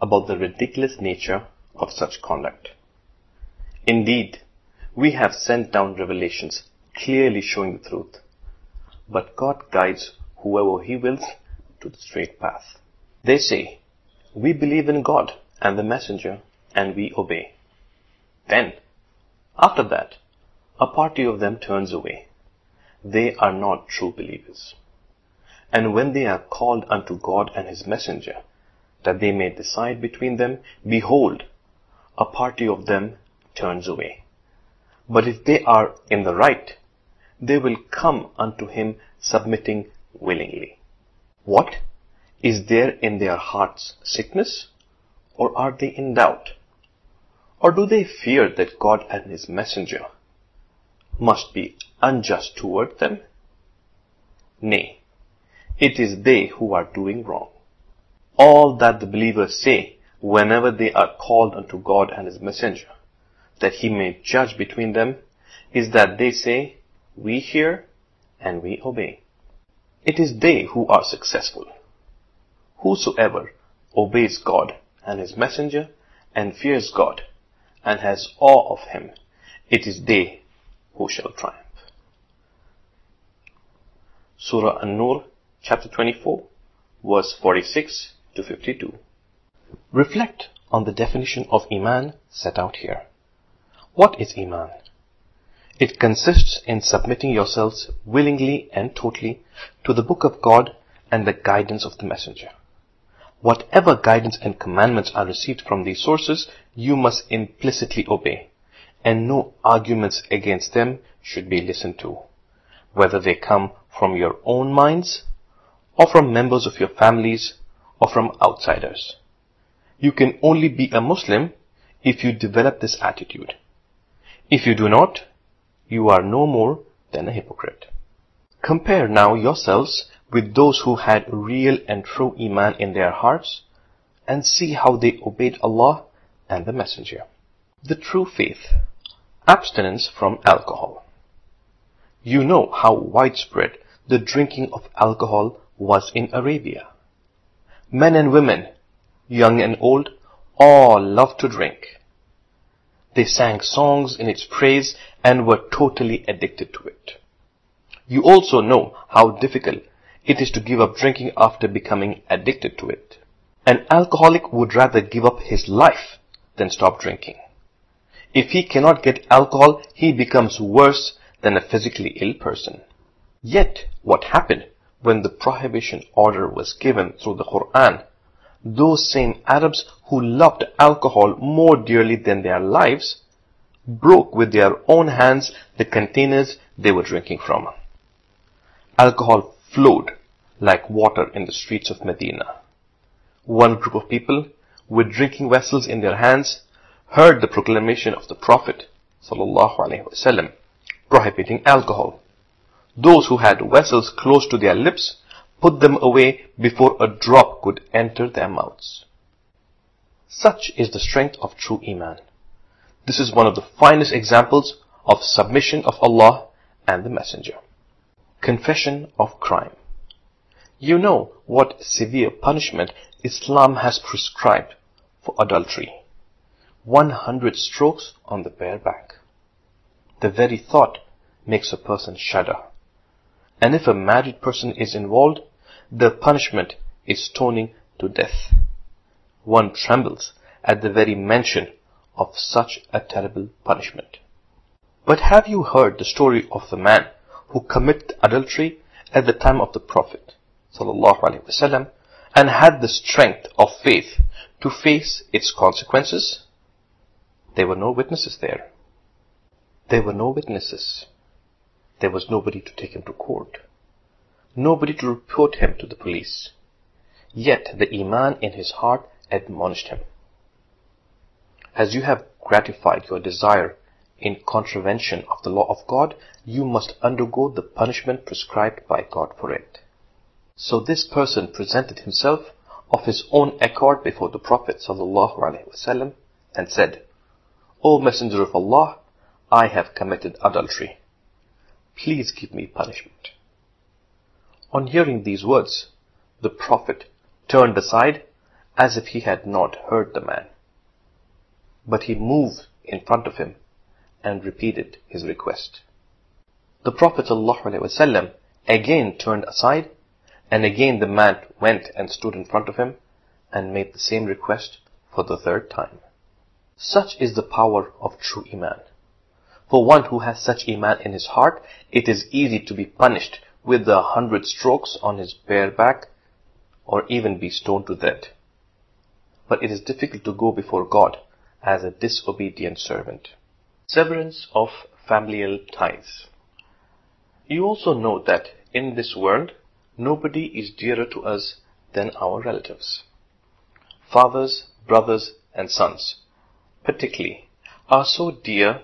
about the ridiculous nature of such conduct. Indeed, we have sent down revelations clearly showing the truth, but God guides whoever He wills to the straight path. They say, We believe in God and the messenger, and we obey. Then, after that, a party of them turns away. They are not true believers. And when they are called unto God and his messenger, that they may decide between them, behold, a party of them turns away. But if they are in the right, they will come unto him submitting willingly. What? Is there in their hearts sickness? Or are they in doubt? Or do they fear that God and his messenger must be unjust toward them? Nay, it is they who are doing wrong. All that the believers say whenever they are called unto God and His messenger, that He may judge between them, is that they say, We hear and we obey. It is they who are successful. Whosoever obeys God and His messenger and fears God and has awe of Him, it is they who shall triumph. Surah An-Nur chapter 24, verse 46 to 52. Reflect on the definition of Iman set out here. What is Iman? It consists in submitting yourselves willingly and totally to the Book of God and the guidance of the Messenger. Whatever guidance and commandments are received from these sources, you must implicitly obey, and no arguments against them should be listened to, whether they come from your own minds or from members of your families or from outsiders. You can only be a Muslim if you develop this attitude. If you do not, you are no more than a hypocrite. Compare now yourselves with those who had real and true Iman in their hearts and see how they obeyed Allah and the Messenger. The true faith. Abstinence from alcohol. You know how widespread the drinking of alcohol was in Arabia. Men and women, young and old, all loved to drink. They sang songs in its praise and were totally addicted to it. You also know how difficult it is to give up drinking after becoming addicted to it. An alcoholic would rather give up his life than stop drinking. If he cannot get alcohol, he becomes worse than a physically ill person. Yet, what happened when the prohibition order was given through the Quran, those same Arabs who loved alcohol more dearly than their lives broke with their own hands the containers they were drinking from. Alcohol flowed like water in the streets of Medina. One group of people with drinking vessels in their hands heard the proclamation of the Prophet ﷺ prohibiting alcohol. Those who had vessels close to their lips put them away before a drop could enter their mouths. Such is the strength of true Iman. This is one of the finest examples of submission of Allah and the Messenger. Confession of crime. You know what severe punishment Islam has prescribed for adultery. 100 strokes on the bare back. The very thought makes a person shudder. And if a married person is involved, the punishment is stoning to death. One trembles at the very mention of such a terrible punishment. But have you heard the story of the man who committed adultery at the time of the Prophet ﷺ, and had the strength of faith to face its consequences? There were no witnesses there. There were no witnesses. There was nobody to take him to court. Nobody to report him to the police. Yet the Iman in his heart admonished him. As you have gratified your desire in contravention of the law of God, you must undergo the punishment prescribed by God for it. So this person presented himself of his own accord before the Prophet ﷺ and said, O Messenger of Allah, I have committed adultery. Please give me punishment. On hearing these words, the Prophet turned aside as if he had not heard the man. But he moved in front of him and repeated his request. The Prophet ﷺ again turned aside, and again the man went and stood in front of him and made the same request for the third time. Such is the power of true Iman. For one who has such Iman in his heart, it is easy to be punished with the hundred strokes on his bare back or even be stoned to death. But it is difficult to go before God as a disobedient servant. Severance of familial ties. You also know that in this world, nobody is dearer to us than our relatives. Fathers, brothers, and sons, particularly, are so dear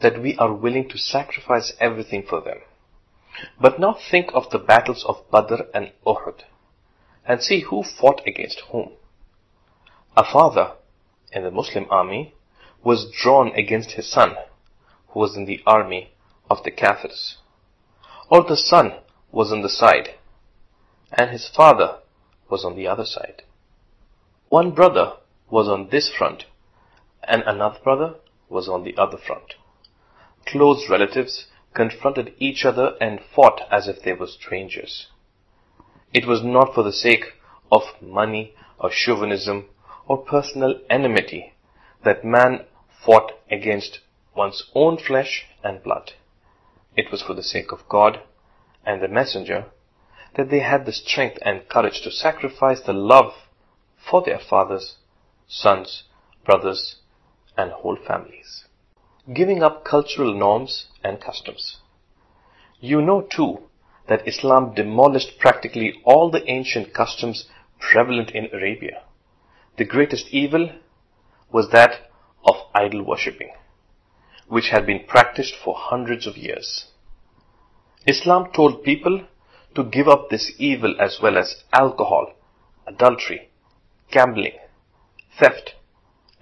that we are willing to sacrifice everything for them. But now think of the battles of Badr and Uhud, and see who fought against whom. A father in the Muslim army was drawn against his son, who was in the army of the Kafirs. Or the son was on the side, and his father was on the other side. One brother was on this front, and another brother was on the other front. Close relatives confronted each other and fought as if they were strangers. It was not for the sake of money or chauvinism or personal enmity that man fought against one's own flesh and blood. It was for the sake of God and the messenger that they had the strength and courage to sacrifice the love for their fathers, sons, brothers, and whole families. Giving up cultural norms and customs. You know too that Islam demolished practically all the ancient customs prevalent in Arabia. The greatest evil was that of idol worshipping, which had been practiced for hundreds of years. Islam told people to give up this evil as well as alcohol, adultery, gambling, theft,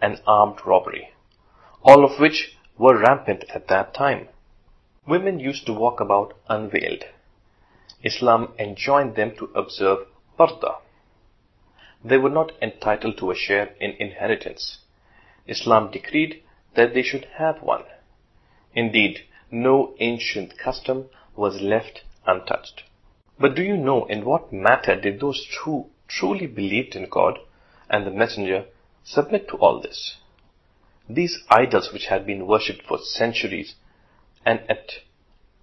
and armed robbery, all of which were rampant at that time. Women used to walk about unveiled. Islam enjoined them to observe parda. They were not entitled to a share in inheritance. Islam decreed that they should have one. Indeed, no ancient custom was left untouched. But do you know in what matter did those who truly believed in God and the Messenger submit to all this? These idols which had been worshipped for centuries and at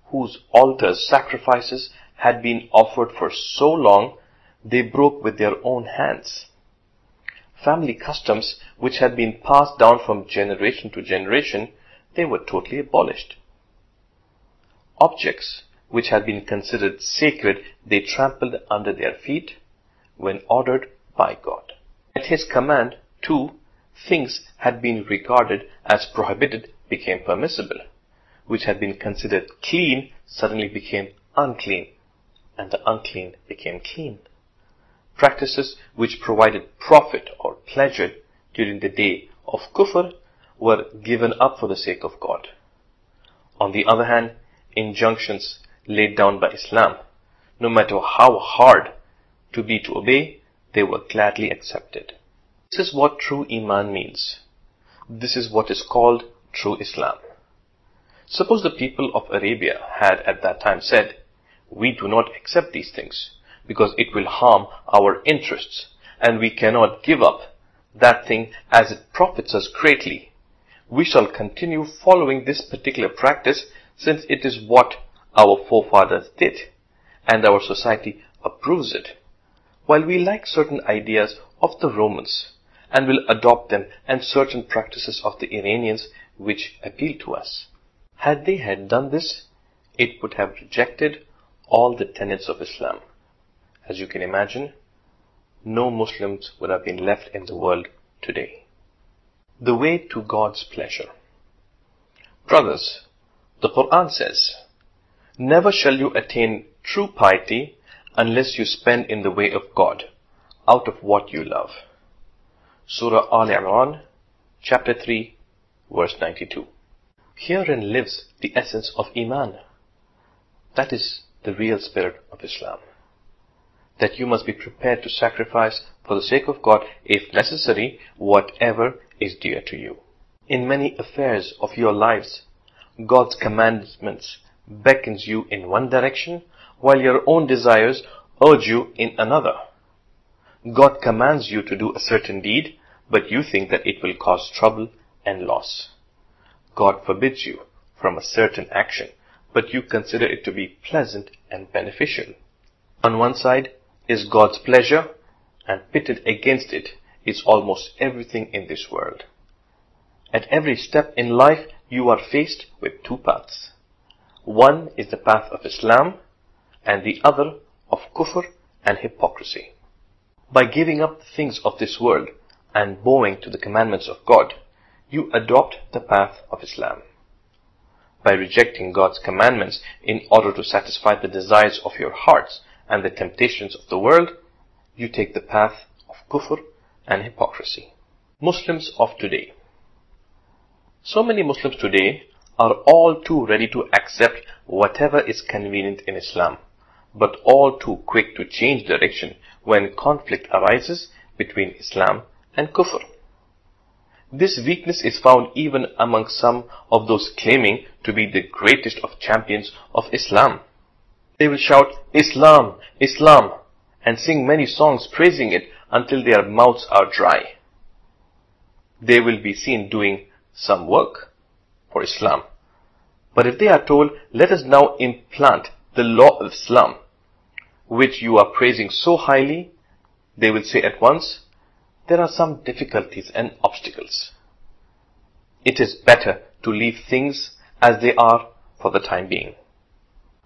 whose altars sacrifices had been offered for so long they broke with their own hands. Family customs which had been passed down from generation to generation, they were totally abolished. Objects which had been considered sacred, they trampled under their feet when ordered by God. At His command, too, things had been regarded as prohibited became permissible, which had been considered clean suddenly became unclean, and the unclean became clean. Practices which provided profit or pleasure during the day of kufr were given up for the sake of God. On the other hand, injunctions laid down by Islam, no matter how hard to be to obey, they were gladly accepted. This is what true Iman means. This is what is called true Islam. Suppose the people of Arabia had at that time said, we do not accept these things because it will harm our interests and we cannot give up that thing as it profits us greatly. We shall continue following this particular practice since it is what our forefathers did and our society approves it. While we like certain ideas of the Romans and will adopt them and certain practices of the Iranians which appeal to us. Had they had done this, it would have rejected all the tenets of Islam. As you can imagine, no Muslims would have been left in the world today. The way to God's pleasure. Brothers, the Quran says, Never shall you attain true piety unless you spend in the way of God, out of what you love. Surah Al Imran, chapter 3, verse 92. Herein lives the essence of Iman. That is the real spirit of Islam. That you must be prepared to sacrifice for the sake of God, if necessary, whatever is dear to you. In many affairs of your lives, God's commandments beckons you in one direction, while your own desires urge you in another. God commands you to do a certain deed, but you think that it will cause trouble and loss. God forbids you from a certain action, but you consider it to be pleasant and beneficial. On one side is God's pleasure, and pitted against it is almost everything in this world. At every step in life, you are faced with two paths. One is the path of Islam, and the other of kufr and hypocrisy. By giving up the things of this world and bowing to the commandments of God, you adopt the path of Islam. By rejecting God's commandments in order to satisfy the desires of your hearts and the temptations of the world, you take the path of kufr and hypocrisy. Muslims of today. So many Muslims today are all too ready to accept whatever is convenient in Islam, but all too quick to change direction when conflict arises between Islam and kufr. This weakness is found even among some of those claiming to be the greatest of champions of Islam. They will shout, Islam, Islam, and sing many songs praising it until their mouths are dry. They will be seen doing some work for Islam. But if they are told, let us now implant the law of Islam, which you are praising so highly, they will say at once, there are some difficulties and obstacles. It is better to leave things as they are for the time being.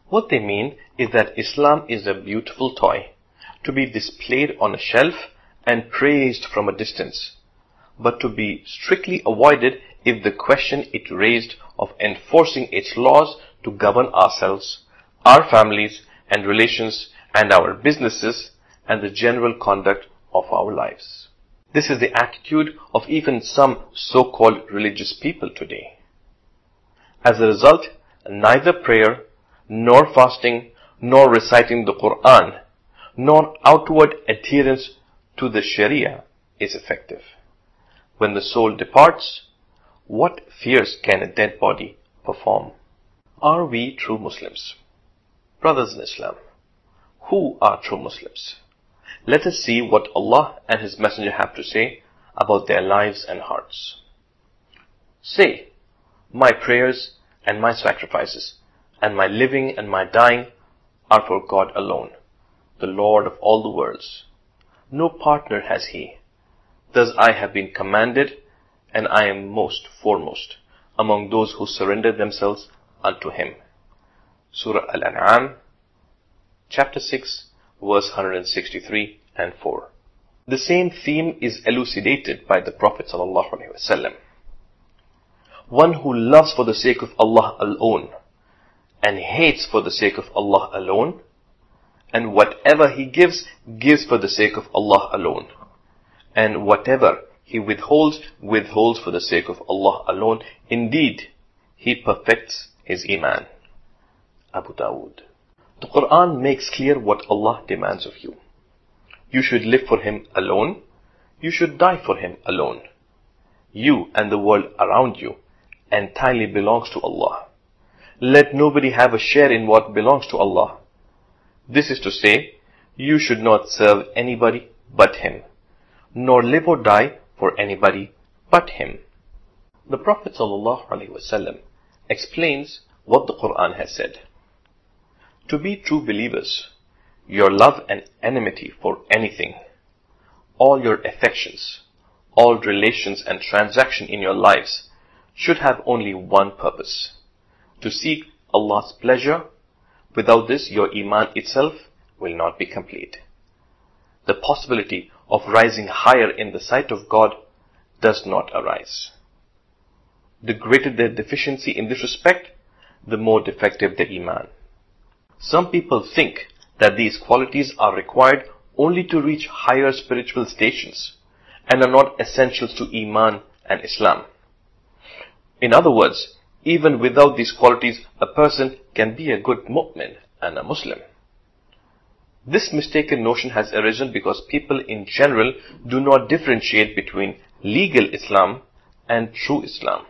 What they mean is that Islam is a beautiful toy to be displayed on a shelf and praised from a distance, but to be strictly avoided if the question it raised of enforcing its laws to govern ourselves, our families and relations and our businesses and the general conduct of our lives. This is the attitude of even some so-called religious people today. As a result, neither prayer nor fasting, nor reciting the Quran, nor outward adherence to the Sharia is effective. When the soul departs, what fears can a dead body perform? Are we true Muslims? Brothers in Islam, who are true Muslims? Let us see what Allah and His Messenger have to say about their lives and hearts. Say, my prayers and my sacrifices and my living and my dying are for God alone, the Lord of all the worlds. No partner has He. Thus I have been commanded, and I am most foremost among those who surrender themselves unto Him. Surah Al-An'am, chapter 6, verse 163 and 4. The same theme is elucidated by the Prophet ﷺ. One who loves for the sake of Allah alone and hates for the sake of Allah alone, and whatever he gives, gives for the sake of Allah alone, and whatever he withholds, withholds for the sake of Allah alone. Indeed, he perfects his iman. Abu Dawood. The Quran makes clear what Allah demands of you. You should live for Him alone. You should die for Him alone. You and the world around you entirely belongs to Allah. Let nobody have a share in what belongs to Allah. This is to say, you should not serve anybody but Him, nor live or die for anybody but Him. The Prophet ﷺ explains what the Quran has said. To be true believers, your love and enmity for anything, all your affections, all relations and transaction in your lives should have only one purpose to seek Allah's pleasure. Without this, your Iman itself will not be complete. The possibility of rising higher in the sight of God does not arise. The greater their deficiency in this respect, the more defective their Iman. Some people think that these qualities are required only to reach higher spiritual stations and are not essentials to Iman and Islam. In other words, even without these qualities, a person can be a good mu'min and a Muslim. This mistaken notion has arisen because people in general do not differentiate between legal Islam and true Islam,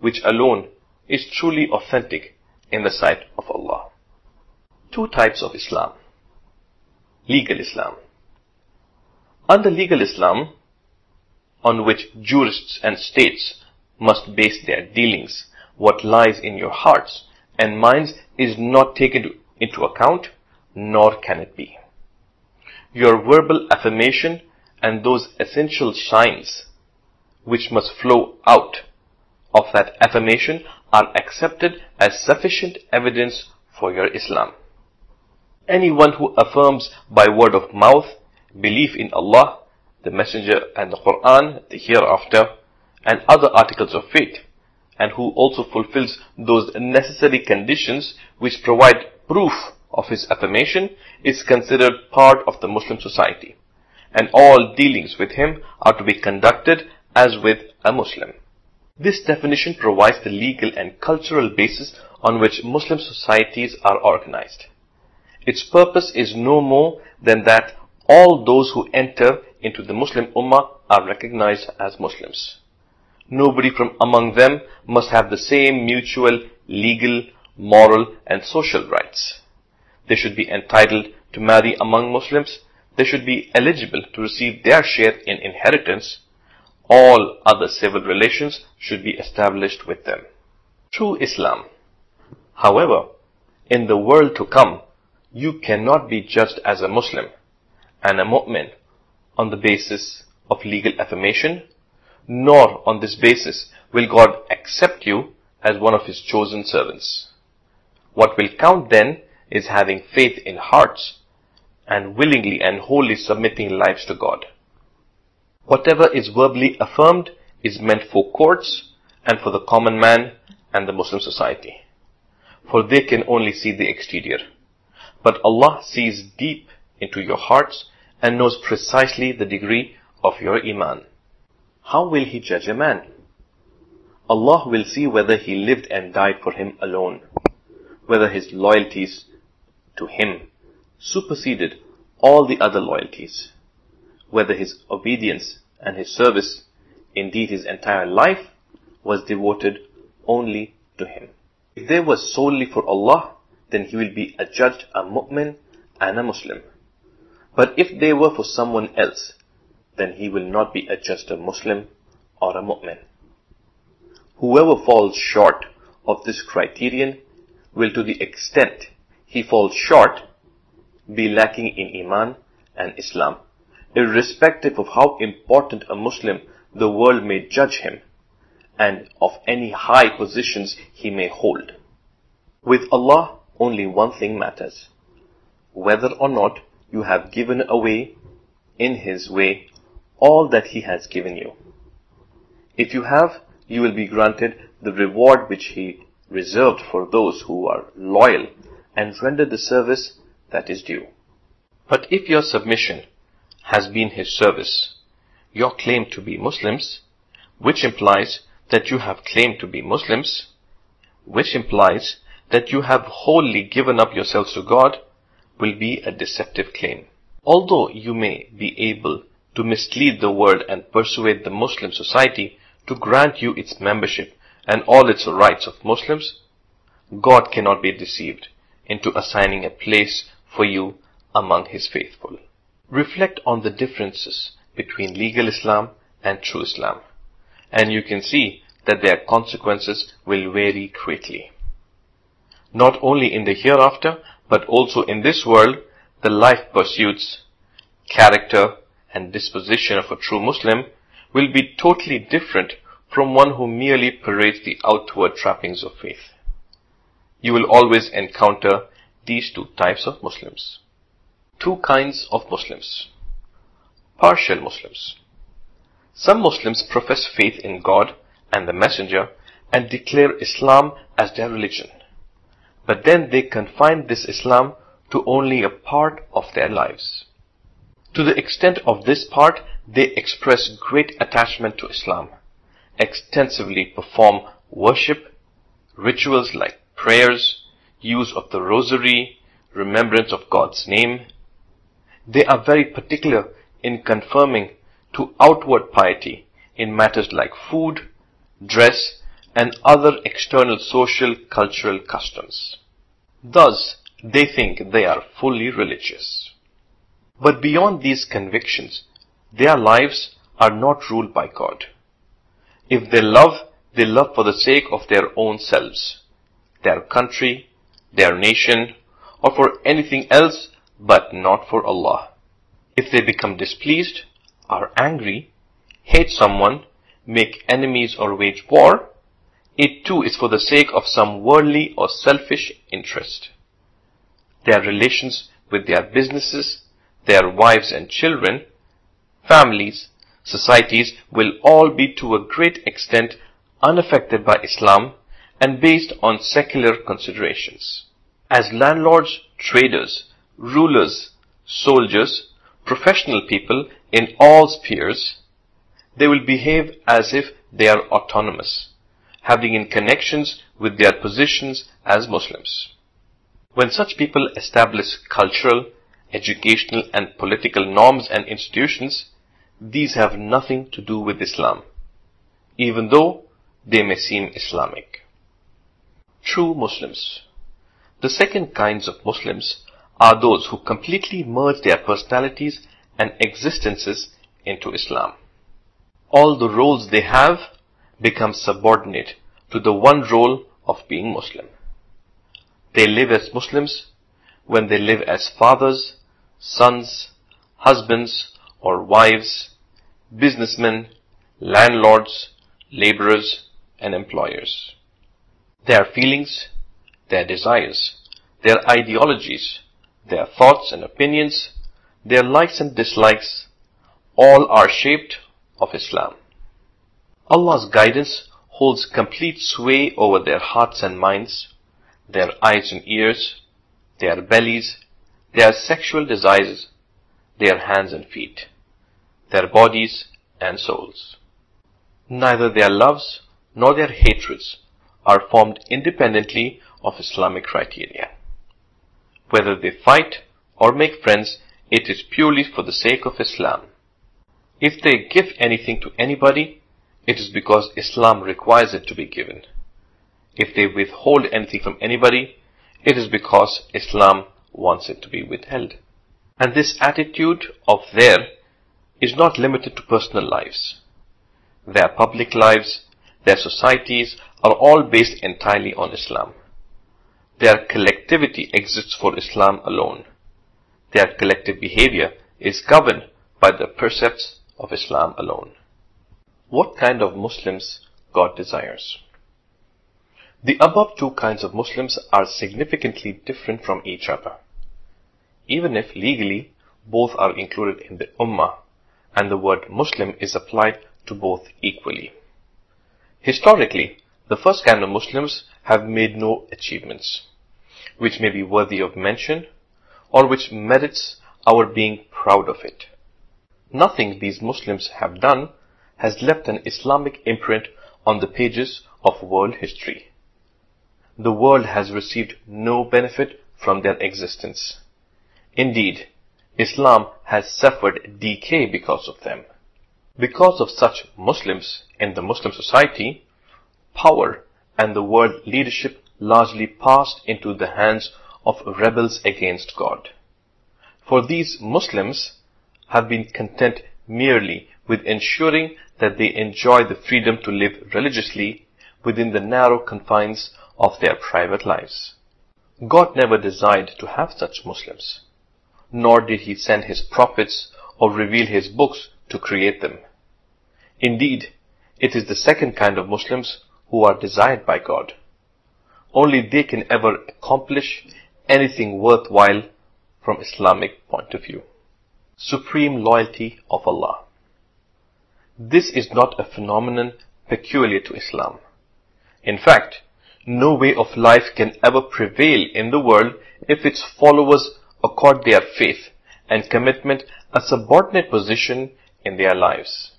which alone is truly authentic in the sight of Allah. Two types of Islam. Legal Islam. Under legal Islam, on which jurists and states must base their dealings, what lies in your hearts and minds is not taken into account nor can it be. Your verbal affirmation and those essential signs which must flow out of that affirmation are accepted as sufficient evidence for your Islam. Anyone who affirms by word of mouth belief in Allah, the Messenger and the Quran, the hereafter, and other articles of faith, and who also fulfills those necessary conditions which provide proof of his affirmation is considered part of the Muslim society, and all dealings with him are to be conducted as with a Muslim. This definition provides the legal and cultural basis on which Muslim societies are organized. Its purpose is no more than that all those who enter into the Muslim Ummah are recognized as Muslims. Nobody from among them must have the same mutual, legal, moral and social rights. They should be entitled to marry among Muslims. They should be eligible to receive their share in inheritance. All other civil relations should be established with them. True Islam. However, in the world to come, you cannot be judged as a Muslim and a mu'min on the basis of legal affirmation, nor on this basis will God accept you as one of His chosen servants. What will count then is having faith in hearts and willingly and wholly submitting lives to God. Whatever is verbally affirmed is meant for courts and for the common man and the Muslim society. For they can only see the exterior. But Allah sees deep into your hearts and knows precisely the degree of your iman. How will He judge a man? Allah will see whether he lived and died for Him alone, whether his loyalties to Him superseded all the other loyalties, whether his obedience and his service, indeed his entire life, was devoted only to Him. If they were solely for Allah, then he will be adjudged a mu'min and a Muslim. But if they were for someone else, then he will not be adjudged a Muslim or a mu'min. Whoever falls short of this criterion will to the extent he falls short, be lacking in Iman and Islam, irrespective of how important a Muslim the world may judge him and of any high positions he may hold. With Allah, only one thing matters. Whether or not you have given away in His way all that He has given you. If you have, you will be granted the reward which He reserved for those who are loyal and render the service that is due. But if your submission has been His service, your claim to be Muslims, which implies that you have claimed to be Muslims, which implies that you have wholly given up yourselves to God, will be a deceptive claim. Although you may be able to mislead the world and persuade the Muslim society to grant you its membership and all its rights of Muslims, God cannot be deceived into assigning a place for you among His faithful. Reflect on the differences between legal Islam and true Islam, and you can see that their consequences will vary greatly. Not only in the hereafter, but also in this world, the life pursuits, character, and disposition of a true Muslim will be totally different from one who merely parades the outward trappings of faith you will always encounter these two types of Muslims. Two kinds of Muslims. Partial Muslims. Some Muslims profess faith in God and the Messenger and declare Islam as their religion. But then they confine this Islam to only a part of their lives. To the extent of this part, they express great attachment to Islam, extensively perform worship, rituals like prayers, use of the rosary, remembrance of God's name, They are very particular in conforming to outward piety in matters like food, dress, and other external social cultural customs. Thus, they think they are fully religious. But beyond these convictions, their lives are not ruled by God. If they love, they love for the sake of their own selves, their country, their nation, or for anything else but not for Allah. If they become displeased, are angry, hate someone, make enemies or wage war, it too is for the sake of some worldly or selfish interest. Their relations with their businesses, their wives and children, families, societies will all be to a great extent unaffected by Islam and based on secular considerations. As landlords, traders, rulers, soldiers, professional people in all spheres, they will behave as if they are autonomous, having in connections with their positions as Muslims. When such people establish cultural, educational and political norms and institutions, these have nothing to do with Islam, even though they may seem Islamic. True Muslims. The second kinds of Muslims are those who completely merge their personalities and existences into Islam. All the roles they have become subordinate to the one role of being Muslim. They live as Muslims when they live as fathers, sons, husbands, or wives, businessmen, landlords, laborers, and employers. Their feelings, their desires, their ideologies, their thoughts and opinions, their likes and dislikes, all are shaped of Islam. Allah's guidance holds complete sway over their hearts and minds, their eyes and ears, their bellies, their sexual desires, their hands and feet, their bodies and souls. Neither their loves nor their hatreds are formed independently of Islamic criteria. Whether they fight or make friends, it is purely for the sake of Islam. If they give anything to anybody, it is because Islam requires it to be given. If they withhold anything from anybody, it is because Islam wants it to be withheld. And this attitude of their is not limited to personal lives. Their public lives, their societies are all based entirely on Islam. Their collectivity exists for Islam alone. Their collective behavior is governed by the precepts of Islam alone. What kind of Muslims God desires? The above two kinds of Muslims are significantly different from each other. Even if legally both are included in the Ummah and the word Muslim is applied to both equally. Historically, the first kind of Muslims have made no achievements, which may be worthy of mention or which merits our being proud of it. Nothing these Muslims have done has left an Islamic imprint on the pages of world history. The world has received no benefit from their existence. Indeed, Islam has suffered decay because of them. Because of such Muslims in the Muslim society, power and the world leadership largely passed into the hands of rebels against God. For these Muslims have been content merely with ensuring that they enjoy the freedom to live religiously within the narrow confines of their private lives. God never desired to have such Muslims, nor did he send his prophets or reveal his books to create them. Indeed, it is the second kind of Muslims who are desired by God. Only they can ever accomplish anything worthwhile from Islamic point of view. Supreme loyalty of Allah. This is not a phenomenon peculiar to Islam. In fact, no way of life can ever prevail in the world if its followers accord their faith and commitment a subordinate position in their lives,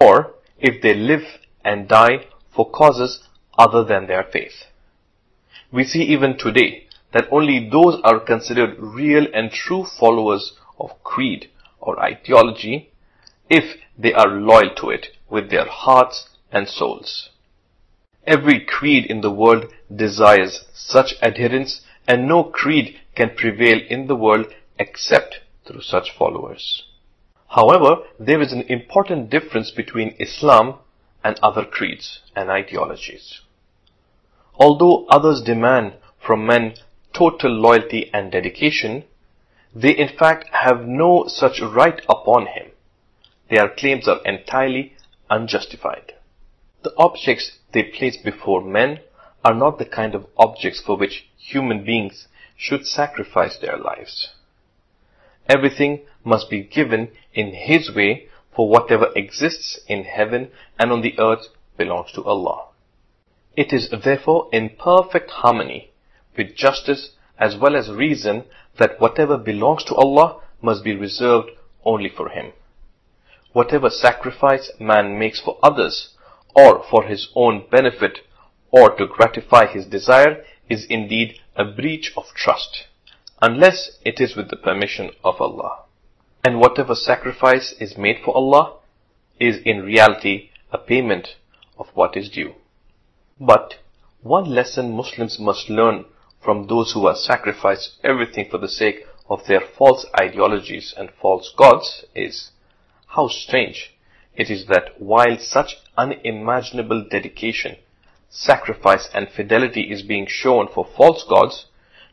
or if they live and die for causes other than their faith. We see even today that only those are considered real and true followers of creed or ideology if they are loyal to it with their hearts and souls. Every creed in the world desires such adherence and no creed can prevail in the world except through such followers. However, there is an important difference between Islam and other creeds and ideologies. Although others demand from men total loyalty and dedication, they in fact have no such right upon him. Their claims are entirely unjustified. The objects they place before men are not the kind of objects for which human beings should sacrifice their lives. Everything must be given in His way for whatever exists in heaven and on the earth belongs to Allah. It is therefore in perfect harmony with justice as well as reason that whatever belongs to Allah must be reserved only for Him. Whatever sacrifice man makes for others or for his own benefit or to gratify his desire is indeed a breach of trust, unless it is with the permission of Allah. And whatever sacrifice is made for Allah is in reality a payment of what is due. But one lesson Muslims must learn from those who have sacrificed everything for the sake of their false ideologies and false gods is how strange it is that while such unimaginable dedication, sacrifice and fidelity is being shown for false gods,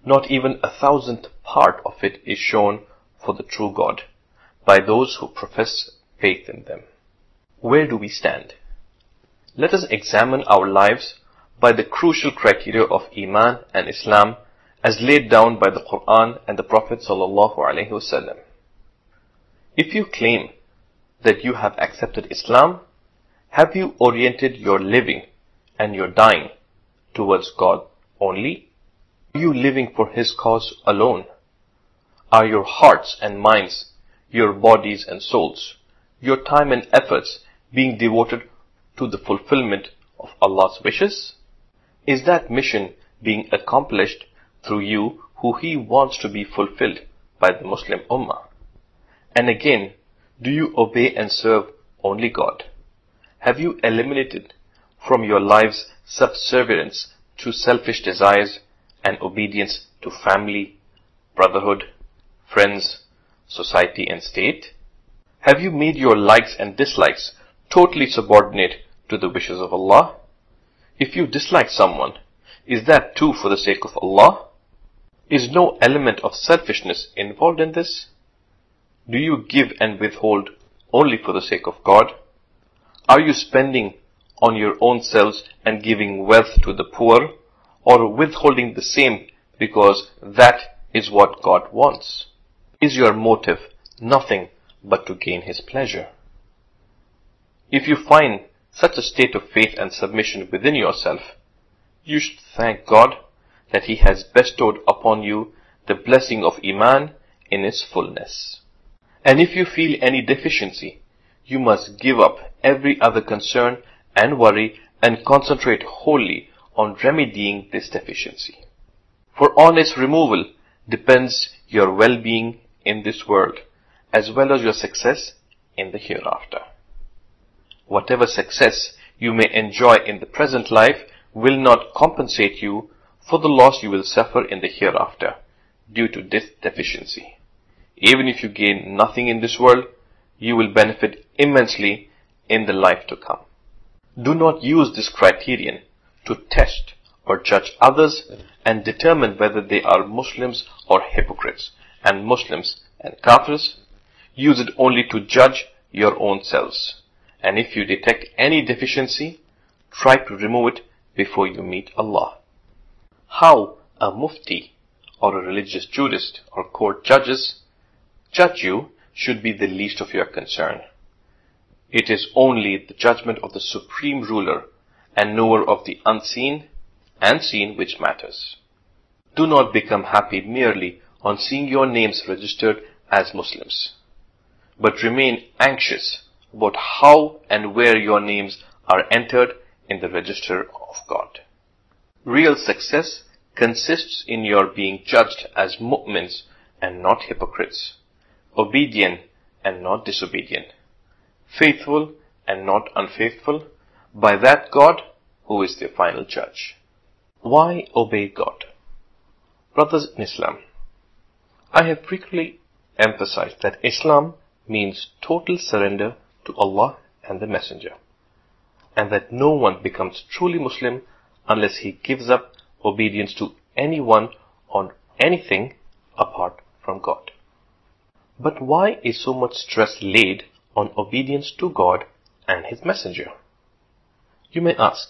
not even a thousandth part of it is shown for the true God by those who profess faith in them. Where do we stand? Let us examine our lives by the crucial criteria of Iman and Islam as laid down by the Quran and the Prophet sallallahu alaihi wasallam. If you claim that you have accepted Islam, have you oriented your living and your dying towards God only? Are you living for His cause alone? Are your hearts and minds, your bodies and souls, your time and efforts being devoted to the fulfillment of Allah's wishes? Is that mission being accomplished through you who He wants to be fulfilled by the Muslim Ummah? And again, do you obey and serve only God? Have you eliminated from your lives subservience to selfish desires and obedience to family, brotherhood, friends, society and state? Have you made your likes and dislikes totally subordinate to the wishes of Allah? If you dislike someone, is that too for the sake of Allah? Is no element of selfishness involved in this? Do you give and withhold only for the sake of God? Are you spending on your own selves and giving wealth to the poor, or withholding the same because that is what God wants? Is your motive nothing but to gain His pleasure? If you find such a state of faith and submission within yourself, you should thank God that He has bestowed upon you the blessing of Iman in its fullness. And if you feel any deficiency, you must give up every other concern and worry and concentrate wholly on remedying this deficiency. For on its removal depends your well-being in this world as well as your success in the hereafter. Whatever success you may enjoy in the present life will not compensate you for the loss you will suffer in the hereafter due to this deficiency. Even if you gain nothing in this world, you will benefit immensely in the life to come. Do not use this criterion to test or judge others and determine whether they are Muslims or hypocrites and Muslims and Kafirs. Use it only to judge your own selves. And if you detect any deficiency, try to remove it before you meet Allah. How a mufti or a religious jurist or court judges judge you should be the least of your concern. It is only the judgment of the supreme ruler and knower of the unseen and seen which matters. Do not become happy merely on seeing your names registered as Muslims, but remain anxious about how and where your names are entered in the register of God. Real success consists in your being judged as mu'mins and not hypocrites obedient and not disobedient, faithful and not unfaithful, by that God who is the final judge. Why obey God? Brothers in Islam, I have frequently emphasized that Islam means total surrender to Allah and the Messenger, and that no one becomes truly Muslim unless he gives up obedience to anyone on anything apart from God. But why is so much stress laid on obedience to God and His Messenger? You may ask,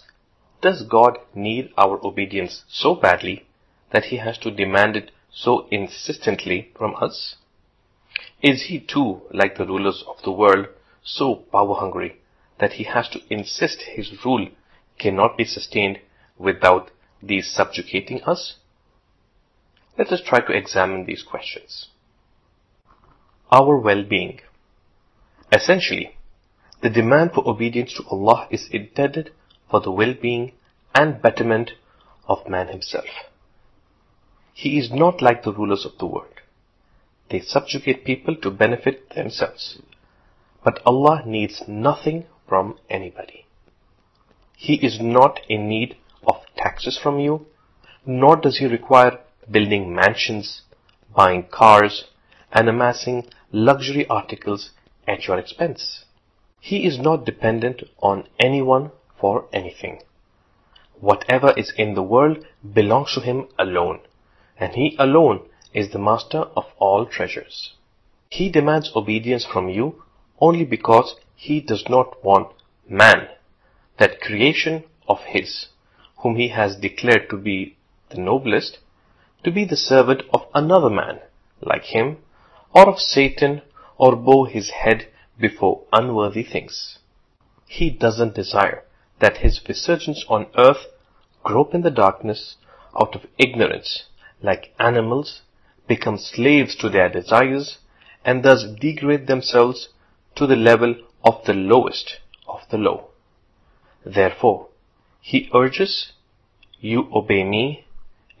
does God need our obedience so badly that He has to demand it so insistently from us? Is He too, like the rulers of the world, so power hungry that He has to insist His rule cannot be sustained without these subjugating us? Let us try to examine these questions. Our well-being. Essentially, the demand for obedience to Allah is intended for the well-being and betterment of man himself. He is not like the rulers of the world. They subjugate people to benefit themselves. But Allah needs nothing from anybody. He is not in need of taxes from you, nor does He require building mansions, buying cars, and amassing luxury articles at your expense. He is not dependent on anyone for anything. Whatever is in the world belongs to him alone, and he alone is the master of all treasures. He demands obedience from you only because he does not want man, that creation of his, whom he has declared to be the noblest, to be the servant of another man like him, or of Satan, or bow his head before unworthy things. He doesn't desire that his resurgence on earth grope in the darkness out of ignorance, like animals, become slaves to their desires, and thus degrade themselves to the level of the lowest of the low. Therefore, he urges, you obey me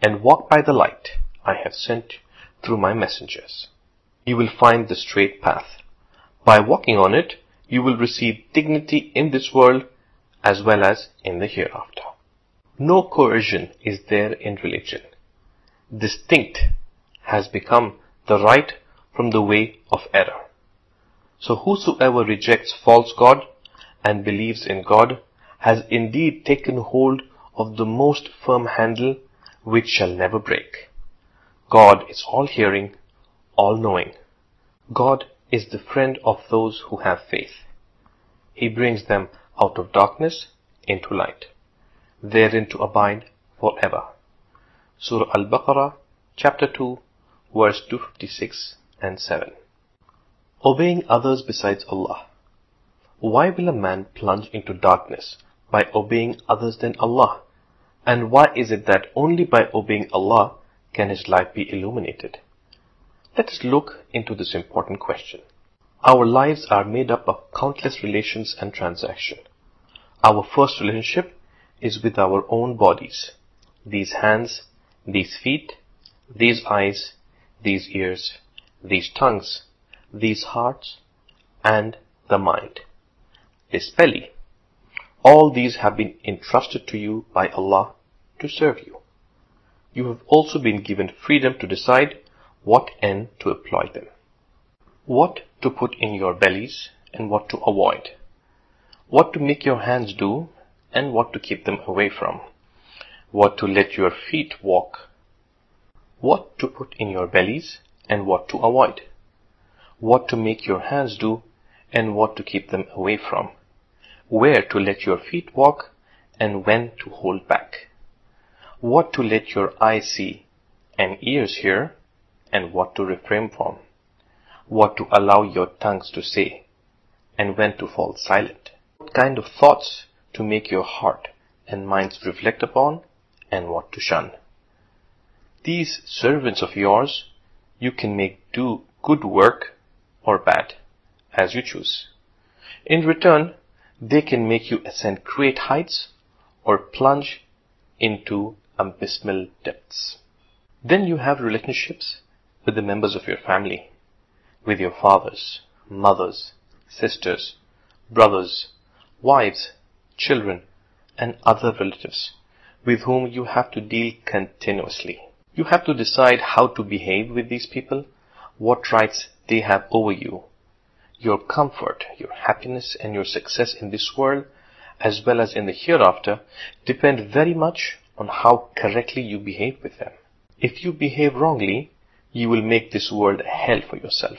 and walk by the light I have sent through my messengers. You will find the straight path. By walking on it, you will receive dignity in this world as well as in the hereafter. No coercion is there in religion. Distinct has become the right from the way of error. So whosoever rejects false God and believes in God has indeed taken hold of the most firm handle which shall never break. God is all hearing, all knowing. God is the friend of those who have faith. He brings them out of darkness into light, therein to abide forever. Surah Al-Baqarah, chapter 2, verse 256 and 7. Obeying others besides Allah. Why will a man plunge into darkness by obeying others than Allah? And why is it that only by obeying Allah can his life be illuminated? Let us look into this important question. Our lives are made up of countless relations and transactions. Our first relationship is with our own bodies. These hands, these feet, these eyes, these ears, these tongues, these hearts, and the mind. This belly. All these have been entrusted to you by Allah to serve you. You have also been given freedom to decide what end to employ them. What to put in your bellies and what to avoid. What to make your hands do and what to keep them away from. What to let your feet walk. What to put in your bellies and what to avoid. What to make your hands do and what to keep them away from where to let your feet walk and when to hold back, what to let your eyes see and ears hear and what to refrain from, what to allow your tongues to say and when to fall silent, what kind of thoughts to make your heart and minds reflect upon and what to shun. These servants of yours you can make do good work or bad, as you choose. In return, they can make you ascend great heights or plunge into abysmal depths. Then you have relationships with the members of your family. with your fathers, mothers, sisters, brothers, wives, children, and other relatives with whom you have to deal continuously. You have to decide how to behave with these people, what rights they have over you. Your comfort, your happiness, and your success in this world, as well as in the hereafter, depend very much on how correctly you behave with them. If you behave wrongly, you will make this world hell for yourself.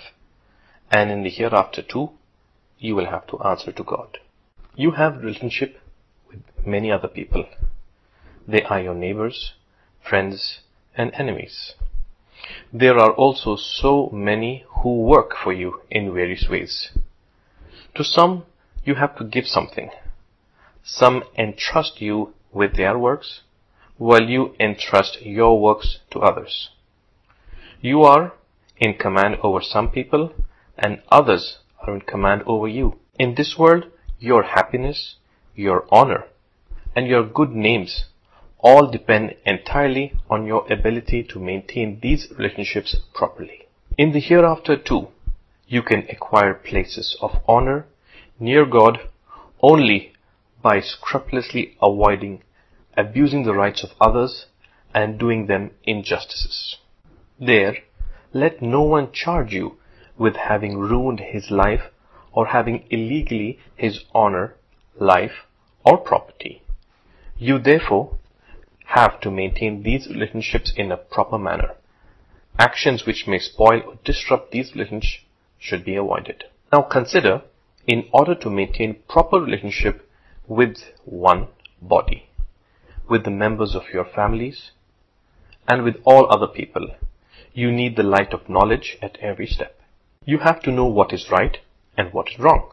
And in the hereafter too, you will have to answer to God. You have relationship with many other people. They are your neighbors, friends, and enemies. There are also so many who work for you in various ways. To some, you have to give something. Some entrust you with their works, while you entrust your works to others. You are in command over some people, and others are in command over you. In this world, your happiness, your honor, and your good names all depend entirely on your ability to maintain these relationships properly. In the hereafter too, you can acquire places of honor near God only by scrupulously avoiding abusing the rights of others and doing them injustices. There, let no one charge you with having ruined his life or having illegally his honor, life, or property. You therefore have to maintain these relationships in a proper manner. Actions which may spoil or disrupt these relationships should be avoided. Now consider, in order to maintain proper relationship with one body, with the members of your families, and with all other people, you need the light of knowledge at every step. You have to know what is right and what is wrong,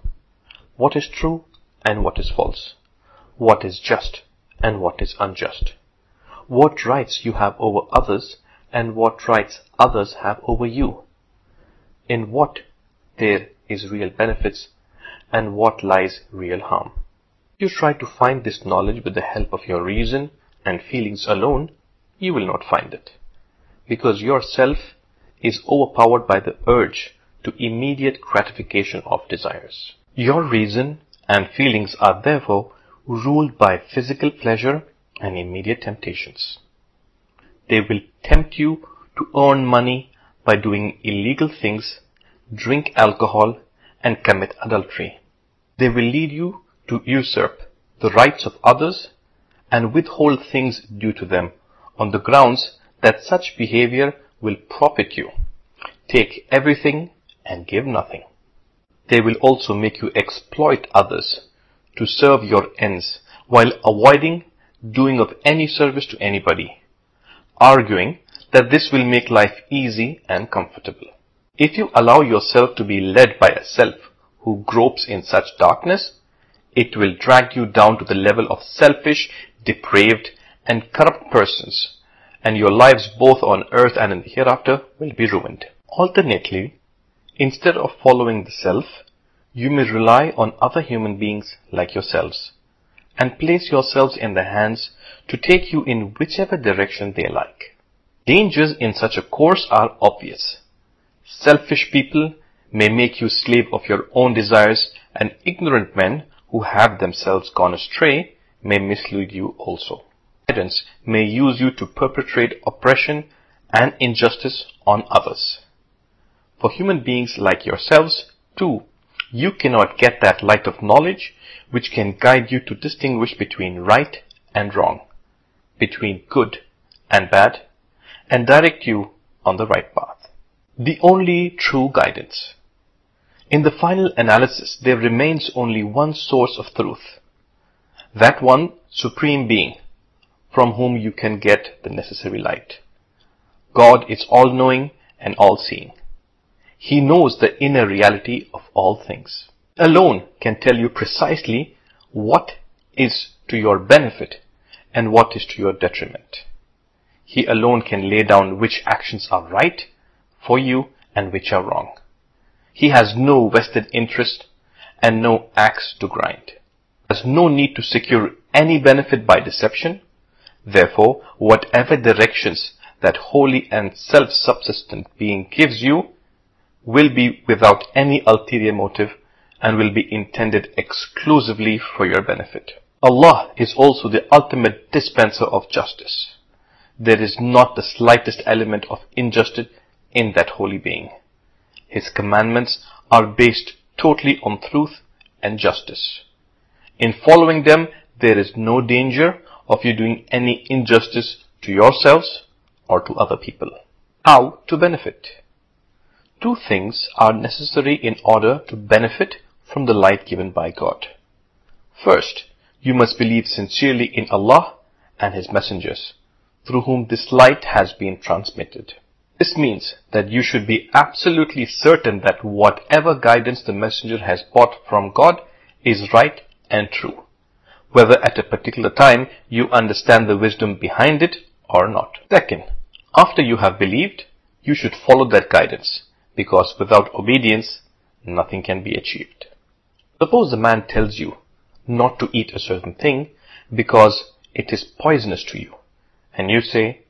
what is true and what is false, what is just and what is unjust what rights you have over others and what rights others have over you, in what there is real benefits and what lies real harm. You try to find this knowledge with the help of your reason and feelings alone, you will not find it, because your self is overpowered by the urge to immediate gratification of desires. Your reason and feelings are therefore ruled by physical pleasure and immediate temptations. They will tempt you to earn money by doing illegal things, drink alcohol, and commit adultery. They will lead you to usurp the rights of others and withhold things due to them on the grounds that such behavior will profit you. Take everything and give nothing. They will also make you exploit others to serve your ends while avoiding doing of any service to anybody, arguing that this will make life easy and comfortable. If you allow yourself to be led by a self who gropes in such darkness, it will drag you down to the level of selfish, depraved, and corrupt persons, and your lives both on earth and in the hereafter will be ruined. Alternately, instead of following the self, you may rely on other human beings like yourselves and place yourselves in their hands to take you in whichever direction they like. Dangers in such a course are obvious. Selfish people may make you slave of your own desires and ignorant men who have themselves gone astray may mislead you also. Guidance may use you to perpetrate oppression and injustice on others. For human beings like yourselves, too, you cannot get that light of knowledge which can guide you to distinguish between right and wrong, between good and bad, and direct you on the right path. The only true guidance. In the final analysis, there remains only one source of truth. That one supreme being from whom you can get the necessary light. God is all-knowing and all-seeing. He knows the inner reality of all things. Alone can tell you precisely what is to your benefit and what is to your detriment. He alone can lay down which actions are right for you and which are wrong. He has no vested interest and no axe to grind. Has no need to secure any benefit by deception. Therefore, whatever directions that holy and self-subsistent being gives you, will be without any ulterior motive and will be intended exclusively for your benefit. Allah is also the ultimate dispenser of justice. There is not the slightest element of injustice in that holy being. His commandments are based totally on truth and justice. In following them, there is no danger of you doing any injustice to yourselves or to other people. How to benefit? Two things are necessary in order to benefit from the light given by God. First, you must believe sincerely in Allah and His messengers, through whom this light has been transmitted. This means that you should be absolutely certain that whatever guidance the messenger has brought from God is right and true, whether at a particular time you understand the wisdom behind it or not. Second, after you have believed, you should follow that guidance because without obedience, nothing can be achieved. Suppose a man tells you not to eat a certain thing because it is poisonous to you, and you say,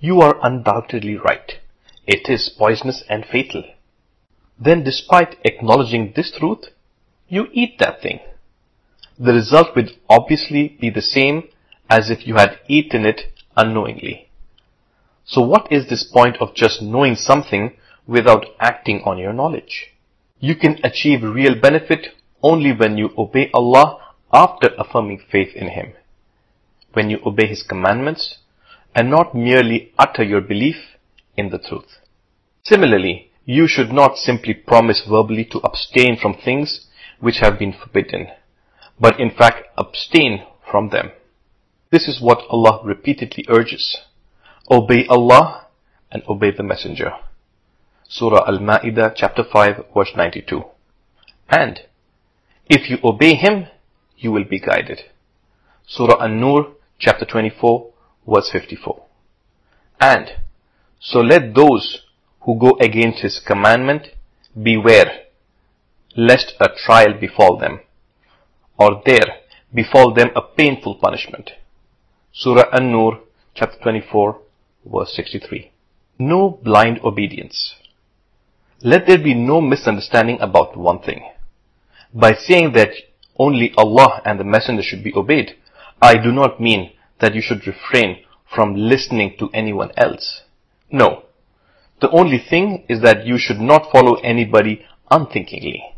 you are undoubtedly right. It is poisonous and fatal. Then despite acknowledging this truth, you eat that thing. The result would obviously be the same as if you had eaten it unknowingly. So what is this point of just knowing something without acting on your knowledge. You can achieve real benefit only when you obey Allah after affirming faith in Him. When you obey His commandments and not merely utter your belief in the truth. Similarly, you should not simply promise verbally to abstain from things which have been forbidden, but in fact abstain from them. This is what Allah repeatedly urges. Obey Allah and obey the Messenger. Surah Al-Ma'idah chapter 5 verse 92. And if you obey him, you will be guided. Surah An-Nur chapter 24 verse 54. And so let those who go against his commandment beware lest a trial befall them or there befall them a painful punishment. Surah An-Nur chapter 24 verse 63. No blind obedience. Let there be no misunderstanding about one thing. By saying that only Allah and the Messenger should be obeyed, I do not mean that you should refrain from listening to anyone else. No. The only thing is that you should not follow anybody unthinkingly.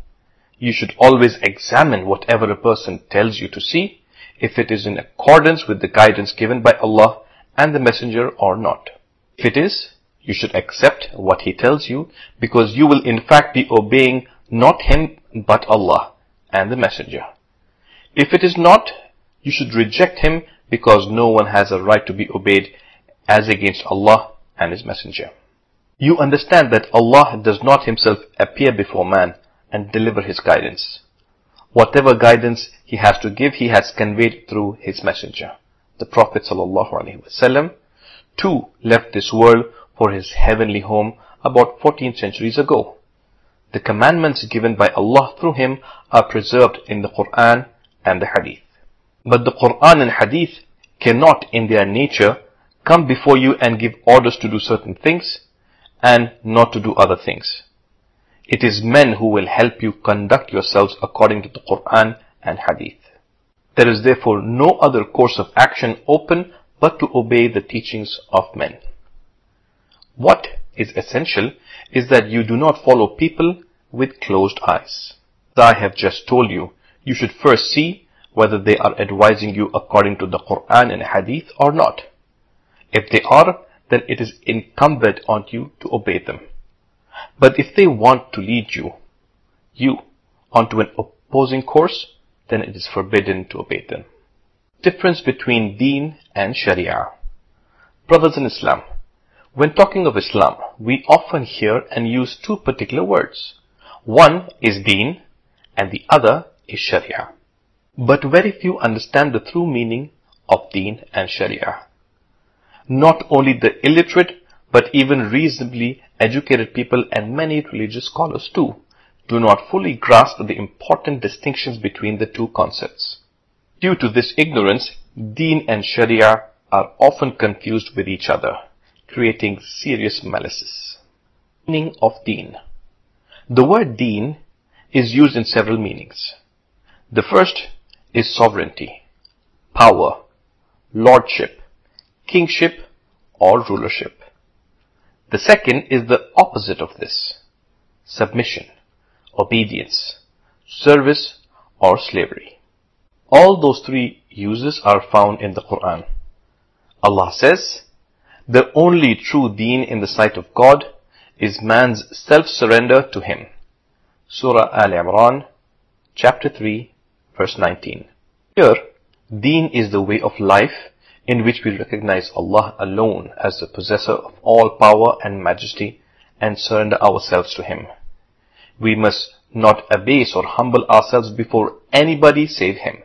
You should always examine whatever a person tells you to see, if it is in accordance with the guidance given by Allah and the Messenger or not. If it is, you should accept what he tells you because you will in fact be obeying not him but Allah and the messenger. If it is not, you should reject him because no one has a right to be obeyed as against Allah and his messenger. You understand that Allah does not himself appear before man and deliver his guidance. Whatever guidance he has to give, he has conveyed through his messenger. The Prophet ﷺ too left this world for his heavenly home about 14 centuries ago. The commandments given by Allah through him are preserved in the Quran and the Hadith. But the Quran and Hadith cannot in their nature come before you and give orders to do certain things and not to do other things. It is men who will help you conduct yourselves according to the Quran and Hadith. There is therefore no other course of action open but to obey the teachings of men. What is essential is that you do not follow people with closed eyes. As I have just told you, you should first see whether they are advising you according to the Quran and Hadith or not. If they are, then it is incumbent on you to obey them. But if they want to lead you, you, onto an opposing course, then it is forbidden to obey them. Difference between Deen and Sharia. Brothers in Islam, when talking of Islam, we often hear and use two particular words. One is deen and the other is sharia. But very few understand the true meaning of deen and sharia. Not only the illiterate, but even reasonably educated people and many religious scholars too do not fully grasp the important distinctions between the two concepts. Due to this ignorance, deen and sharia are often confused with each other creating serious malices. Meaning of deen. The word deen is used in several meanings. The first is sovereignty, power, lordship, kingship, or rulership. The second is the opposite of this submission, obedience, service, or slavery. All those three uses are found in the Quran. Allah says, The only true deen in the sight of God is man's self-surrender to Him. Surah Al-Imran, chapter 3, verse 19. Here, deen is the way of life in which we recognize Allah alone as the possessor of all power and majesty and surrender ourselves to Him. We must not abase or humble ourselves before anybody save Him.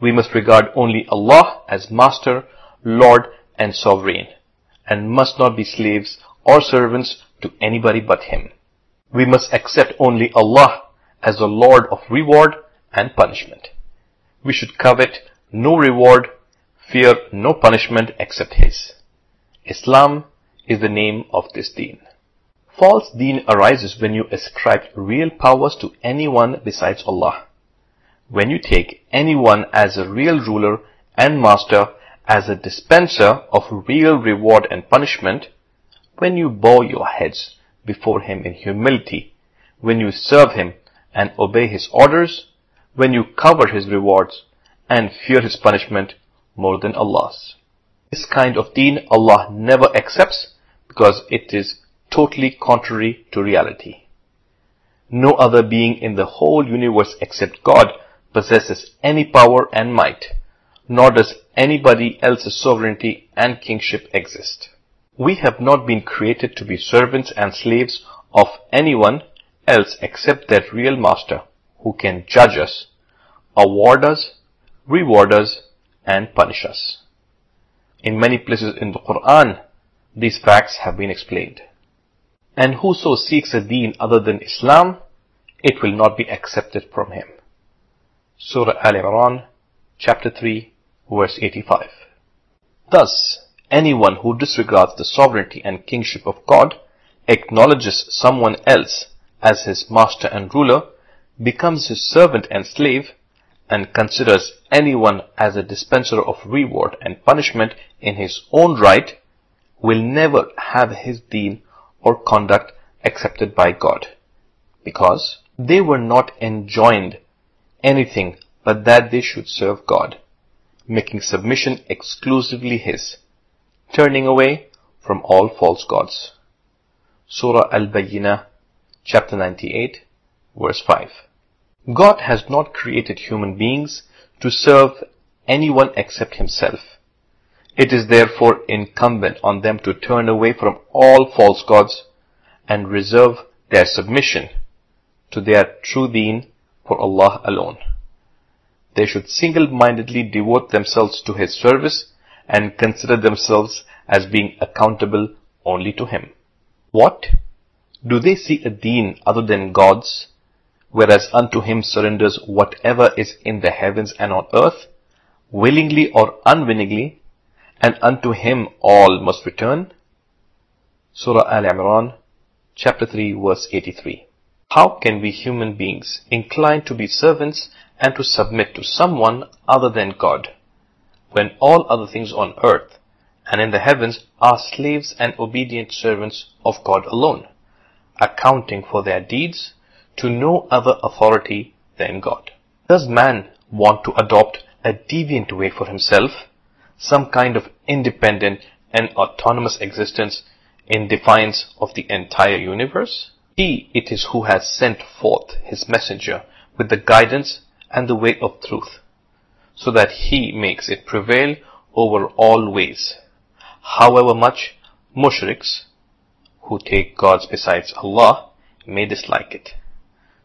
We must regard only Allah as Master, Lord and Sovereign and must not be slaves or servants to anybody but Him. We must accept only Allah as the Lord of reward and punishment. We should covet no reward fear no punishment except His. Islam is the name of this deen. False deen arises when you ascribe real powers to anyone besides Allah. When you take anyone as a real ruler and master, as a dispenser of real reward and punishment, when you bow your heads before Him in humility, when you serve Him and obey His orders, when you cover His rewards and fear His punishment, more than Allah's. This kind of deen Allah never accepts because it is totally contrary to reality. No other being in the whole universe except God possesses any power and might, nor does anybody else's sovereignty and kingship exist. We have not been created to be servants and slaves of anyone else except that real master who can judge us, award us, reward us, and punish us. In many places in the Quran, these facts have been explained. And whoso seeks a deen other than Islam, it will not be accepted from him. Surah Al-Imran, chapter 3, verse 85. Thus, anyone who disregards the sovereignty and kingship of God, acknowledges someone else as his master and ruler, becomes his servant and slave, and considers anyone as a dispenser of reward and punishment in his own right will never have his deen or conduct accepted by God, because they were not enjoined anything but that they should serve God, making submission exclusively His, turning away from all false gods. Surah Al-Bayyinah, chapter 98, verse 5. God has not created human beings to serve anyone except himself. It is therefore incumbent on them to turn away from all false gods and reserve their submission to their true deen for Allah alone. They should single-mindedly devote themselves to His service and consider themselves as being accountable only to Him. What? Do they see a deen other than God's whereas unto him surrenders whatever is in the heavens and on earth, willingly or unwillingly, and unto him all must return. Surah Al-Imran, chapter 3, verse 83. How can we human beings incline to be servants and to submit to someone other than God, when all other things on earth and in the heavens are slaves and obedient servants of God alone, accounting for their deeds to no other authority than God. Does man want to adopt a deviant way for himself, some kind of independent and autonomous existence in defiance of the entire universe? He it is who has sent forth his messenger with the guidance and the way of truth, so that he makes it prevail over all ways. However much mushriks, who take gods besides Allah, may dislike it.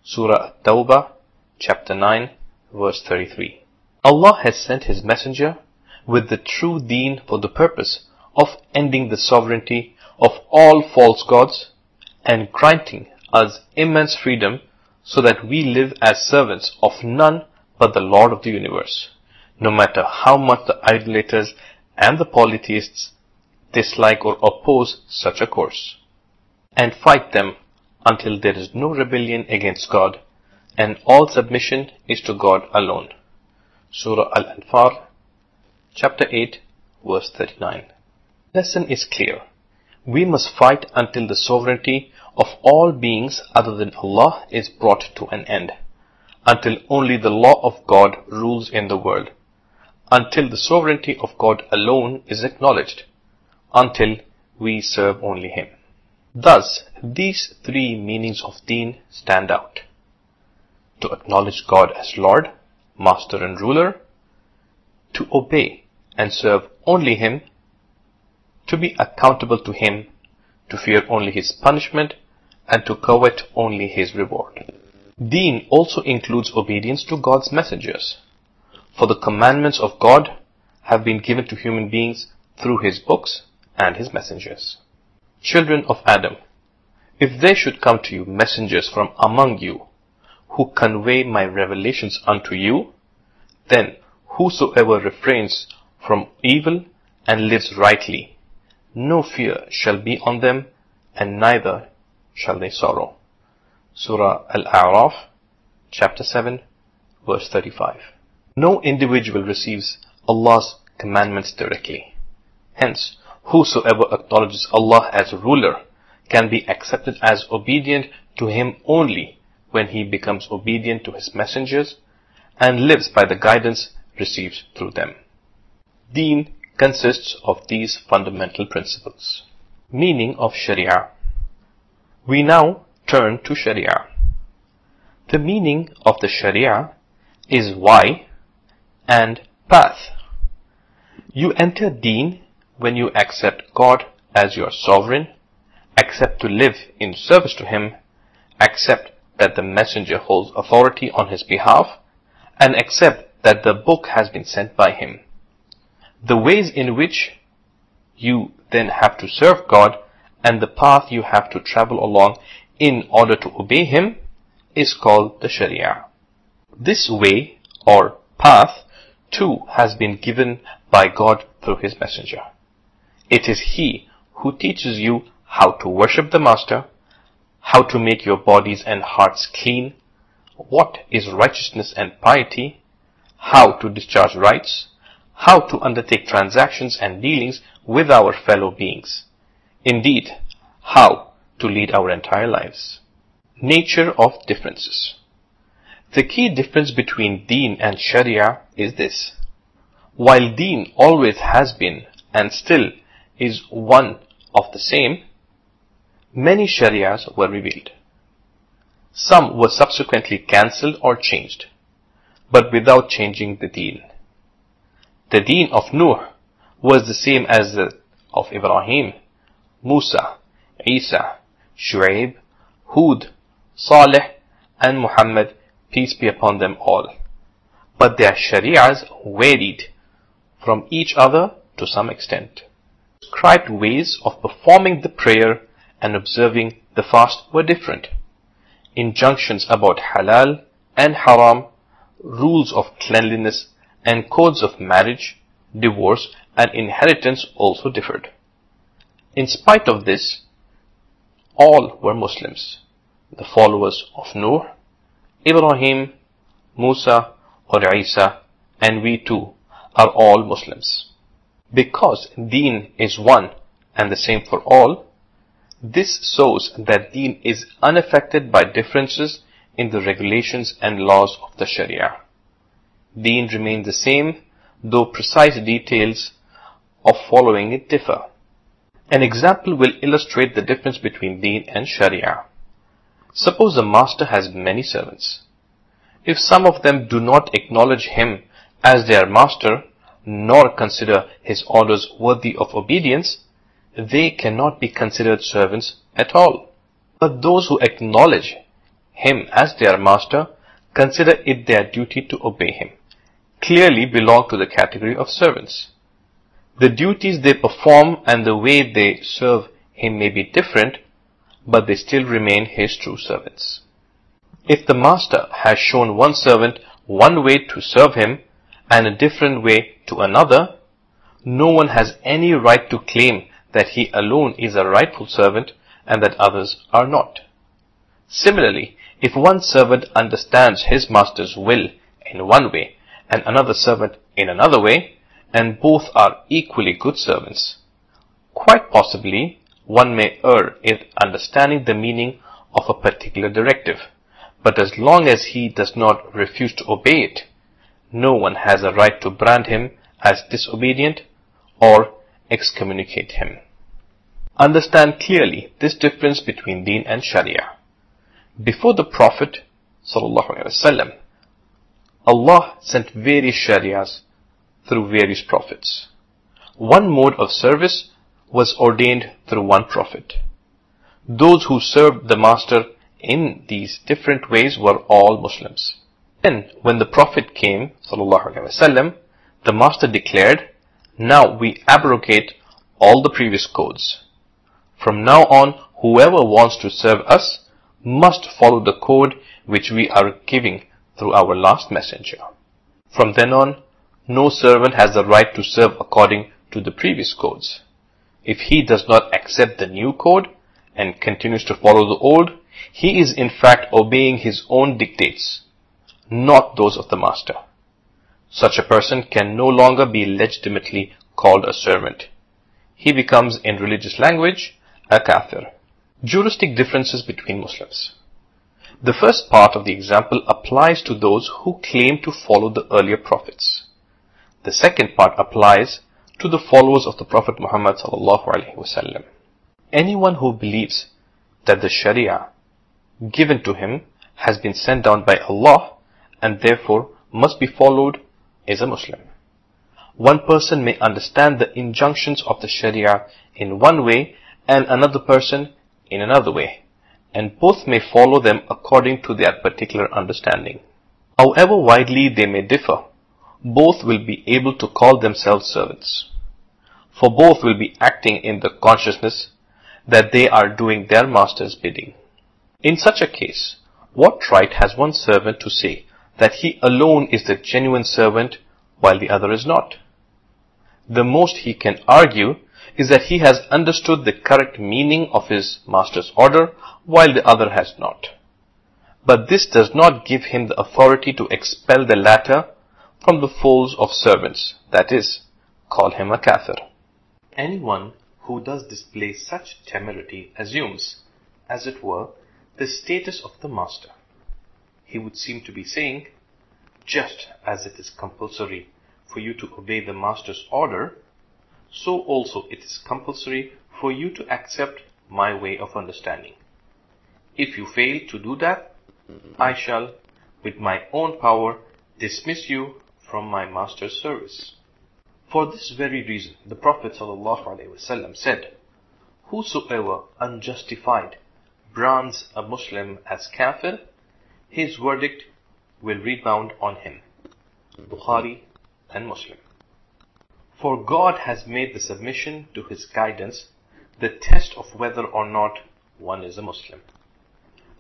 Surah Tawbah, chapter 9, verse 33. Allah has sent His messenger with the true deen for the purpose of ending the sovereignty of all false gods and granting us immense freedom so that we live as servants of none but the Lord of the universe, no matter how much the idolaters and the polytheists dislike or oppose such a course, and fight them until there is no rebellion against God and all submission is to God alone. Surah Al-Anfal, chapter 8, verse 39. Lesson is clear. We must fight until the sovereignty of all beings other than Allah is brought to an end, until only the law of God rules in the world, until the sovereignty of God alone is acknowledged, until we serve only Him. Thus, these three meanings of deen stand out. To acknowledge God as Lord, Master and Ruler, to obey and serve only Him, to be accountable to Him, to fear only His punishment, and to covet only His reward. Deen also includes obedience to God's messengers, for the commandments of God have been given to human beings through His books and His messengers. Children of Adam, if there should come to you messengers from among you, who convey my revelations unto you, then whosoever refrains from evil and lives rightly, no fear shall be on them, and neither shall they sorrow. Surah Al-A'raf, chapter 7, verse 35. No individual receives Allah's commandments directly. Hence, whosoever acknowledges Allah as ruler can be accepted as obedient to Him only when he becomes obedient to His messengers and lives by the guidance received through them. Deen consists of these fundamental principles. Meaning of Sharia. We now turn to Sharia. The meaning of the Sharia is why and path. You enter Deen when you accept God as your sovereign, accept to live in service to Him, accept that the messenger holds authority on his behalf, and accept that the book has been sent by Him. The ways in which you then have to serve God and the path you have to travel along in order to obey Him is called the Sharia. This way or path too has been given by God through His messenger. It is He who teaches you how to worship the Master, how to make your bodies and hearts clean, what is righteousness and piety, how to discharge rights, how to undertake transactions and dealings with our fellow beings. Indeed, how to lead our entire lives. Nature of differences. The key difference between Deen and Sharia is this. While Deen always has been and still is one of the same, many Sharias were revealed. Some were subsequently cancelled or changed, but without changing the deen. The deen of Nuh was the same as the of Ibrahim, Musa, Isa, Shu'aib, Hud, Saleh, and Muhammad, peace be upon them all. But their shari'as varied from each other to some extent. Prescribed ways of performing the prayer and observing the fast were different. Injunctions about halal and haram, rules of cleanliness, and codes of marriage, divorce, and inheritance also differed. In spite of this, all were Muslims, the followers of Nuh, Ibrahim, Musa, or Isa, and we too are all Muslims. Because deen is one and the same for all, this shows that deen is unaffected by differences in the regulations and laws of the Sharia. Deen remains the same, though precise details of following it differ. An example will illustrate the difference between Deen and Sharia. Suppose a master has many servants. If some of them do not acknowledge him as their master, nor consider his orders worthy of obedience, they cannot be considered servants at all. But those who acknowledge him as their master consider it their duty to obey him, clearly belong to the category of servants. The duties they perform and the way they serve him may be different, but they still remain his true servants. If the master has shown one servant one way to serve him and a different way to another, no one has any right to claim that he alone is a rightful servant and that others are not. Similarly, if one servant understands his master's will in one way and another servant in another way, and both are equally good servants, quite possibly one may err in understanding the meaning of a particular directive. But as long as he does not refuse to obey it, no one has a right to brand him as disobedient or excommunicate him. Understand clearly this difference between deen and sharia. Before the Prophet وسلم, Allah sent various sharias through various prophets. One mode of service was ordained through one prophet. Those who served the master in these different ways were all Muslims. Then, when the Prophet came, وسلم, the Master declared, Now we abrogate all the previous codes. From now on, whoever wants to serve us must follow the code which we are giving through our last messenger. From then on, no servant has the right to serve according to the previous codes. If he does not accept the new code and continues to follow the old, he is in fact obeying his own dictates, not those of the master. Such a person can no longer be legitimately called a servant. He becomes, in religious language, a kafir. Juristic differences between Muslims. The first part of the example applies to those who claim to follow the earlier prophets. The second part applies to the followers of the Prophet Muhammad sallallahu. Anyone who believes that the Sharia given to him has been sent down by Allah and therefore must be followed is a Muslim. One person may understand the injunctions of the Sharia in one way and another person in another way, and both may follow them according to their particular understanding. However widely they may differ, both will be able to call themselves servants. For both will be acting in the consciousness that they are doing their master's bidding. In such a case, what right has one servant to say that he alone is the genuine servant while the other is not? The most he can argue is that he has understood the correct meaning of his master's order while the other has not. But this does not give him the authority to expel the latter from the folds of servants, that is, call him a kafir. Anyone who does display such temerity assumes, as it were, the status of the master. He would seem to be saying, just as it is compulsory for you to obey the master's order, so also it is compulsory for you to accept my way of understanding. If you fail to do that, I shall, with my own power, dismiss you from my master's service. For this very reason, the Prophet ﷺ said, Whosoever unjustified brands a Muslim as kafir, his verdict will rebound on him. Bukhari and Muslim. For God has made the submission to His guidance the test of whether or not one is a Muslim.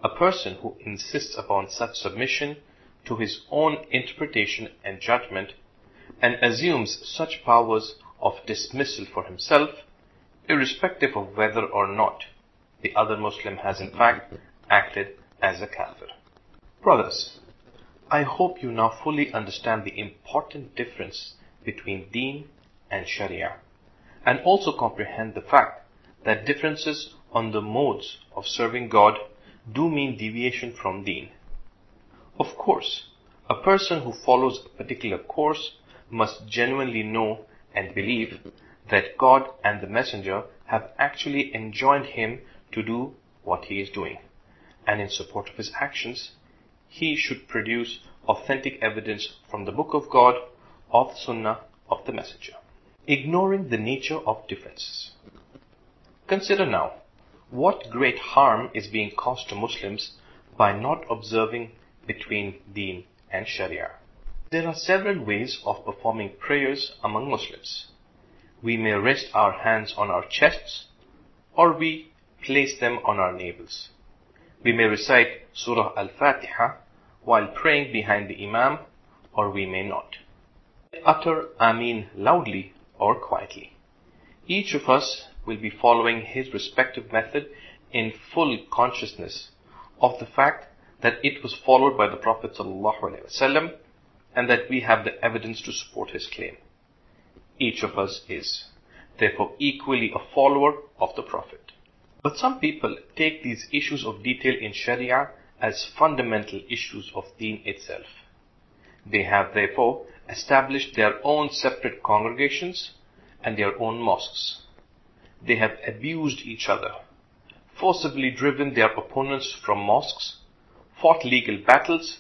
A person who insists upon such submission to his own interpretation and judgment and assumes such powers of dismissal for himself, irrespective of whether or not the other Muslim has in fact acted as a kafir. Brothers, I hope you now fully understand the important difference between deen and sharia and also comprehend the fact that differences on the modes of serving God do mean deviation from deen. Of course, a person who follows a particular course must genuinely know and believe that God and the Messenger have actually enjoined him to do what he is doing. And in support of his actions, he should produce authentic evidence from the Book of God or the Sunnah of the Messenger. Ignoring the nature of differences. Consider now what great harm is being caused to Muslims by not observing between Deen and Sharia. There are several ways of performing prayers among Muslims. We may rest our hands on our chests or we place them on our navels. We may recite Surah Al-Fatiha while praying behind the Imam or we may not. Utter Ameen loudly or quietly. Each of us will be following his respective method in full consciousness of the fact that it was followed by the Prophet ﷺ and that we have the evidence to support his claim. Each of us is, therefore, equally a follower of the Prophet. But some people take these issues of detail in Sharia as fundamental issues of deen itself. They have therefore established their own separate congregations and their own mosques. They have abused each other, forcibly driven their opponents from mosques, fought legal battles,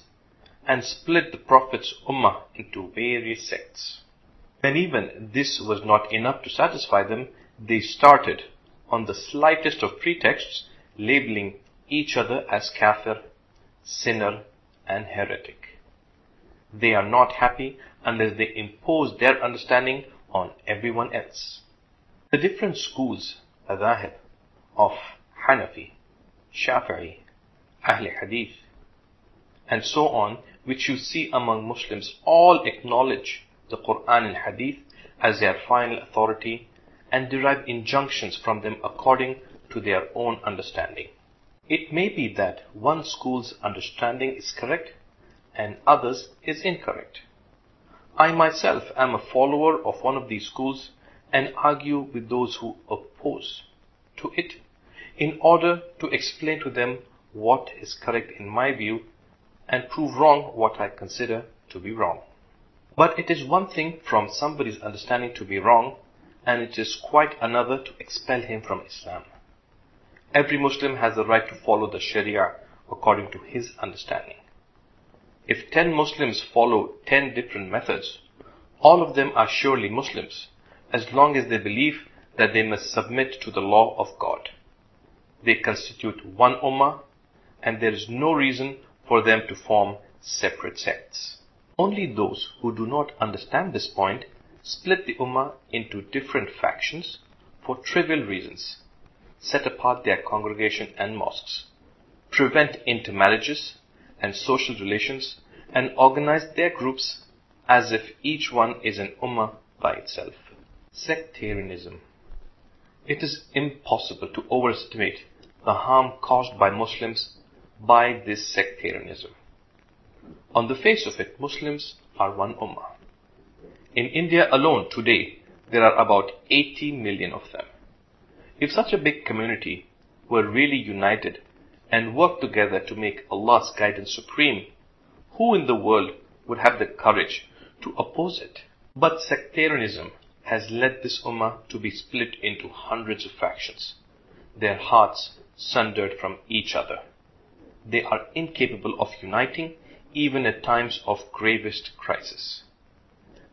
and split the Prophet's Ummah into various sects. When even this was not enough to satisfy them, they started, on the slightest of pretexts, labeling each other as kafir, sinner, and heretic. They are not happy unless they impose their understanding on everyone else. The different schools, madhahib, of Hanafi, Shafi'i, Ahl Hadith, and so on, which you see among Muslims, all acknowledge the Quran and Hadith as their final authority and derive injunctions from them according to their own understanding. It may be that one school's understanding is correct and others is incorrect. I myself am a follower of one of these schools and argue with those who oppose to it in order to explain to them what is correct in my view and prove wrong what I consider to be wrong. But it is one thing from somebody's understanding to be wrong and it is quite another to expel him from Islam. Every Muslim has the right to follow the Sharia according to his understanding. If 10 Muslims follow 10 different methods, all of them are surely Muslims, as long as they believe that they must submit to the law of God. They constitute one ummah, and there is no reason for them to form separate sects. Only those who do not understand this point split the ummah into different factions for trivial reasons, set apart their congregation and mosques, prevent intermarriages, and social relations and organize their groups as if each one is an ummah by itself. Sectarianism. It is impossible to overestimate the harm caused by Muslims by this sectarianism. On the face of it, Muslims are one ummah. In India alone today, there are about 80 million of them. If such a big community were really united and worked together to make Allah's guidance supreme, who in the world would have the courage to oppose it? But sectarianism has led this ummah to be split into hundreds of factions, their hearts sundered from each other. They are incapable of uniting even at times of gravest crisis.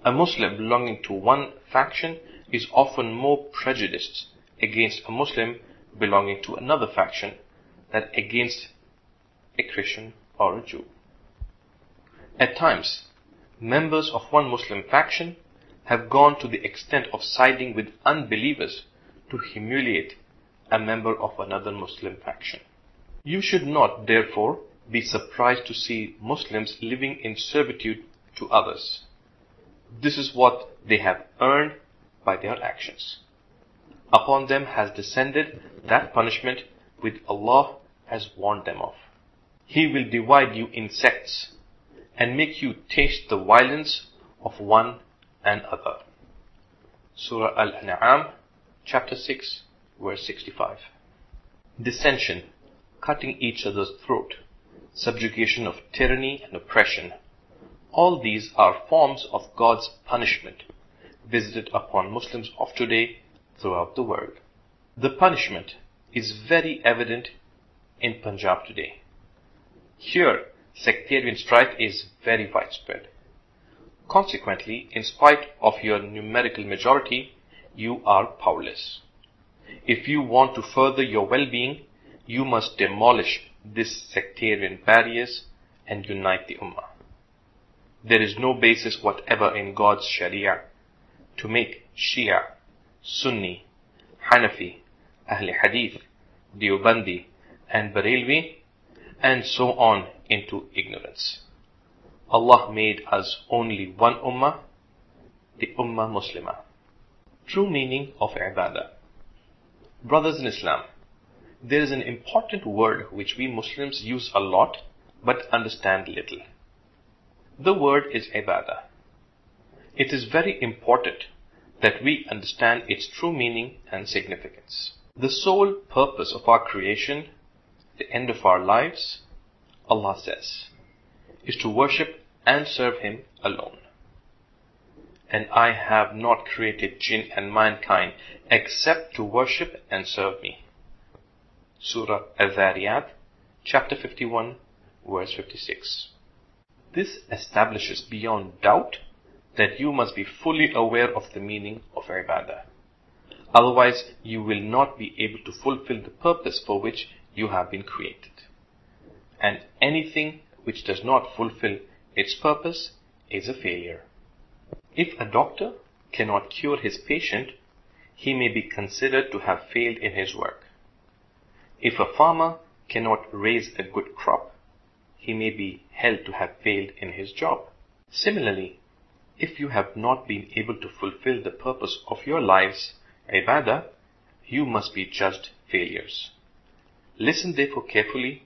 A Muslim belonging to one faction is often more prejudiced against a Muslim belonging to another faction than against a Christian or a Jew. At times, members of one Muslim faction have gone to the extent of siding with unbelievers to humiliate a member of another Muslim faction. You should not, therefore, be surprised to see Muslims living in servitude to others. This is what they have earned by their actions. Upon them has descended that punishment which Allah has warned them of. He will divide you in sects and make you taste the violence of one and other. Surah Al-An'am, chapter 6, verse 65. Dissension, cutting each other's throat, subjugation of tyranny and oppression, all these are forms of God's punishment visited upon Muslims of today throughout the world. The punishment is very evident in Punjab today. Here, sectarian strife is very widespread. Consequently, in spite of your numerical majority, you are powerless. If you want to further your well-being, you must demolish these sectarian barriers and unite the Ummah. There is no basis whatever in God's Sharia to make Shia, Sunni, Hanafi, Ahl Hadith, Deobandi, and Barelvi, and so on into ignorance. Allah made us only one ummah, the ummah Muslimah. True meaning of ibadah. Brothers in Islam, there is an important word which we Muslims use a lot but understand little. The word is ibadah. It is very important that we understand its true meaning and significance. The sole purpose of our creation, the end of our lives, Allah says, is to worship and serve Him alone. And I have not created jinn and mankind except to worship and serve me. Surah Al-Dhariyat, chapter 51, verse 56. This establishes beyond doubt that you must be fully aware of the meaning of ibadah. Otherwise, you will not be able to fulfill the purpose for which you have been created. And anything which does not fulfill its purpose is a failure. If a doctor cannot cure his patient, he may be considered to have failed in his work. If a farmer cannot raise a good crop, he may be held to have failed in his job. Similarly, if you have not been able to fulfill the purpose of your lives, ibadah, you must be judged failures. Listen therefore carefully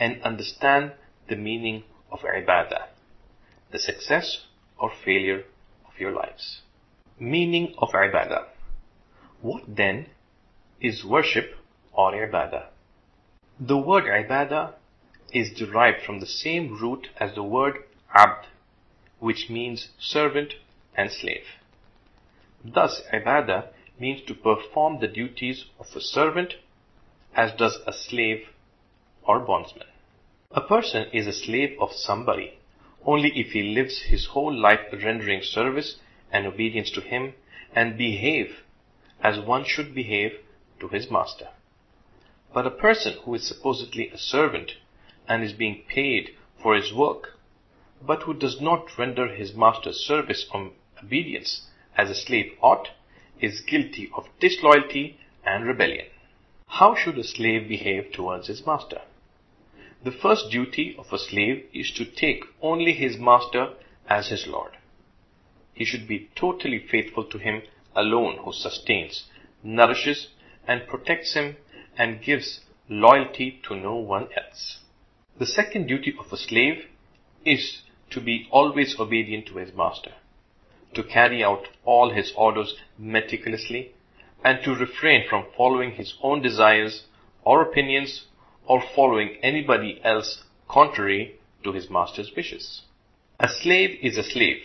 and understand the meaning of ibadah, the success or failure of your lives. Meaning of ibadah. What then is worship or ibadah. The word ibadah is derived from the same root as the word abd, which means servant and slave. Thus, ibadah means to perform the duties of a servant as does a slave or bondsman. A person is a slave of somebody only if he lives his whole life rendering service and obedience to him and behave as one should behave to his master. But a person who is supposedly a servant and is being paid for his work, but who does not render his master's service or obedience as a slave ought, is guilty of disloyalty and rebellion. How should a slave behave towards his master? The first duty of a slave is to take only his master as his lord. He should be totally faithful to him alone who sustains, nourishes, and protects him and gives loyalty to no one else. The second duty of a slave is to be always obedient to his master, to carry out all his orders meticulously, and to refrain from following his own desires or opinions or following anybody else contrary to his master's wishes. A slave is a slave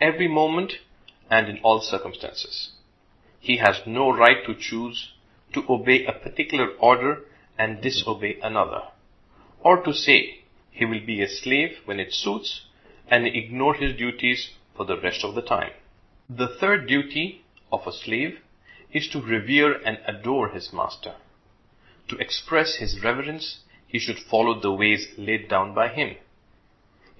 every moment and in all circumstances. He has no right to choose to obey a particular order and disobey another, or to say he will be a slave when it suits and ignore his duties for the rest of the time. The third duty of a slave is to revere and adore his master. To express his reverence, he should follow the ways laid down by him.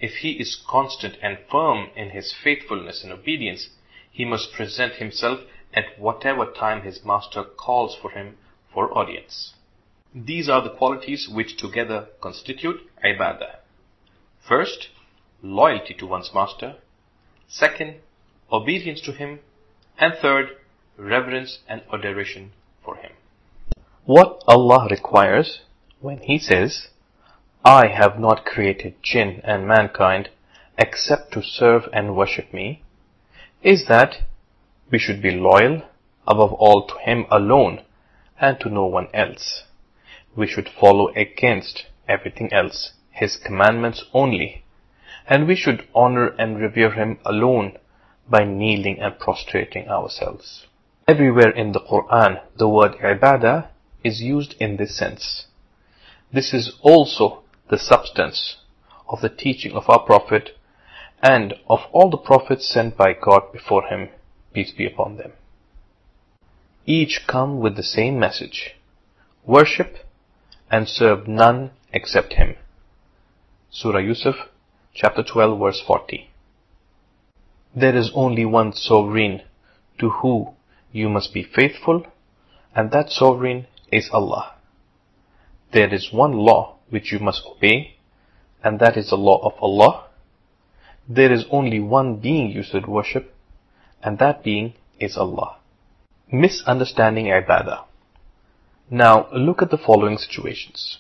If he is constant and firm in his faithfulness and obedience, he must present himself at whatever time his master calls for him for audience. These are the qualities which together constitute ibadah. First, loyalty to one's master. Second, obedience to him. And third, reverence and adoration for him. What Allah requires when He says, I have not created jinn and mankind except to serve and worship me, is that we should be loyal above all to Him alone and to no one else. We should follow against everything else, His commandments only, and we should honor and revere Him alone by kneeling and prostrating ourselves. Everywhere in the Quran, the word ibadah is used in this sense. This is also the substance of the teaching of our Prophet and of all the prophets sent by God before him, peace be upon them. Each come with the same message, worship and serve none except him. Surah Yusuf, chapter 12, verse 40. There is only one sovereign to who you must be faithful, and that sovereign is Allah. There is one law which you must obey, and that is the law of Allah there is only one being you should worship, and that being is Allah. Misunderstanding ibadah. Now look at the following situations.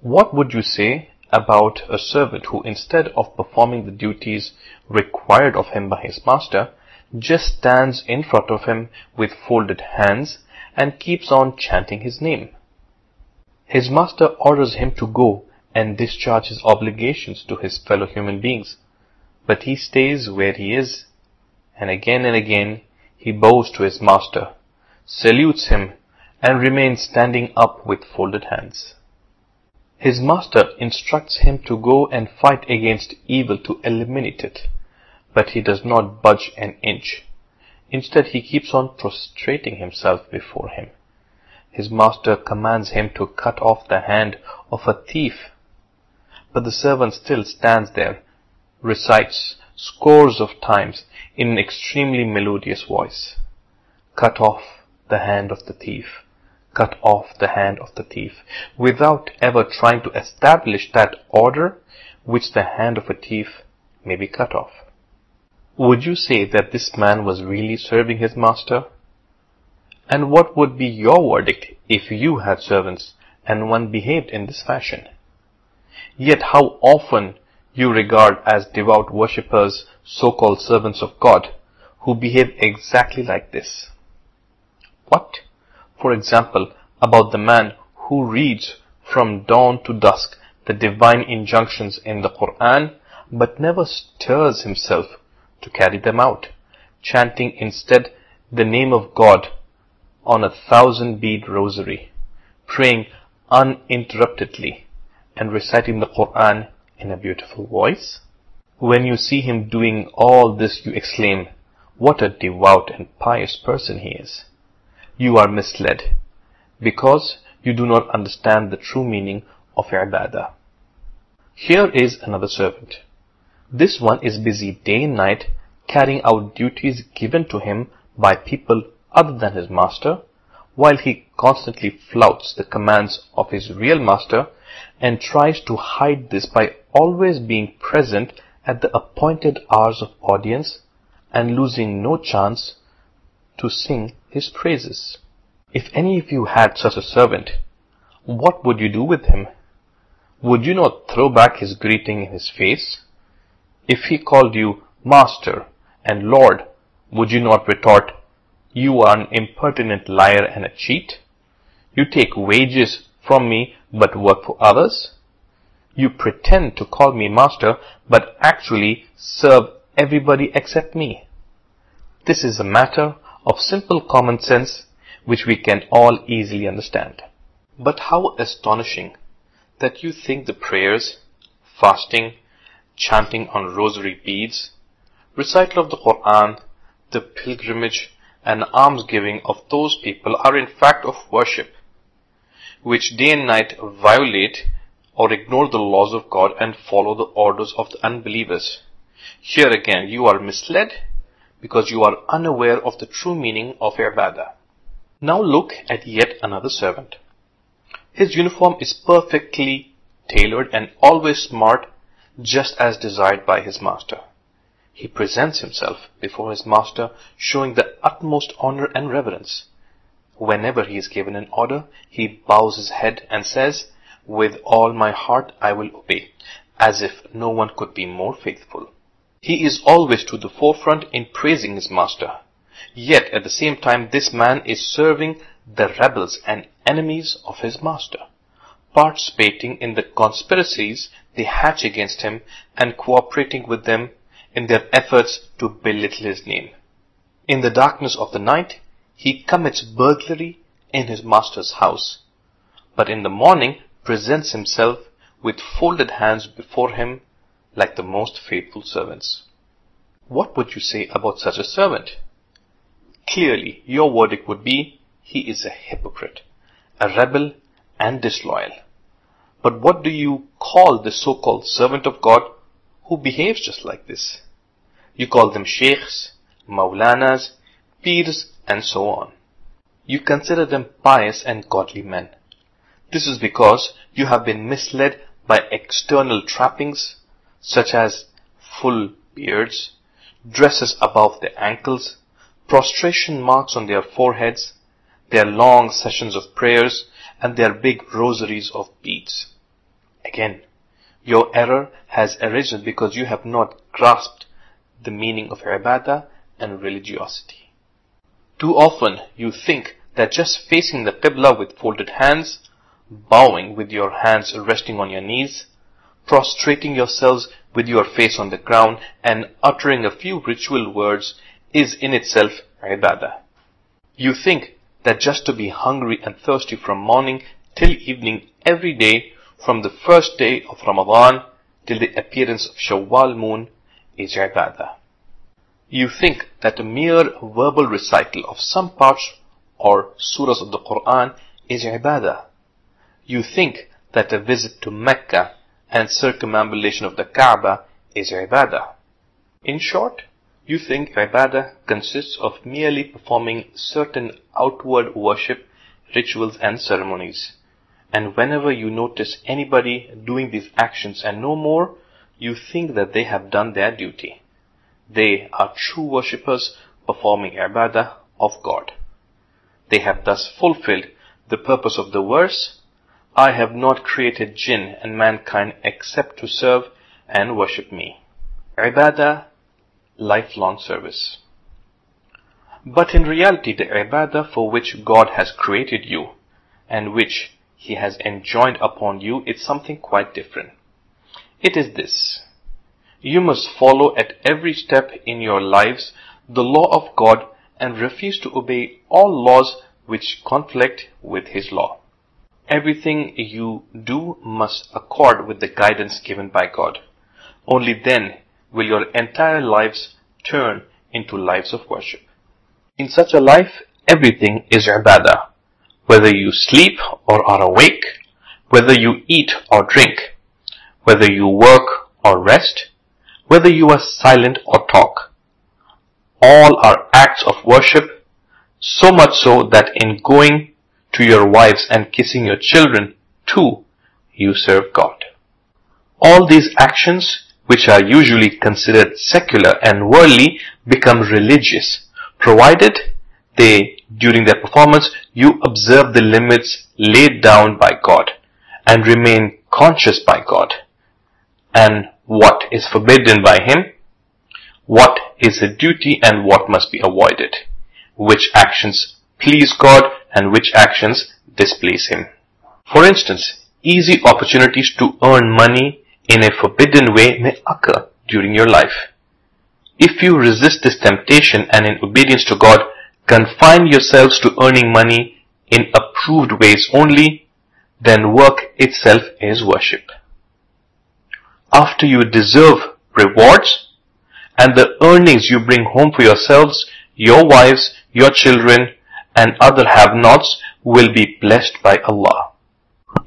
What would you say about a servant who instead of performing the duties required of him by his master, just stands in front of him with folded hands and keeps on chanting his name? His master orders him to go and discharge his obligations to his fellow human beings, but he stays where he is, and again and again he bows to his master, salutes him, and remains standing up with folded hands. His master instructs him to go and fight against evil to eliminate it, but he does not budge an inch. Instead, he keeps on prostrating himself before him. His master commands him to cut off the hand of a thief, but the servant still stands there, recites scores of times in an extremely melodious voice. Cut off the hand of the thief cut off the hand of the thief without ever trying to establish that order which the hand of a thief may be cut off. Would you say that this man was really serving his master? And what would be your verdict if you had servants and one behaved in this fashion? Yet how often you regard as devout worshippers so-called servants of God who behave exactly like this. What? For example, about the man who reads from dawn to dusk the divine injunctions in the Quran, but never stirs himself to carry them out, chanting instead the name of God on a thousand bead rosary, praying uninterruptedly, and reciting the Quran in a beautiful voice? When you see him doing all this, you exclaim, what a devout and pious person he is you are misled because you do not understand the true meaning of ibadah. Here is another servant. This one is busy day and night carrying out duties given to him by people other than his master, while he constantly flouts the commands of his real master and tries to hide this by always being present at the appointed hours of audience and losing no chance to sing his praises. If any of you had such a servant, what would you do with him? Would you not throw back his greeting in his face? If he called you Master and Lord, would you not retort, You are an impertinent liar and a cheat? You take wages from me but work for others? You pretend to call me master but actually serve everybody except me. This is a matter of simple common sense which we can all easily understand. But how astonishing that you think the prayers, fasting, chanting on rosary beads, recital of the Quran, the pilgrimage and almsgiving of those people are in fact of worship, which day and night violate or ignore the laws of God and follow the orders of the unbelievers. Here again, you are misled because you are unaware of the true meaning of ibadah. Now look at yet another servant. His uniform is perfectly tailored and always smart, just as desired by his master. He presents himself before his master, showing the utmost honor and reverence. Whenever he is given an order, he bows his head and says, With all my heart I will obey, as if no one could be more faithful. He is always to the forefront in praising his master. Yet at the same time this man is serving the rebels and enemies of his master, participating in the conspiracies they hatch against him and cooperating with them in their efforts to belittle his name. In the darkness of the night, he commits burglary in his master's house, but in the morning presents himself with folded hands before him like the most faithful servants. What would you say about such a servant? Clearly, your verdict would be, he is a hypocrite, a rebel and disloyal. But what do you call the so-called servant of God who behaves just like this? You call them sheikhs, maulanas, pirs, and so on. You consider them pious and godly men. This is because you have been misled by external trappings such as full beards, dresses above the ankles, prostration marks on their foreheads, their long sessions of prayers, and their big rosaries of beads. Again, your error has arisen because you have not grasped the meaning of ibadah and religiosity. Too often you think that just facing the Qibla with folded hands, bowing with your hands resting on your knees, prostrating yourselves with your face on the ground and uttering a few ritual words is in itself ibadah. You think that just to be hungry and thirsty from morning till evening every day from the first day of Ramadan till the appearance of Shawwal moon is ibadah. You think that a mere verbal recital of some parts or surahs of the Quran is ibadah. You think that a visit to Mecca and circumambulation of the Kaaba is ibadah. In short, you think ibadah consists of merely performing certain outward worship, rituals and ceremonies. And whenever you notice anybody doing these actions and no more, you think that they have done their duty. They are true worshippers performing ibadah of God. They have thus fulfilled the purpose of the verse, I have not created jinn and mankind except to serve and worship me. Ibadah, lifelong service. But in reality, the ibadah for which God has created you and which He has enjoined upon you is something quite different. It is this. You must follow at every step in your lives the law of God and refuse to obey all laws which conflict with His law. Everything you do must accord with the guidance given by God. Only then will your entire lives turn into lives of worship. In such a life, everything is ibadah. Whether you sleep or are awake, whether you eat or drink, whether you work or rest, whether you are silent or talk. All are acts of worship, so much so that in going to your wives and kissing your children, too, you serve God. All these actions, which are usually considered secular and worldly, become religious, provided they, during their performance, you observe the limits laid down by God and remain conscious by God. And what is forbidden by Him, what is a duty and what must be avoided, which actions please God and which actions displease Him. For instance, easy opportunities to earn money in a forbidden way may occur during your life. If you resist this temptation and in obedience to God, confine yourselves to earning money in approved ways only, then work itself is worship. After you deserve rewards and the earnings you bring home for yourselves, your wives, your children, and other have-nots will be blessed by Allah.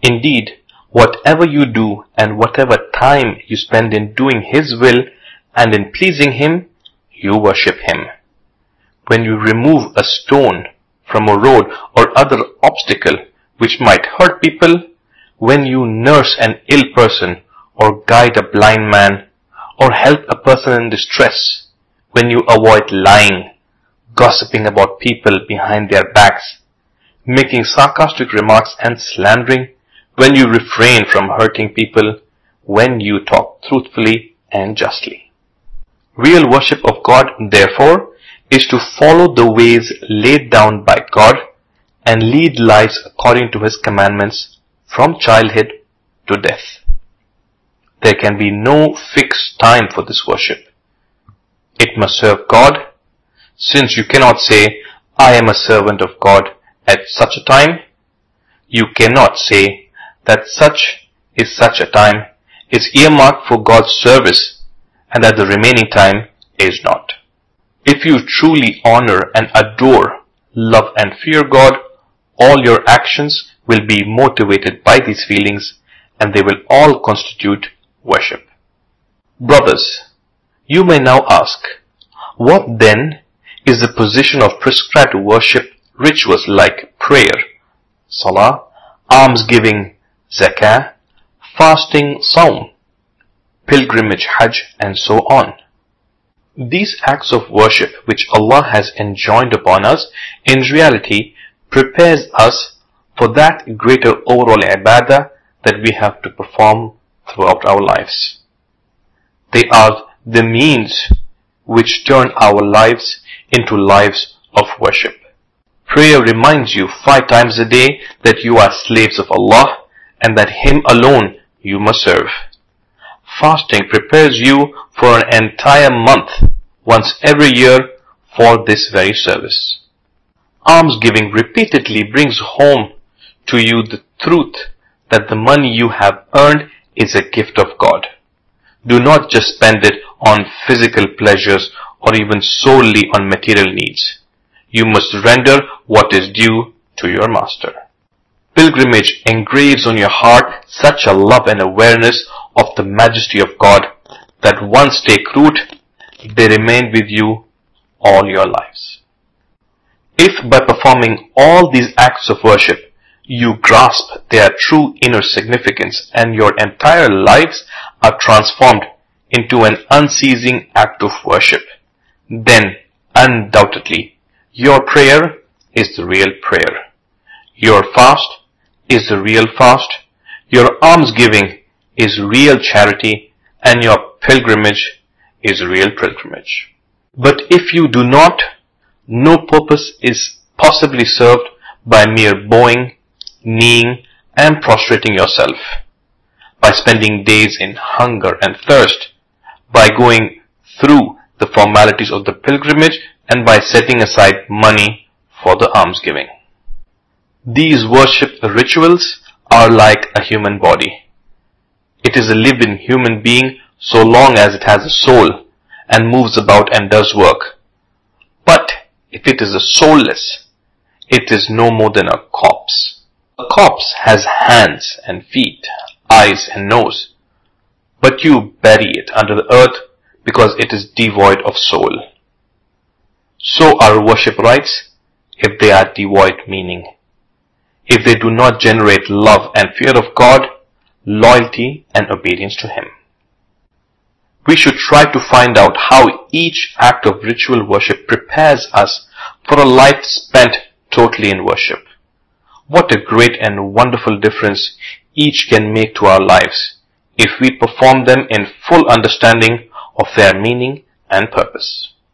Indeed, whatever you do and whatever time you spend in doing His will and in pleasing Him, you worship Him. When you remove a stone from a road or other obstacle which might hurt people, when you nurse an ill person or guide a blind man or help a person in distress, when you avoid lying gossiping about people behind their backs, making sarcastic remarks and slandering, when you refrain from hurting people, when you talk truthfully and justly. Real worship of God, therefore, is to follow the ways laid down by God and lead lives according to His commandments from childhood to death. There can be no fixed time for this worship. It must serve God since you cannot say, I am a servant of God at such a time, you cannot say that such is such a time is earmarked for God's service and that the remaining time is not. If you truly honor and adore, love and fear God, all your actions will be motivated by these feelings and they will all constitute worship. Brothers, you may now ask, what then is the position of prescribed worship rituals like prayer, salah, almsgiving, zakah, fasting, saum, pilgrimage, hajj, and so on. These acts of worship which Allah has enjoined upon us in reality prepares us for that greater overall ibadah that we have to perform throughout our lives. They are the means which turn our lives into lives of worship. Prayer reminds you five times a day that you are slaves of Allah and that Him alone you must serve. Fasting prepares you for an entire month once every year for this very service. Almsgiving repeatedly brings home to you the truth that the money you have earned is a gift of God. Do not just spend it on physical pleasures or even solely on material needs. You must render what is due to your master. Pilgrimage engraves on your heart such a love and awareness of the majesty of God that once take root, they remain with you all your lives. If by performing all these acts of worship, you grasp their true inner significance and your entire lives are transformed into an unceasing act of worship, then undoubtedly your prayer is the real prayer. Your fast is the real fast. Your almsgiving is real charity and your pilgrimage is real pilgrimage. But if you do not, no purpose is possibly served by mere bowing kneeing and prostrating yourself, by spending days in hunger and thirst, by going through the formalities of the pilgrimage and by setting aside money for the almsgiving. These worship rituals are like a human body. It is a living human being so long as it has a soul and moves about and does work. But if it is a soulless, it is no more than a corpse. A corpse has hands and feet, eyes and nose, but you bury it under the earth because it is devoid of soul. So are worship rites if they are devoid meaning. If they do not generate love and fear of God, loyalty and obedience to Him. We should try to find out how each act of ritual worship prepares us for a life spent totally in worship. What a great and wonderful difference each can make to our lives if we perform them in full understanding of their meaning and purpose.